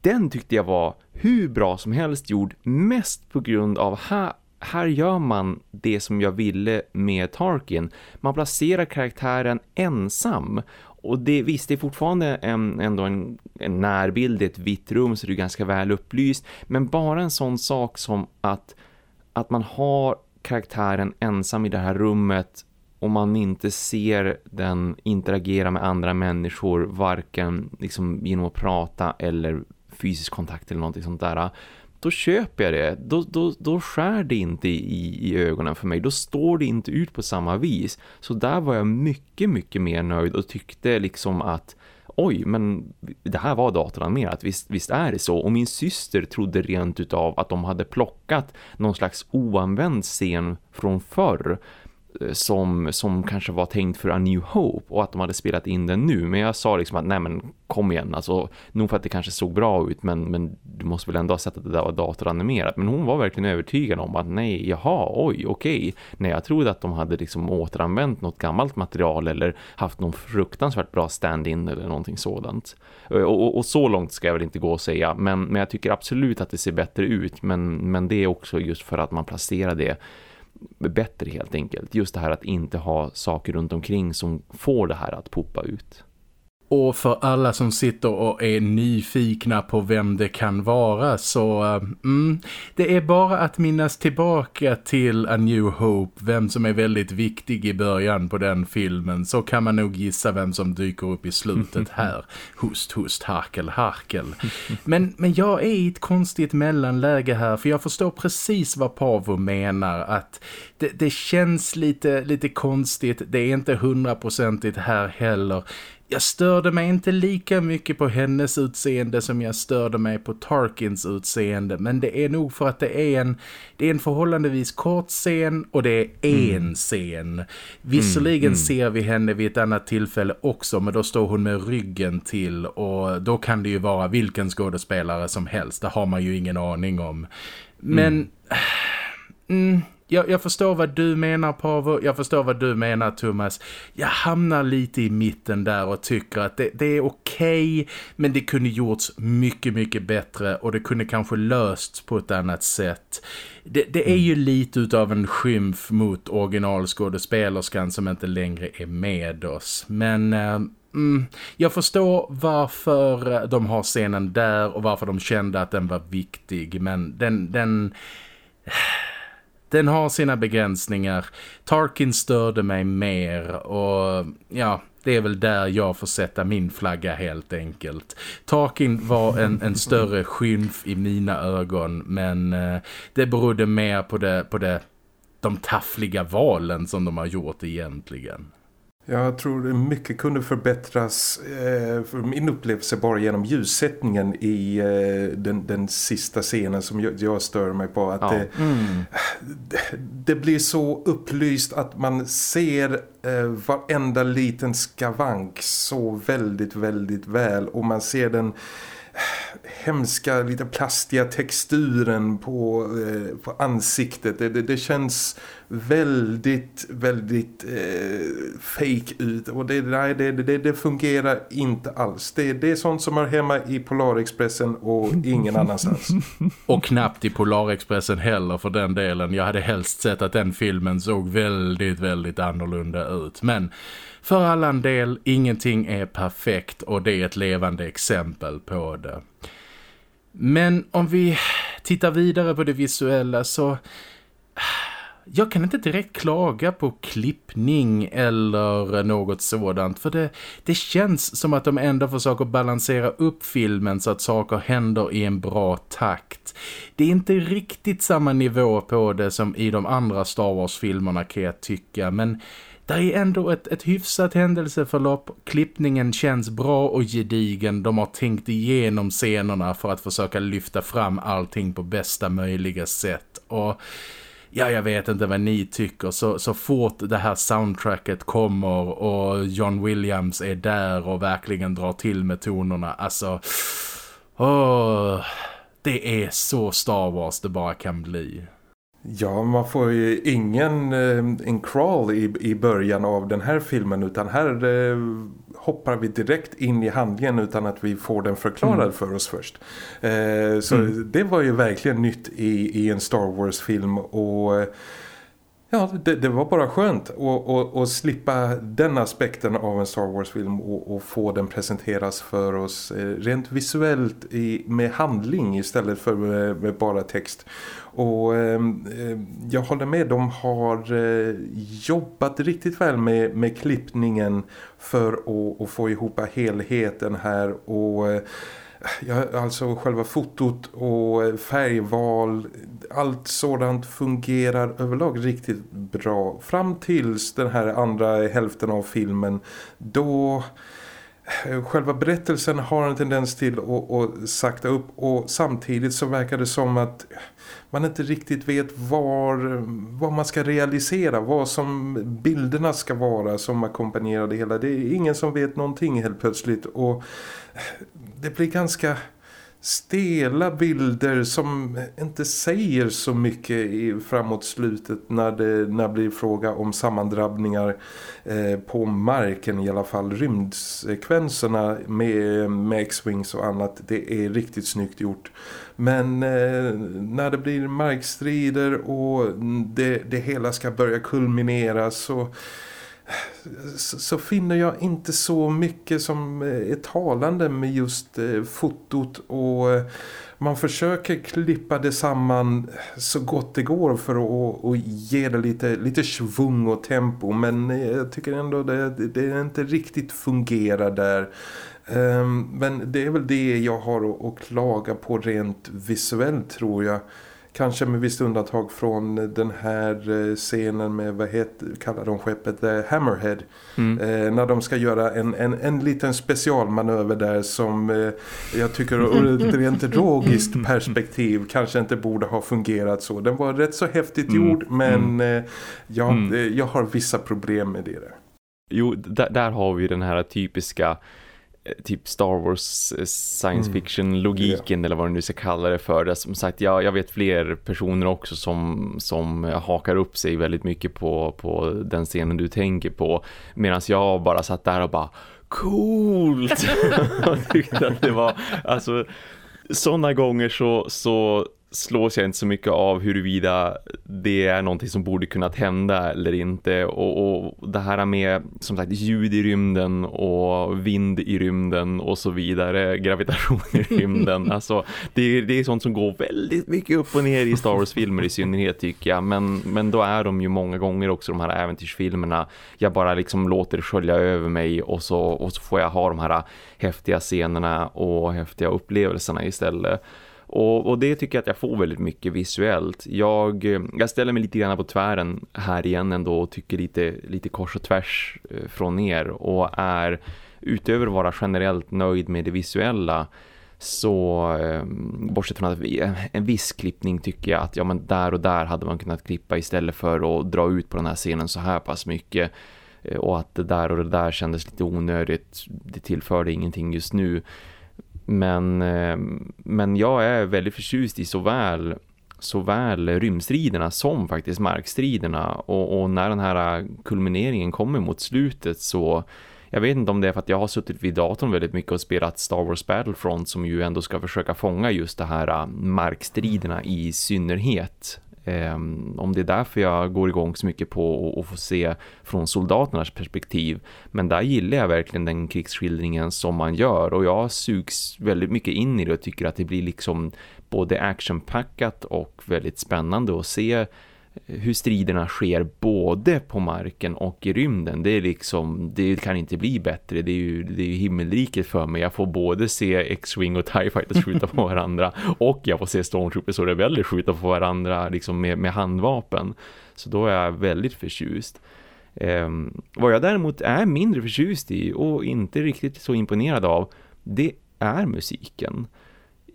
den tyckte jag var hur bra som helst gjord mest på grund av här, här gör man det som jag ville med Tarkin. Man placerar karaktären ensam och det, visst, det är fortfarande en, ändå en, en närbild ett vitt rum så det är ganska väl upplyst. Men bara en sån sak som att att man har karaktären ensam i det här rummet och man inte ser den interagera med andra människor varken liksom genom att prata eller fysisk kontakt eller någonting sånt där då köper jag det. Då, då, då skär det inte i, i ögonen för mig. Då står det inte ut på samma vis. Så där var jag mycket, mycket mer nöjd och tyckte liksom att oj, men det här var datoranimerat, visst, visst är det så. Och min syster trodde rent utav att de hade plockat någon slags oanvänd scen från förr Eh, som, som kanske var tänkt för A New Hope och att de hade spelat in den nu. Men jag sa liksom att nej men kom igen, alltså nog för att det kanske såg bra ut men, men du måste väl ändå ha sett att det där var datoranimerat. Men hon var verkligen övertygad om att nej, jaha, oj, okej. Nej, jag trodde att de hade liksom återanvänt något gammalt material eller haft någon fruktansvärt bra stand-in eller någonting sådant. Eh, och, och, och, så långt ska jag väl inte gå och säga, men, men jag tycker absolut att det ser bättre ut. Men, men det är också just för att man placerar det bättre helt enkelt. Just det här att inte ha saker runt omkring som får det här att poppa ut. Och för alla som sitter och är nyfikna på vem det kan vara så eh, mm, det är bara att minnas tillbaka till A New Hope, vem som är väldigt viktig i början på den filmen så kan man nog gissa vem som dyker upp i slutet [laughs] här. Hust, hust, harkel, harkel. Men, men jag är i ett konstigt mellanläge här för jag förstår precis vad Pavo menar att det, det känns lite, lite konstigt, det är inte hundraprocentigt här heller jag störde mig inte lika mycket på hennes utseende som jag störde mig på Tarkins utseende. Men det är nog för att det är en, det är en förhållandevis kort scen och det är en mm. scen. Visserligen mm, mm. ser vi henne vid ett annat tillfälle också men då står hon med ryggen till och då kan det ju vara vilken skådespelare som helst. Det har man ju ingen aning om. Men... Mm. Mm jag, jag, förstår vad du menar Pavo, jag förstår vad du menar Thomas. Jag hamnar lite i mitten där och tycker att det, det är okej okay, men det kunde gjorts mycket mycket bättre och det kunde kanske lösts på ett annat sätt. Det, det är ju lite utav en skymf mot originalskådespelerskan som inte längre är med oss. Men... Eh, Mm, jag förstår varför de har scenen där och varför de kände att den var viktig men den, den den har sina begränsningar. Tarkin störde mig mer och ja, det är väl där jag får sätta min flagga helt enkelt. Tarkin var en, en större skymf i mina ögon men eh, det berodde mer på det, på det de taffliga valen som de har gjort egentligen. Jag tror mycket kunde förbättras eh, för min upplevelse bara genom ljussättningen i eh, den, den sista scenen som jag, jag stör mig på. Att ja. det, mm. [sighs] det, blir så upplyst att man ser eh, varenda liten skavank så väldigt, väldigt väl. Och man ser den hemska, lite plastiga texturen på, eh, på ansiktet. Det, det, det, känns väldigt, väldigt eh, fake ut. Och det, nej, det, det, det fungerar inte alls. Det, det är sånt som är hemma i Polarexpressen och ingen annanstans. [laughs] och knappt i Polarexpressen heller för den delen. Jag hade helst sett att den filmen såg väldigt, väldigt annorlunda ut. Men för allan del, ingenting är perfekt och det är ett levande exempel på det. Men om vi tittar vidare på det visuella så... Jag kan inte direkt klaga på klippning eller något sådant för det, det känns som att de ändå försöker balansera upp filmen så att saker händer i en bra takt. Det är inte riktigt samma nivå på det som i de andra Star Wars-filmerna kan jag tycka men det är ändå ett, ett hyfsat händelseförlopp. Klippningen känns bra och gedigen. De har tänkt igenom scenerna för att försöka lyfta fram allting på bästa möjliga sätt. Och ja, jag vet inte vad ni tycker. Så, så fort det här soundtracket kommer och John Williams är där och verkligen drar till med tonerna. Alltså, åh, det är så Star Wars det bara kan bli. Ja, man får ju ingen eh, en crawl i, i början av den här filmen utan här eh, hoppar vi direkt in i handlingen utan att vi får den förklarad mm. för oss först. Eh, så mm. det var ju verkligen nytt i, i en Star Wars-film och... Ja, det, det, var bara skönt att slippa den aspekten av en Star Wars-film och, och, få den presenteras för oss eh, rent visuellt i, med handling istället för med, med bara text. Och eh, jag håller med, de har eh, jobbat riktigt väl med, med klippningen för att, att få ihop helheten här och... Eh, Ja, alltså själva fotot och färgval, allt sådant fungerar överlag riktigt bra. Fram tills den här andra hälften av filmen, då eh, själva berättelsen har en tendens till att, att sakta upp och samtidigt så verkar det som att man inte riktigt vet var, vad man ska realisera, vad som bilderna ska vara som ackompanjerar det hela. Det är ingen som vet någonting helt plötsligt och det blir ganska stela bilder som inte säger så mycket framåt slutet när det, när det blir fråga om sammandrabbningar eh, på marken i alla fall. Rymdsekvenserna med, med X-Wings och annat, det är riktigt snyggt gjort. Men eh, när det blir markstrider och det, det hela ska börja kulminera så så, så, finner jag inte så mycket som eh, är talande med just eh, fotot och eh, man försöker klippa det samman så gott det går för att och ge det lite, lite svung och tempo men jag tycker ändå det, det inte riktigt fungerar där. Ehm, men det är väl det jag har att klaga på rent visuellt tror jag. Kanske med visst undantag från den här eh, scenen med, vad heter, kallar de skeppet, The Hammerhead. Mm. Eh, när de ska göra en, en, en liten specialmanöver där som eh, jag tycker ur ett [laughs] rent logiskt perspektiv kanske inte borde ha fungerat så. Den var rätt så häftigt mm. gjord men mm. eh, ja, mm. Eh, jag har vissa problem med det där. Jo, där, där har vi den här typiska typ Star Wars eh, science mm. fiction logiken mm. eller vad du nu ska kalla det för. Det, som sagt, jag, jag vet fler personer också som, som hakar upp sig väldigt mycket på, på den scenen du tänker på. Medan jag bara satt där och bara coolt! [laughs] och tyckte att det var, alltså sådana gånger så, så slås jag inte så mycket av huruvida det är någonting som borde kunnat hända eller inte. Och, och det här med som sagt ljud i rymden och vind i rymden och så vidare, gravitation i [laughs] rymden. Alltså det, det är sånt som går väldigt mycket upp och ner i Star Wars-filmer i synnerhet tycker jag. Men, men då är de ju många gånger också de här äventyrsfilmerna. Jag bara liksom låter det skölja över mig och så, och så får jag ha de här häftiga scenerna och häftiga upplevelserna istället och, och, det tycker jag att jag får väldigt mycket visuellt. Jag, eh, jag ställer mig lite grann på tvären här igen ändå och tycker lite, lite kors och tvärs eh, från er och är utöver att vara generellt nöjd med det visuella så eh, bortsett från att vi, eh, en viss klippning tycker jag att ja men där och där hade man kunnat klippa istället för att dra ut på den här scenen så här pass mycket och att det där och det där kändes lite onödigt det tillförde ingenting just nu men, eh, men jag är väldigt förtjust i såväl, såväl rymdstriderna som faktiskt markstriderna. Och, och när den här kulmineringen kommer mot slutet så... Jag vet inte om det är för att jag har suttit vid datorn väldigt mycket och spelat Star Wars Battlefront som ju ändå ska försöka fånga just det här eh, markstriderna i synnerhet. Ehm, om det är därför jag går igång så mycket på att få se från soldaternas perspektiv. Men där gillar jag verkligen den krigsskildringen som man gör och jag sugs väldigt mycket in i det och tycker att det blir liksom både actionpackat och väldigt spännande att se hur striderna sker både på marken och i rymden. Det är liksom, det kan inte bli bättre. Det är ju, det är ju himmelriket för mig. Jag får både se X-Wing och TIE Fighters skjuta på varandra [laughs] och jag får se Stormtroopers och Rebeller skjuta på varandra liksom med, med handvapen. Så då är jag väldigt förtjust. Um, vad jag däremot är mindre förtjust i och inte riktigt så imponerad av, det är musiken.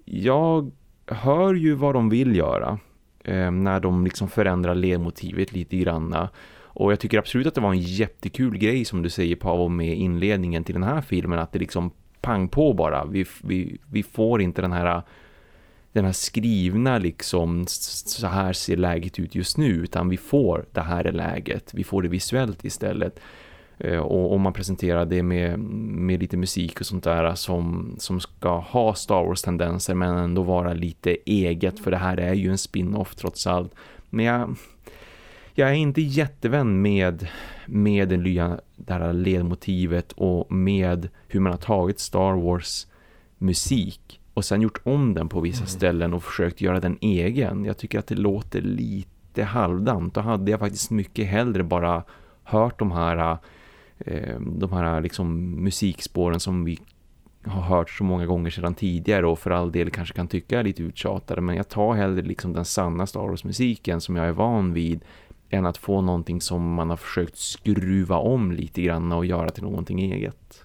Jag hör ju vad de vill göra Eh, när de liksom förändrar ledmotivet lite granna. Och jag tycker absolut att det var en jättekul grej som du säger Pavo med inledningen till den här filmen att det liksom pang på bara. Vi, vi, vi får inte den här den här skrivna liksom så här ser läget ut just nu utan vi får det här är läget. Vi får det visuellt istället. Eh, och om man presenterar det med, med lite musik och sånt där som, som ska ha Star Wars-tendenser men ändå vara lite eget för det här är ju en spin-off trots allt. Men jag, jag är inte jättevän med, med det nya där ledmotivet och med hur man har tagit Star Wars musik och sen gjort om den på vissa mm. ställen och försökt göra den egen. Jag tycker att det låter lite halvdant och hade jag faktiskt mycket hellre bara hört de här Eh, de här liksom musikspåren som vi har hört så många gånger sedan tidigare och för all del kanske kan tycka är lite uttjatade men jag tar hellre liksom den sanna Star Wars-musiken som jag är van vid än att få någonting som man har försökt skruva om lite grann och göra till någonting eget.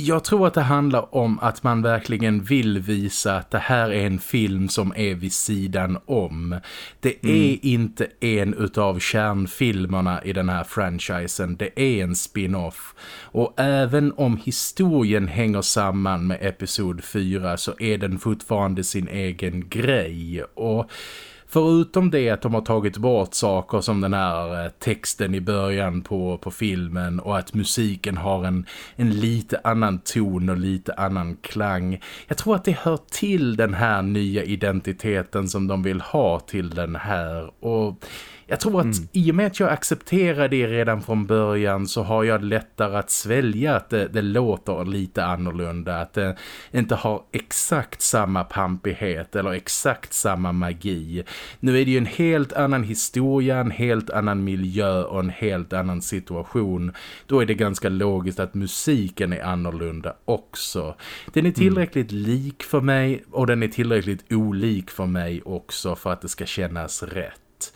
Jag tror att det handlar om att man verkligen vill visa att det här är en film som är vid sidan om. Det mm. är inte en utav kärnfilmerna i den här franchisen. Det är en spin-off. Och även om historien hänger samman med episod 4 så är den fortfarande sin egen grej. Och Förutom det att de har tagit bort saker som den här eh, texten i början på, på filmen och att musiken har en, en lite annan ton och lite annan klang. Jag tror att det hör till den här nya identiteten som de vill ha till den här och jag tror att mm. i och med att jag accepterar det redan från början så har jag lättare att svälja att det, det låter lite annorlunda. Att det inte har exakt samma pampighet eller exakt samma magi. Nu är det ju en helt annan historia, en helt annan miljö och en helt annan situation. Då är det ganska logiskt att musiken är annorlunda också. Den är mm. tillräckligt mm. lik för mig och den är tillräckligt olik för mig också för att det ska kännas rätt.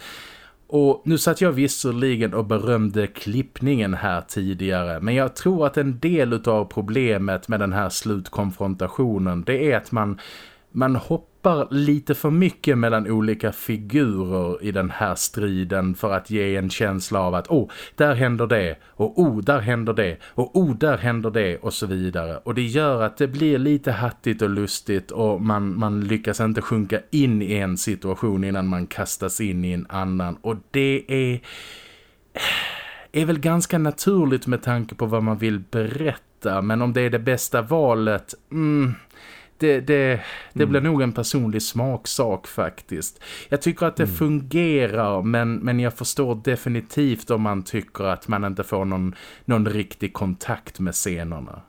Och nu satt jag visserligen och berömde klippningen här tidigare men jag tror att en del av problemet med den här slutkonfrontationen det är att man man hoppar lite för mycket mellan olika figurer i den här striden för att ge en känsla av att oh, där händer det och oh, där händer det och oh, där händer det och så vidare. Och det gör att det blir lite hattigt och lustigt och man, man lyckas inte sjunka in i en situation innan man kastas in i en annan. Och det är är väl ganska naturligt med tanke på vad man vill berätta. Men om det är det bästa valet, mm, det, det, det blir mm. nog en personlig smaksak faktiskt. Jag tycker att det mm. fungerar men, men jag förstår definitivt om man tycker att man inte får någon, någon riktig kontakt med scenerna.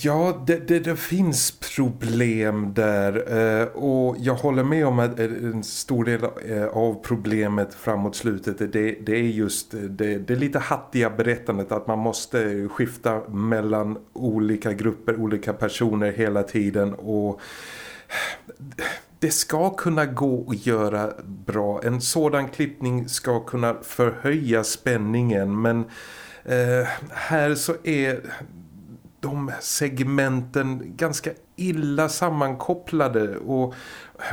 Ja, det, det, det, finns problem där eh, och jag håller med om att eh, en stor del eh, av problemet framåt slutet det, det är just det, det lite hattiga berättandet att man måste skifta mellan olika grupper, olika personer hela tiden och det ska kunna gå att göra bra. En sådan klippning ska kunna förhöja spänningen men eh, här så är de segmenten ganska illa sammankopplade och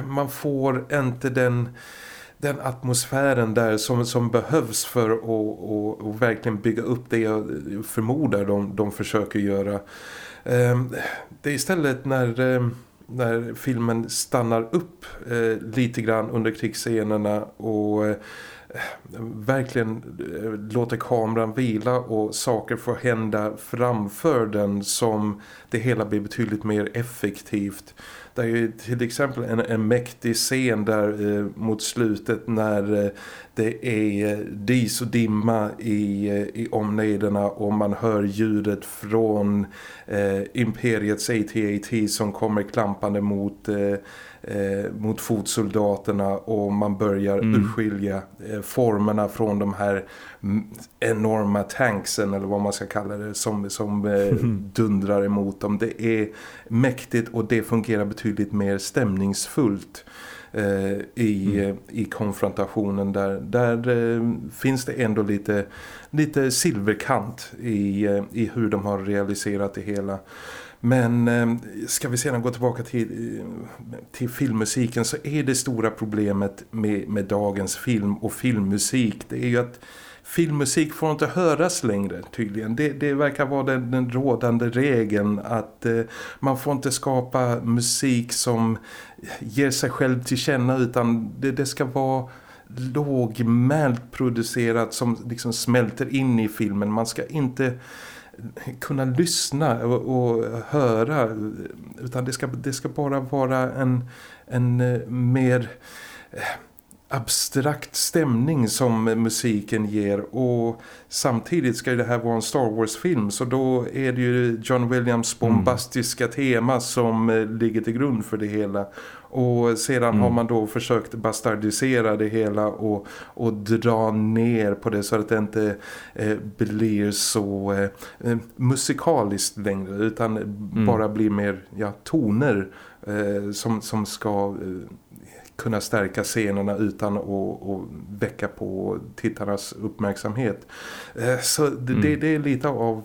man får inte den den atmosfären där som, som behövs för att och, och verkligen bygga upp det jag förmodar de, de försöker göra. Ehm, det är istället när, ehm, när filmen stannar upp eh, lite grann under krigsscenerna och eh, verkligen eh, låter kameran vila och saker får hända framför den som det hela blir betydligt mer effektivt. Det är ju till exempel en, en mäktig scen där eh, mot slutet när eh, det är eh, dis och dimma i, eh, i omnejderna och man hör ljudet från eh, Imperiets AT-AT som kommer klampande mot eh, eh, eh, mot fotsoldaterna och man börjar mm. urskilja eh, formerna från de här enorma tanksen eller vad man ska kalla det som, som eh, [laughs] dundrar emot dem. Det är mäktigt och det fungerar betydligt mer stämningsfullt eh, i, mm. i konfrontationen där, där eh, finns det ändå lite, lite silverkant i, eh, i hur de har realiserat det hela. Men eh, ska vi sedan gå tillbaka till, till filmmusiken så är det stora problemet med, med dagens film och filmmusik. Det är ju att filmmusik får inte höras längre tydligen. Det, det verkar vara den, den rådande regeln att eh, man får inte skapa musik som ger sig själv till känna utan det, det ska vara lågmält producerat som liksom smälter in i filmen. Man ska inte kunna lyssna och, och, höra utan det ska, det ska bara vara en, en eh, mer eh, abstrakt stämning som musiken ger och samtidigt ska det här vara en Star Wars-film så då är det ju John Williams bombastiska mm. tema som eh, ligger till grund för det hela och sedan mm. har man då försökt bastardisera det hela och, och dra ner på det så att det inte eh, blir så eh, eh musikaliskt längre utan mm. bara blir mer ja, toner eh, som, som ska eh, kunna stärka scenerna utan att, väcka på tittarnas uppmärksamhet. Eh, så det, mm. det, är lite av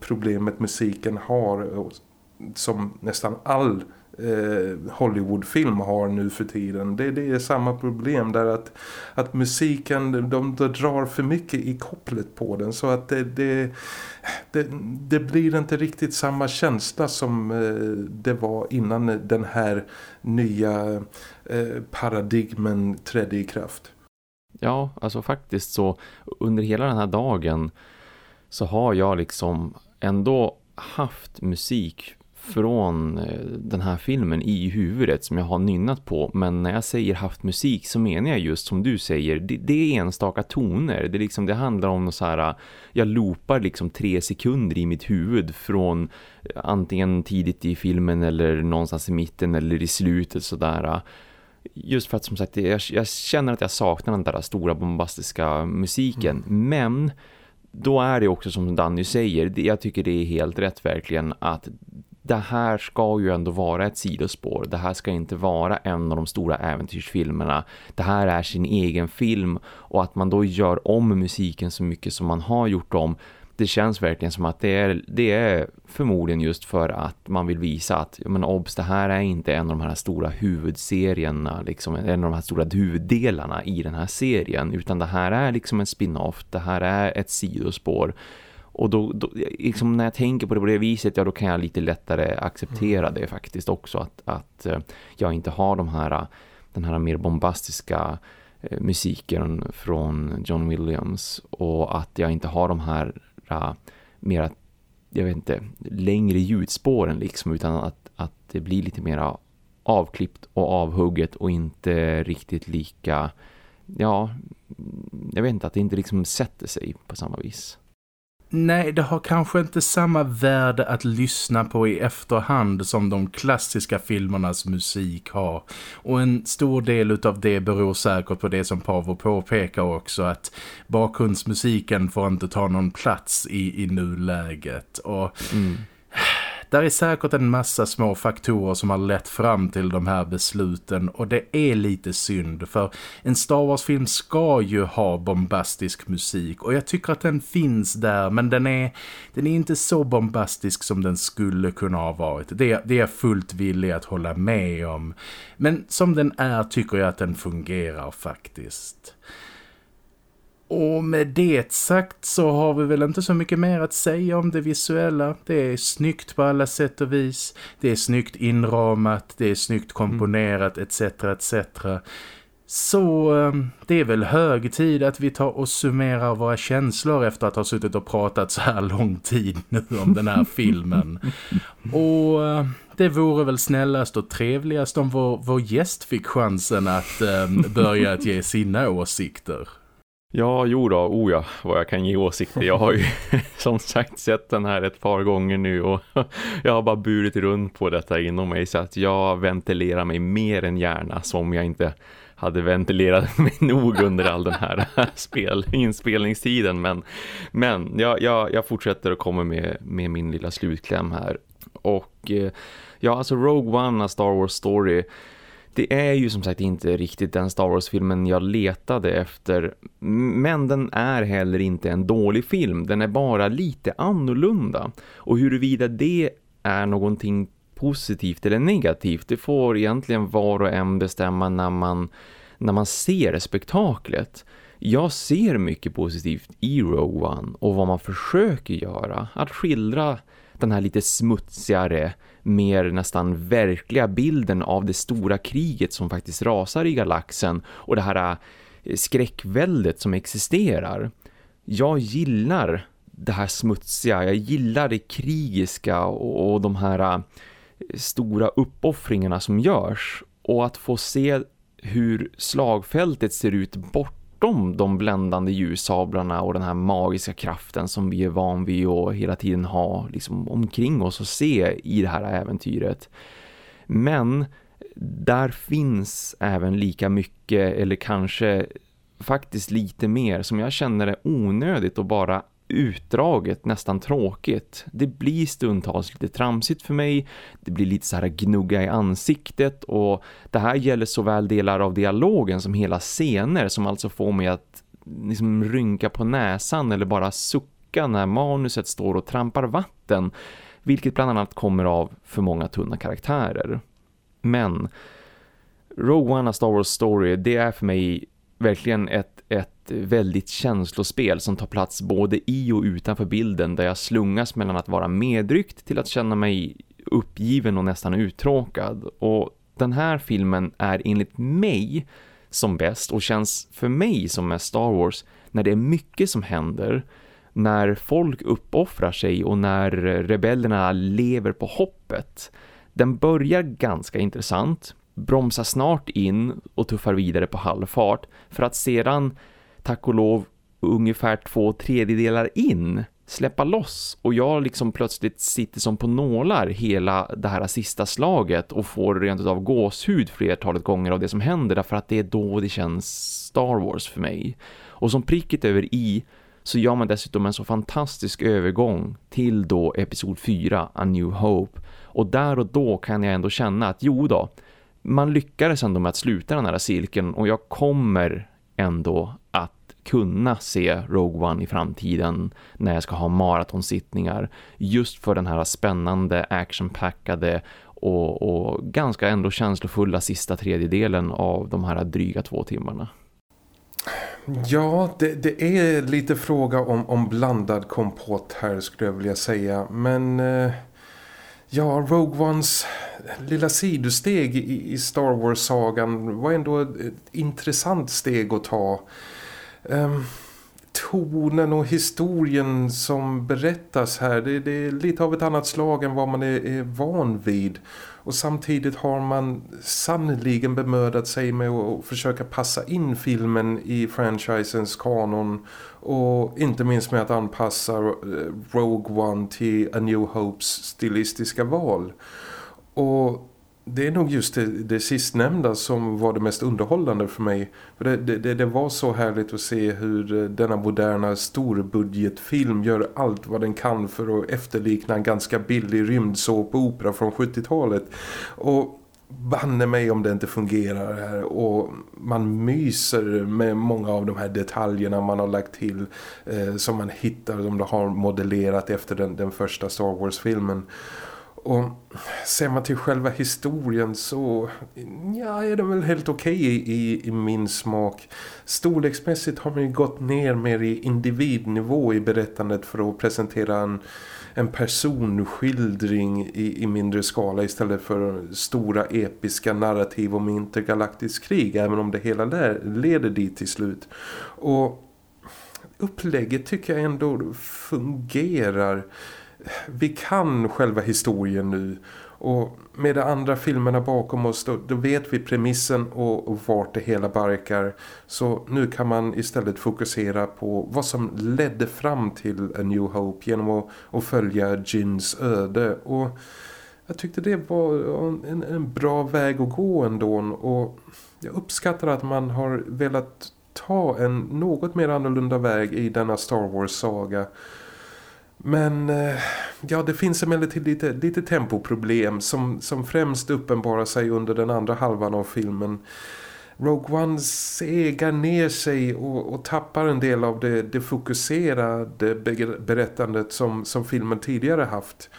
problemet musiken har som nästan all eh, Hollywoodfilm har nu för tiden. Det, det är samma problem där att, att musiken, de, de drar för mycket i kopplet på den så att det, det, det, det blir inte riktigt samma känsla som eh, det var innan den här nya eh, paradigmen trädde i kraft. Ja, alltså faktiskt så under hela den här dagen så har jag liksom ändå haft musik från eh, den här filmen i huvudet som jag har nynnat på. Men när jag säger haft musik så menar jag just som du säger, det, det är enstaka toner. Det, liksom, det handlar om så här, jag loopar liksom tre sekunder i mitt huvud från eh, antingen tidigt i filmen eller någonstans i mitten eller i slutet sådär. Just för att som sagt, jag, jag känner att jag saknar den där stora bombastiska musiken. Mm. Men då är det också som Danny säger, jag tycker det är helt rätt verkligen att det här ska ju ändå vara ett sidospår. Det här ska inte vara en av de stora äventyrsfilmerna. Det här är sin egen film och att man då gör om musiken så mycket som man har gjort om det känns verkligen som att det är, det är förmodligen just för att man vill visa att men obs, det här är inte en av de här stora huvudserierna, liksom, en av de här stora huvuddelarna i den här serien utan det här är liksom en spin-off, det här är ett sidospår och då, då liksom när jag tänker på det på det viset, ja då kan jag lite lättare acceptera mm. det faktiskt också att, att eh, jag inte har de här, den här mer bombastiska eh, musiken från John Williams och att jag inte har de här mera, jag vet inte, längre ljudspåren liksom utan att, att det blir lite mer avklippt och avhugget och inte riktigt lika, ja, jag vet inte, att det inte liksom sätter sig på samma vis. Nej, det har kanske inte samma värde att lyssna på i efterhand som de klassiska filmernas musik har. Och en stor del av det beror säkert på det som Pavo påpekar också, att bakgrundsmusiken får inte ta någon plats i, i nuläget. Och... Mm där är säkert en massa små faktorer som har lett fram till de här besluten och det är lite synd för en Star Wars-film ska ju ha bombastisk musik och jag tycker att den finns där men den är, den är inte så bombastisk som den skulle kunna ha varit. Det, det är jag fullt villig att hålla med om. Men som den är tycker jag att den fungerar faktiskt. Och med det sagt så har vi väl inte så mycket mer att säga om det visuella. Det är snyggt på alla sätt och vis. Det är snyggt inramat, det är snyggt komponerat etc. etc. Så ehm, det är väl hög tid att vi tar och summerar våra känslor efter att ha suttit och pratat så här lång tid nu om den här filmen. Och ehm, det vore väl snällast och trevligast om vår, vår gäst fick chansen att um, börja att ge sina åsikter. Ja, jo då, oh ja, vad jag kan ge åsikter. Jag har ju [laughs] som sagt sett den här ett par gånger nu och [laughs] jag har bara burit runt på detta inom mig så att jag ventilerar mig mer än gärna som jag inte hade ventilerat [laughs] mig nog under all den här spel, inspelningstiden. Men, men jag, jag, jag fortsätter att komma med, med min lilla slutkläm här. Och eh, ja, alltså Rogue One, A Star Wars Story det är ju som sagt inte riktigt den Star Wars-filmen jag letade efter. Men den är heller inte en dålig film. Den är bara lite annorlunda. Och huruvida det är någonting positivt eller negativt, det får egentligen var och en bestämma när man, när man ser spektaklet. Jag ser mycket positivt i Rogue One och vad man försöker göra. Att skildra den här lite smutsigare, mer nästan verkliga bilden av det stora kriget som faktiskt rasar i galaxen och det här äh, skräckväldet som existerar. Jag gillar det här smutsiga, jag gillar det krigiska och, de här äh, stora uppoffringarna som görs och att få se hur slagfältet ser ut bort bortom de bländande ljussablarna och den här magiska kraften som vi är van vid att hela tiden ha liksom omkring oss och se i det här äventyret. Men där finns även lika mycket eller kanske faktiskt lite mer som jag känner är onödigt att bara utdraget, nästan tråkigt. Det blir stundtals lite tramsigt för mig. Det blir lite så här gnugga i ansiktet och det här gäller såväl delar av dialogen som hela scener som alltså får mig att liksom rynka på näsan eller bara sucka när manuset står och trampar vatten. Vilket bland annat kommer av för många tunna karaktärer. Men Rogue One A Star Wars Story, det är för mig verkligen ett, ett väldigt känslospel som tar plats både i och utanför bilden där jag slungas mellan att vara medryckt till att känna mig uppgiven och nästan uttråkad. Och den här filmen är enligt mig som bäst och känns för mig som är Star Wars när det är mycket som händer när folk uppoffrar sig och när rebellerna lever på hoppet. Den börjar ganska intressant, bromsar snart in och tuffar vidare på halvfart för att sedan tack och lov ungefär två tredjedelar in släppa loss och jag liksom plötsligt sitter som på nålar hela det här sista slaget och får rent av gåshud flertalet gånger av det som händer därför att det är då det känns Star Wars för mig. Och som pricket över i så gör man dessutom en så fantastisk övergång till då episod 4, A New Hope. Och där och då kan jag ändå känna att jo då, man lyckades ändå med att sluta den här cirkeln och jag kommer ändå kunna se Rogue One i framtiden när jag ska ha maratonsittningar just för den här spännande, actionpackade och, och ganska ändå känslofulla sista tredjedelen av de här dryga två timmarna. Ja, det, det, är lite fråga om, om blandad kompott här skulle jag vilja säga. Men eh, ja, Rogue Ones lilla sidosteg i, i Star Wars-sagan var ändå ett, ett intressant steg att ta. Um, tonen och historien som berättas här det, det, är lite av ett annat slag än vad man är, är van vid. Och samtidigt har man sannoliken bemödat sig med att försöka passa in filmen i franchisens kanon och inte minst med att anpassa eh, Rogue One till A New Hopes stilistiska val. Och det är nog just det, det sistnämnda som var det mest underhållande för mig. För det, det, det, var så härligt att se hur denna moderna storbudgetfilm gör allt vad den kan för att efterlikna en ganska billig rymdsåpopera från 70-talet. Och banne mig om det inte fungerar här och man myser med många av de här detaljerna man har lagt till eh, som man hittar som de har modellerat efter den, den första Star Wars-filmen. Och ser man till själva historien så ja, är den väl helt okej okay i, i min smak. Storleksmässigt har man ju gått ner mer i individnivå i berättandet för att presentera en, en personskildring i, i mindre skala istället för stora episka narrativ om intergalaktisk krig även om det hela där leder dit till slut. Och upplägget tycker jag ändå fungerar vi kan själva historien nu och med de andra filmerna bakom oss då, då vet vi premissen och, och vart det hela barkar. Så nu kan man istället fokusera på vad som ledde fram till A New Hope genom att, att följa Jins öde. Och jag tyckte det var en, en bra väg att gå ändå och jag uppskattar att man har velat ta en något mer annorlunda väg i denna Star Wars-saga- men eh, ja, det finns emellertid lite, lite tempoproblem som, som främst uppenbarar sig under den andra halvan av filmen. Rogue One segar ner sig och, och tappar en del av det, det fokuserade berättandet som, som filmen tidigare haft.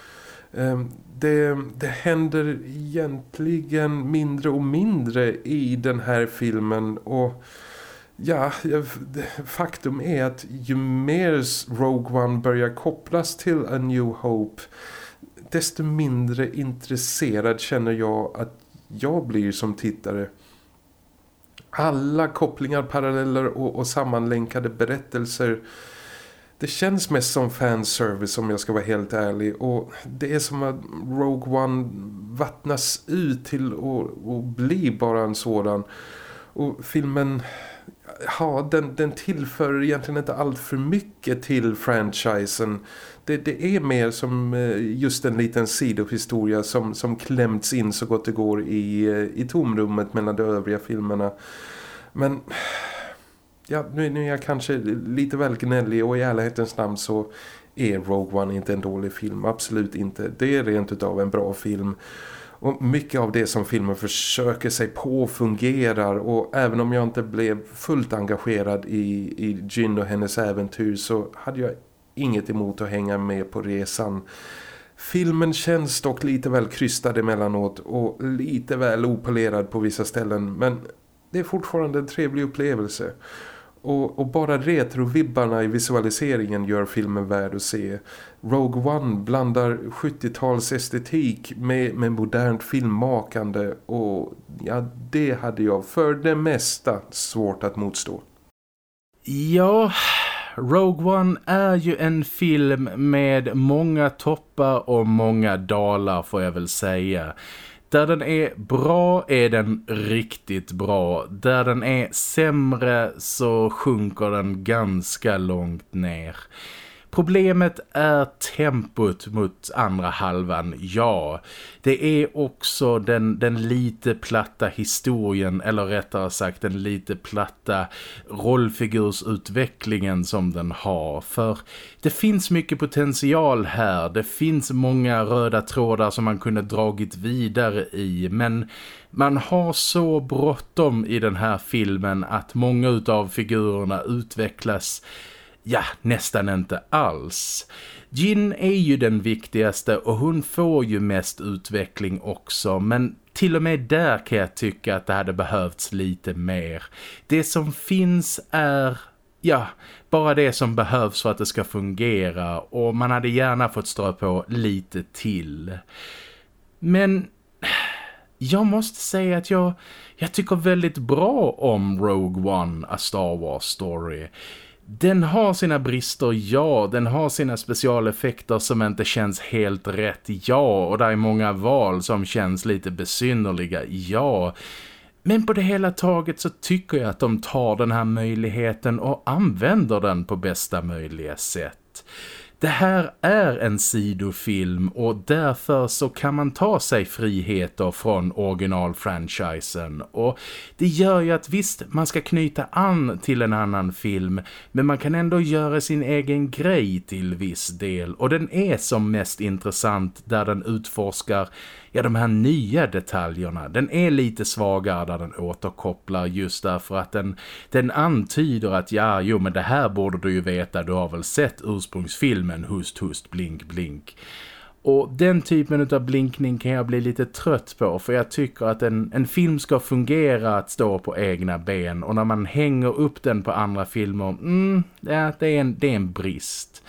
Ehm, det, det händer egentligen mindre och mindre i den här filmen och Ja, faktum är att ju mer Rogue One börjar kopplas till A New Hope desto mindre intresserad känner jag att jag blir som tittare. Alla kopplingar, paralleller och, och sammanlänkade berättelser det känns mest som fanservice om jag ska vara helt ärlig och det är som att Rogue One vattnas ut till att bli bara en sådan och filmen ja, den, den tillför egentligen inte allt för mycket till franchisen. Det, det är mer som eh, just en liten sidohistoria som, som klämts in så gott det går i, eh, i tomrummet mellan de övriga filmerna. Men ja, nu, nu är jag kanske lite väl gnällig och i ärlighetens namn så är Rogue One inte en dålig film. Absolut inte. Det är rent utav en bra film. Och mycket av det som filmen försöker sig på fungerar och även om jag inte blev fullt engagerad i, i Gin och hennes äventyr så hade jag inget emot att hänga med på resan. Filmen känns dock lite väl krystad emellanåt och lite väl opolerad på vissa ställen men det är fortfarande en trevlig upplevelse. Och, och bara retrovibbarna i visualiseringen gör filmen värd att se. Rogue One blandar 70-tals estetik med, med modernt filmmakande och ja, det hade jag för det mesta svårt att motstå. Ja, Rogue One är ju en film med många toppar och många dalar får jag väl säga. Där den är bra är den riktigt bra. Där den är sämre så sjunker den ganska långt ner. Problemet är tempot mot andra halvan, ja. Det är också den, den lite platta historien, eller rättare sagt den lite platta rollfigursutvecklingen som den har. För det finns mycket potential här, det finns många röda trådar som man kunde dragit vidare i, men man har så bråttom i den här filmen att många av figurerna utvecklas ja, nästan inte alls. Jin är ju den viktigaste och hon får ju mest utveckling också men till och med där kan jag tycka att det hade behövts lite mer. Det som finns är, ja, bara det som behövs för att det ska fungera och man hade gärna fått strö på lite till. Men jag måste säga att jag, jag tycker väldigt bra om Rogue One, A Star Wars Story. Den har sina brister, ja. Den har sina specialeffekter som inte känns helt rätt, ja. Och det är många val som känns lite besynnerliga, ja. Men på det hela taget så tycker jag att de tar den här möjligheten och använder den på bästa möjliga sätt. Det här är en sidofilm och därför så kan man ta sig friheter från originalfranchisen. Och det gör ju att visst, man ska knyta an till en annan film men man kan ändå göra sin egen grej till viss del. Och den är som mest intressant där den utforskar ja de här nya detaljerna. Den är lite svagare där den återkopplar just därför att den, den antyder att ja, jo men det här borde du ju veta, du har väl sett ursprungsfilmen Hust, Hust, Blink, Blink. Och den typen av blinkning kan jag bli lite trött på för jag tycker att en, en film ska fungera att stå på egna ben och när man hänger upp den på andra filmer, mm, ja, det, är en, det är en brist.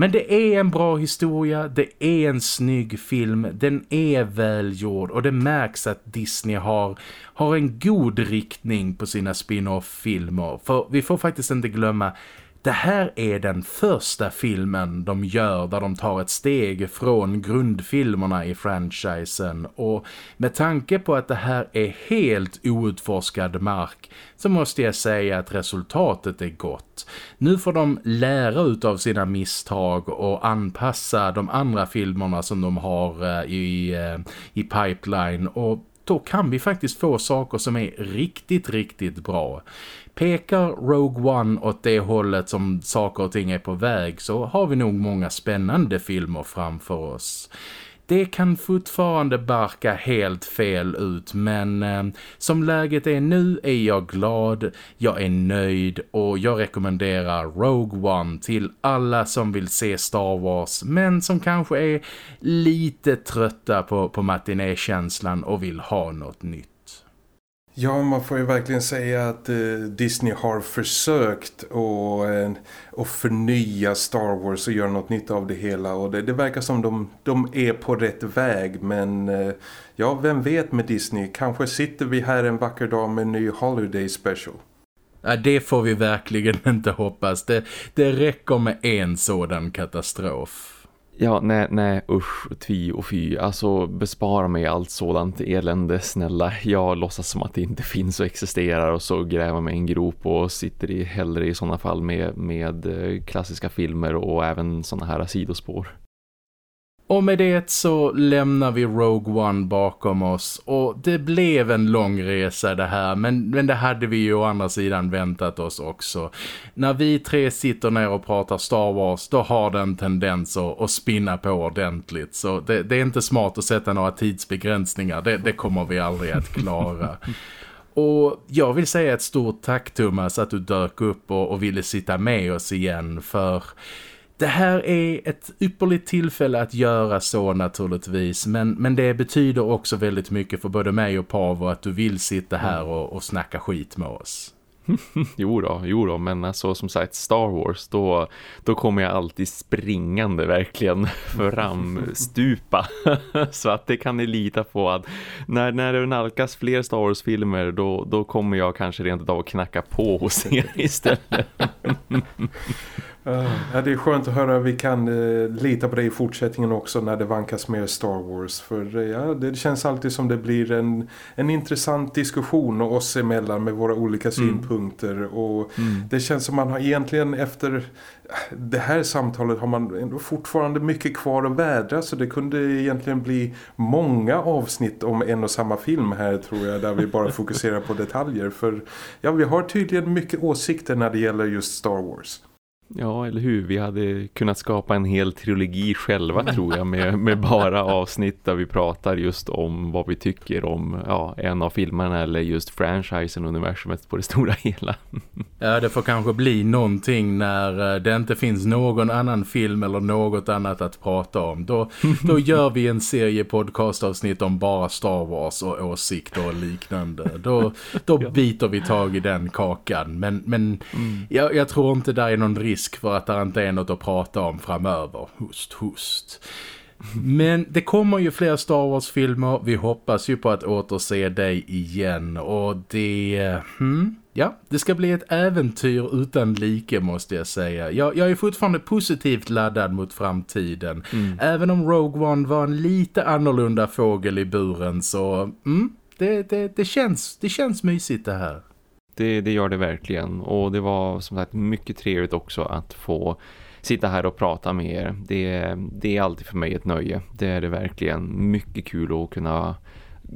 Men det är en bra historia, det är en snygg film, den är välgjord och det märks att Disney har, har en god riktning på sina spin-off-filmer. För vi får faktiskt inte glömma det här är den första filmen de gör där de tar ett steg från grundfilmerna i franchisen och med tanke på att det här är helt outforskad mark så måste jag säga att resultatet är gott. Nu får de lära ut av sina misstag och anpassa de andra filmerna som de har eh, i, eh, i pipeline och då kan vi faktiskt få saker som är riktigt, riktigt bra. Pekar Rogue One åt det hållet som saker och ting är på väg så har vi nog många spännande filmer framför oss. Det kan fortfarande barka helt fel ut men eh, som läget är nu är jag glad, jag är nöjd och jag rekommenderar Rogue One till alla som vill se Star Wars men som kanske är lite trötta på, på matinékänslan och vill ha något nytt. Ja, man får ju verkligen säga att eh, Disney har försökt att, eh, förnya Star Wars och göra något nytt av det hela. Och det, det verkar som de, de är på rätt väg. Men eh, ja, vem vet med Disney? Kanske sitter vi här en vacker dag med en ny Holiday Special. Ja, det får vi verkligen [laughs] inte hoppas. Det, det räcker med en sådan katastrof. Ja, nej, nej, usch, tvi och fy. Alltså bespara mig allt sådant elände, snälla. Jag låtsas som att det inte finns och existerar och så gräver mig en grop och sitter i, hellre i sådana fall med, med eh, klassiska filmer och även sådana här sidospår. Och med det så lämnar vi Rogue One bakom oss och det blev en lång resa det här men, men det hade vi ju å andra sidan väntat oss också. När vi tre sitter ner och pratar Star Wars då har den tendens att, att spinna på ordentligt så det, det, är inte smart att sätta några tidsbegränsningar, det, det kommer vi aldrig att klara. [laughs] Och jag vill säga ett stort tack Thomas att du dök upp och, och ville sitta med oss igen för det här är ett ypperligt tillfälle att göra så naturligtvis men, men det betyder också väldigt mycket för både mig och Pavo att du vill sitta här och, och snacka skit med oss. [laughs] jo då, jo då, men alltså som sagt Star Wars, då, då kommer jag alltid springande verkligen [laughs] framstupa. [laughs] så att det kan ni lita på att när, när det nalkas fler Star Wars-filmer då, då kommer jag kanske rent av knacka på hos er istället. Ja, det är skönt att höra att vi kan uh, lita på det i fortsättningen också när det vankas mer Star Wars. För uh, ja, det känns alltid som det blir en, en intressant diskussion oss emellan med våra olika mm. synpunkter. Mm. Och mm. det känns som man har egentligen efter det här samtalet har man ändå fortfarande mycket kvar att vädra. Så det kunde egentligen bli många avsnitt om en och samma film här tror jag. Där vi bara [laughs] fokuserar på detaljer. För ja, vi har tydligen mycket åsikter när det gäller just Star Wars. Ja, eller hur? Vi hade kunnat skapa en hel trilogi själva tror jag med, med bara avsnitt där vi pratar just om vad vi tycker om ja, en av filmerna eller just franchisen universumet på det stora hela. [laughs] Ja, det får kanske bli någonting när eh, det inte finns någon annan film eller något annat att prata om. Då, då [laughs] gör vi en serie podcastavsnitt om bara Star Wars och åsikter och liknande. Då, då biter vi tag i den kakan. Men, men mm. jag, jag tror inte där är någon risk risk för att det inte är något att prata om framöver. Hust, hust. Men det kommer ju fler Star Wars-filmer. Vi hoppas ju på att återse dig igen. Och det... Hmm, ja, det ska bli ett äventyr utan like måste jag säga. Jag, jag är fortfarande positivt laddad mot framtiden. Mm. Även om Rogue One var en lite annorlunda fågel i buren så... Mm, det, det, det, känns, det känns mysigt det här. Det, det gör det verkligen. Och det var som sagt mycket trevligt också att få sitta här och prata med er. Det, det är alltid för mig ett nöje. Det är det verkligen mycket kul att kunna,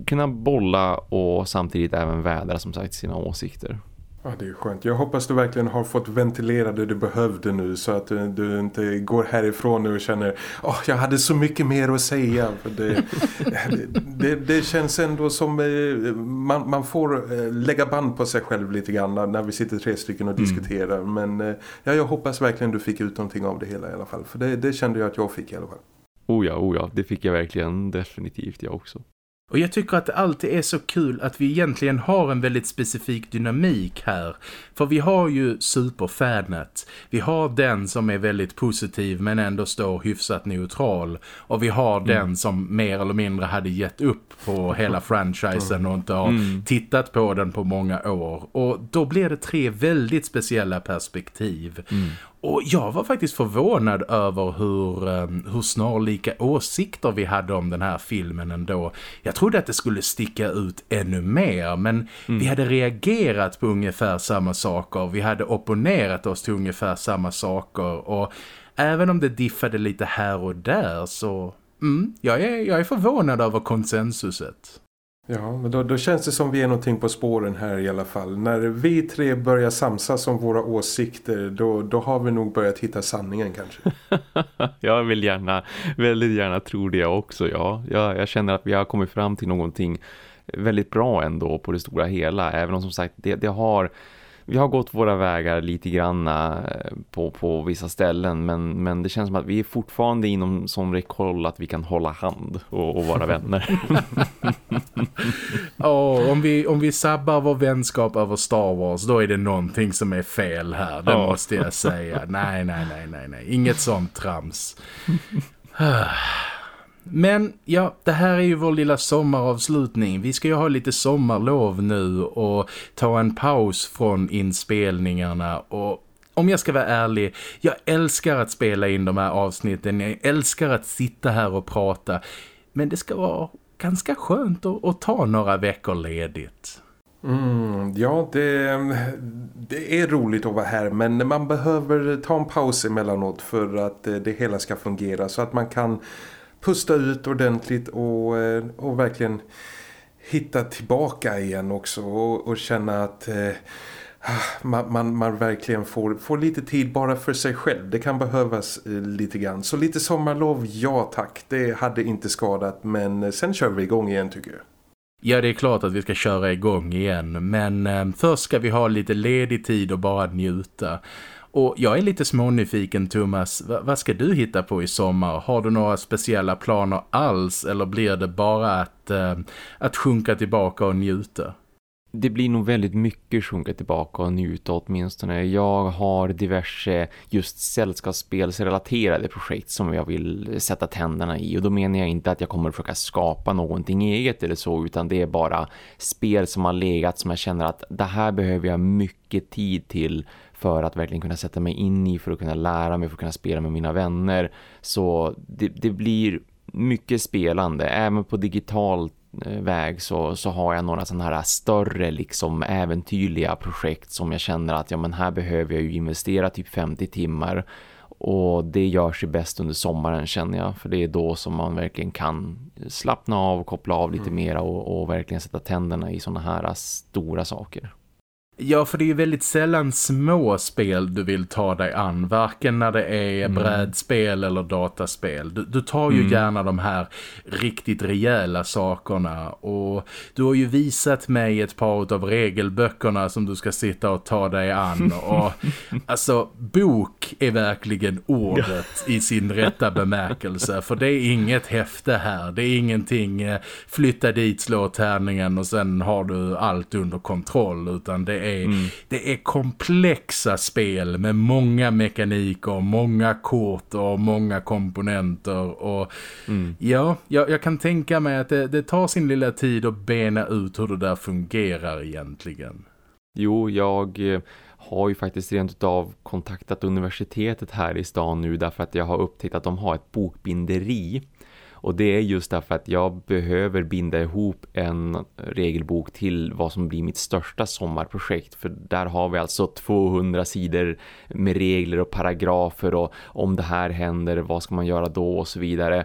kunna bolla och samtidigt även vädra som sagt sina åsikter. Ja, det är skönt. Jag hoppas du verkligen har fått ventilera det du behövde nu så att du, du inte går härifrån nu och känner oh, jag hade så mycket mer att säga. För det, [laughs] det, det, känns ändå som eh, man, man får eh, lägga band på sig själv lite grann när vi sitter tre stycken och mm. diskuterar. Men eh, ja, jag hoppas verkligen du fick ut någonting av det hela i alla fall. För det, det kände jag att jag fick i alla fall. Oh ja, oh ja, det fick jag verkligen definitivt jag också. Och jag tycker att det alltid är så kul att vi egentligen har en väldigt specifik dynamik här. För vi har ju superfanet. Vi har den som är väldigt positiv men ändå står hyfsat neutral. Och vi har mm. den som mer eller mindre hade gett upp på hela [laughs] franchisen och inte har mm. tittat på den på många år. Och då blir det tre väldigt speciella perspektiv. Mm. Och jag var faktiskt förvånad över hur, ehm, hur snarlika åsikter vi hade om den här filmen ändå. Jag trodde att det skulle sticka ut ännu mer men mm. vi hade reagerat på ungefär samma saker. Vi hade opponerat oss till ungefär samma saker och även om det diffade lite här och där så mm, jag, är, jag är förvånad över konsensuset. Ja, men då, då, känns det som vi är någonting på spåren här i alla fall. När vi tre börjar samsas om våra åsikter, då, då har vi nog börjat hitta sanningen kanske. [laughs] jag vill gärna, väldigt gärna tro det också, ja. Jag, jag känner att vi har kommit fram till någonting väldigt bra ändå på det stora hela. Även om som sagt, det, det har vi har gått våra vägar lite grann eh, på, på vissa ställen men, men det känns som att vi är fortfarande inom sån räckhåll att vi kan hålla hand och, och vara vänner. [laughs] oh, om, vi, om vi sabbar vår vänskap över Star Wars då är det någonting som är fel här, det oh. måste jag säga. Nej, nej, nej, nej, nej. Inget sånt trams. [laughs] Men ja, det här är ju vår lilla sommaravslutning. Vi ska ju ha lite sommarlov nu och ta en paus från inspelningarna och om jag ska vara ärlig, jag älskar att spela in de här avsnitten. Jag älskar att sitta här och prata. Men det ska vara ganska skönt att, att ta några veckor ledigt. Mm, ja, det, det är roligt att vara här men man behöver ta en paus emellanåt för att eh, det hela ska fungera så att man kan pusta ut ordentligt och, eh, och verkligen hitta tillbaka igen också och, och känna att eh, ah, man, man, man, verkligen får, får lite tid bara för sig själv. Det kan behövas eh, lite grann. Så lite sommarlov, ja tack. Det hade inte skadat men eh, sen kör vi igång igen tycker jag. Ja, det är klart att vi ska köra igång igen. Men eh, först ska vi ha lite ledig tid och bara njuta. Och jag är lite smånyfiken Thomas, v vad ska du hitta på i sommar? Har du några speciella planer alls eller blir det bara att, eh, att sjunka tillbaka och njuta? det blir nog väldigt mycket sjunka tillbaka och njuta åtminstone. Jag har diverse just sällskapsspelsrelaterade projekt som jag vill sätta tänderna i och då menar jag inte att jag kommer att försöka skapa någonting eget eller så utan det är bara spel som har legat som jag känner att det här behöver jag mycket tid till för att verkligen kunna sätta mig in i för att kunna lära mig för att kunna spela med mina vänner så det, det blir mycket spelande även på digitalt Eh, väg så, så har jag några sådana här större liksom äventyrliga projekt som jag känner att ja men här behöver jag ju investera typ 50 timmar och det gör sig bäst under sommaren känner jag för det är då som man verkligen kan slappna av och koppla av lite mm. mer och, och verkligen sätta tänderna i sådana här stora saker. Ja, för det är ju väldigt sällan små spel du vill ta dig an. Varken när det är mm. brädspel eller dataspel. Du, du tar ju mm. gärna de här riktigt rejäla sakerna. Och du har ju visat mig ett par av regelböckerna som du ska sitta och ta dig an. [laughs] Och alltså, bok är verkligen ordet i sin rätta bemärkelse. För det är inget häfte här. Det är ingenting eh, flytta dit, slå tärningen och sen har du allt under kontroll. Utan det är, mm. det är komplexa spel med många mekaniker, många kort och många komponenter. Och mm. ja, jag, jag, kan tänka mig att det, det tar sin lilla tid att bena ut hur det där fungerar egentligen. Jo, jag eh, har ju faktiskt rent av kontaktat universitetet här i stan nu därför att jag har upptäckt att de har ett bokbinderi och det är just därför att jag behöver binda ihop en regelbok till vad som blir mitt största sommarprojekt. För där har vi alltså 200 sidor med regler och paragrafer och om det här händer, vad ska man göra då och så vidare.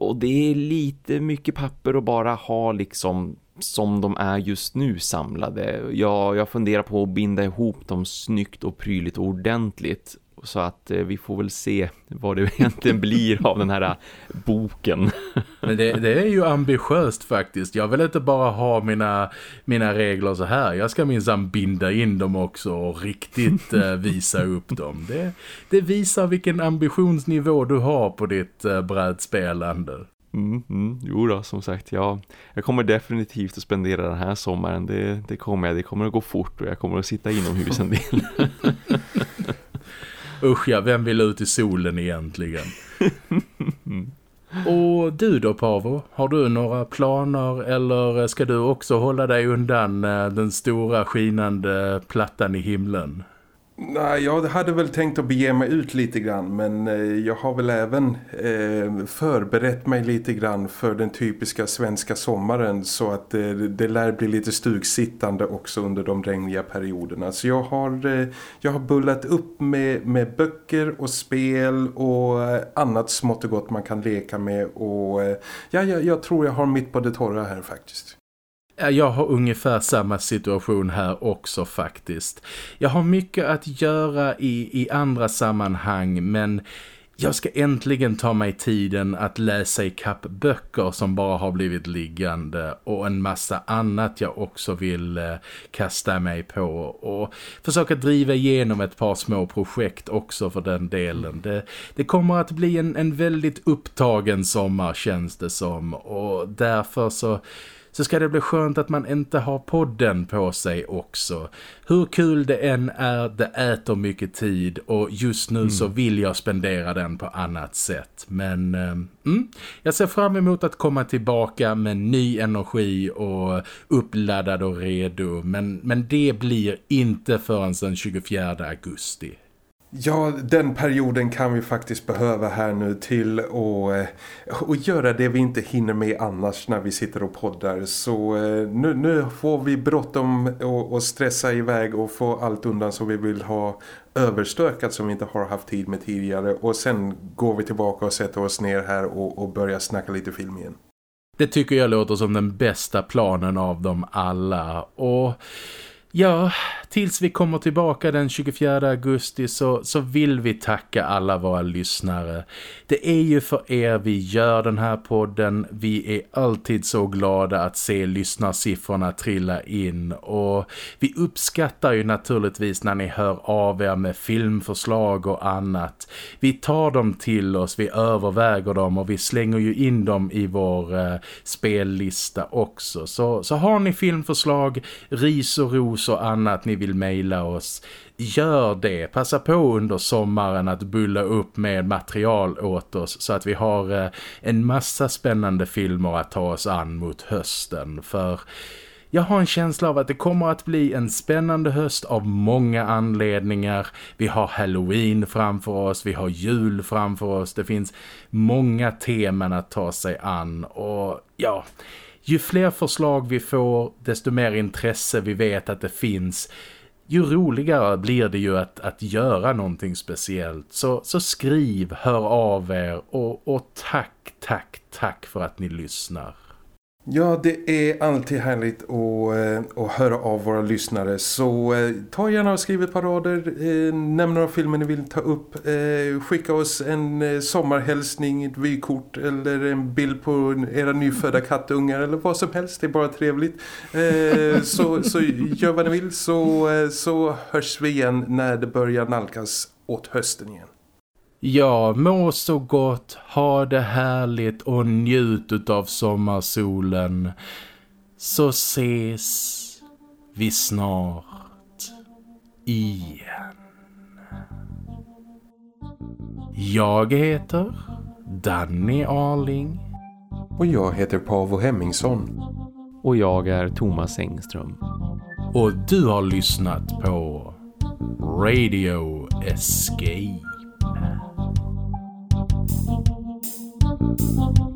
Och det är lite mycket papper att bara ha liksom som de är just nu samlade. Jag, jag funderar på att binda ihop dem snyggt och prydligt och ordentligt så att eh, vi får väl se vad det [laughs] egentligen blir av den här eh, boken. [laughs] Men det, det, är ju ambitiöst faktiskt. Jag vill inte bara ha mina, mina regler så här. Jag ska minsann binda in dem också och riktigt [laughs] eh, visa upp dem. Det, det visar vilken ambitionsnivå du har på ditt eh, brädspelande. Mm, mm, jo då, som sagt, ja, jag kommer definitivt att spendera den här sommaren. Det, det kommer jag, det kommer att gå fort och jag kommer att sitta inomhus en del. Usch ja, vem vill ut i solen egentligen? [laughs] Och du då Pavo, har du några planer eller ska du också hålla dig undan eh, den stora skinande plattan i himlen? Nej, jag hade väl tänkt att bege mig ut lite grann men eh, jag har väl även eh, förberett mig lite grann för den typiska svenska sommaren så att eh, det lär bli lite stugsittande också under de regniga perioderna. Så jag har, eh, jag har bullat upp med, med böcker och spel och eh, annat smått och gott man kan leka med och eh, ja, jag, jag tror jag har mitt på det torra här faktiskt. Jag har ungefär samma situation här också faktiskt. Jag har mycket att göra i, i andra sammanhang men jag ska äntligen ta mig tiden att läsa i kapp böcker som bara har blivit liggande och en massa annat jag också vill eh, kasta mig på och försöka driva igenom ett par små projekt också för den delen. Det, det kommer att bli en, en väldigt upptagen sommar känns det som och därför så så ska det bli skönt att man inte har podden på sig också. Hur kul det än är, det äter mycket tid och just nu mm. så vill jag spendera den på annat sätt. Men eh, mm, jag ser fram emot att komma tillbaka med ny energi och uppladdad och redo. Men, men det blir inte förrän den 24 augusti. Ja, den perioden kan vi faktiskt behöva här nu till att eh, och göra det vi inte hinner med annars när vi sitter och poddar. Så eh, nu, nu får vi bråttom och, och stressa iväg och få allt undan som vi vill ha överstökat som vi inte har haft tid med tidigare. Och sen går vi tillbaka och sätter oss ner här och, och börjar snacka lite film igen. Det tycker jag låter som den bästa planen av dem alla. Och Ja, tills vi kommer tillbaka den 24 augusti så, så vill vi tacka alla våra lyssnare. Det är ju för er vi gör den här podden. Vi är alltid så glada att se lyssnarsiffrorna trilla in och vi uppskattar ju naturligtvis när ni hör av er med filmförslag och annat. Vi tar dem till oss, vi överväger dem och vi slänger ju in dem i vår eh, spellista också. Så, så har ni filmförslag, ris och ros och annat ni vill mejla oss, gör det. Passa på under sommaren att bulla upp med material åt oss så att vi har eh, en massa spännande filmer att ta oss an mot hösten. För jag har en känsla av att det kommer att bli en spännande höst av många anledningar. Vi har Halloween framför oss, vi har jul framför oss. Det finns många teman att ta sig an och ja ju fler förslag vi får, desto mer intresse vi vet att det finns, ju roligare blir det ju att, att göra någonting speciellt. Så, så skriv, hör av er och, och tack, tack, tack för att ni lyssnar. Ja, det är alltid härligt att, eh, att höra av våra lyssnare. Så eh, ta gärna och skriv ett par rader, eh, nämn några filmer ni vill ta upp. Skicka oss en sommarhälsning, ett vykort eller en bild på era nyfödda kattungar eller vad som helst. Det är bara trevligt. Så, så gör vad ni vill så, så hörs vi igen när det börjar nalkas åt hösten igen. Ja, må så gott, ha det härligt och njut av sommarsolen. Så ses vi snart igen. Jag heter Danny Arling. Och jag heter Pavo Hemmingsson. Och jag är Thomas Engström. Och du har lyssnat på Radio Escape. Thank you.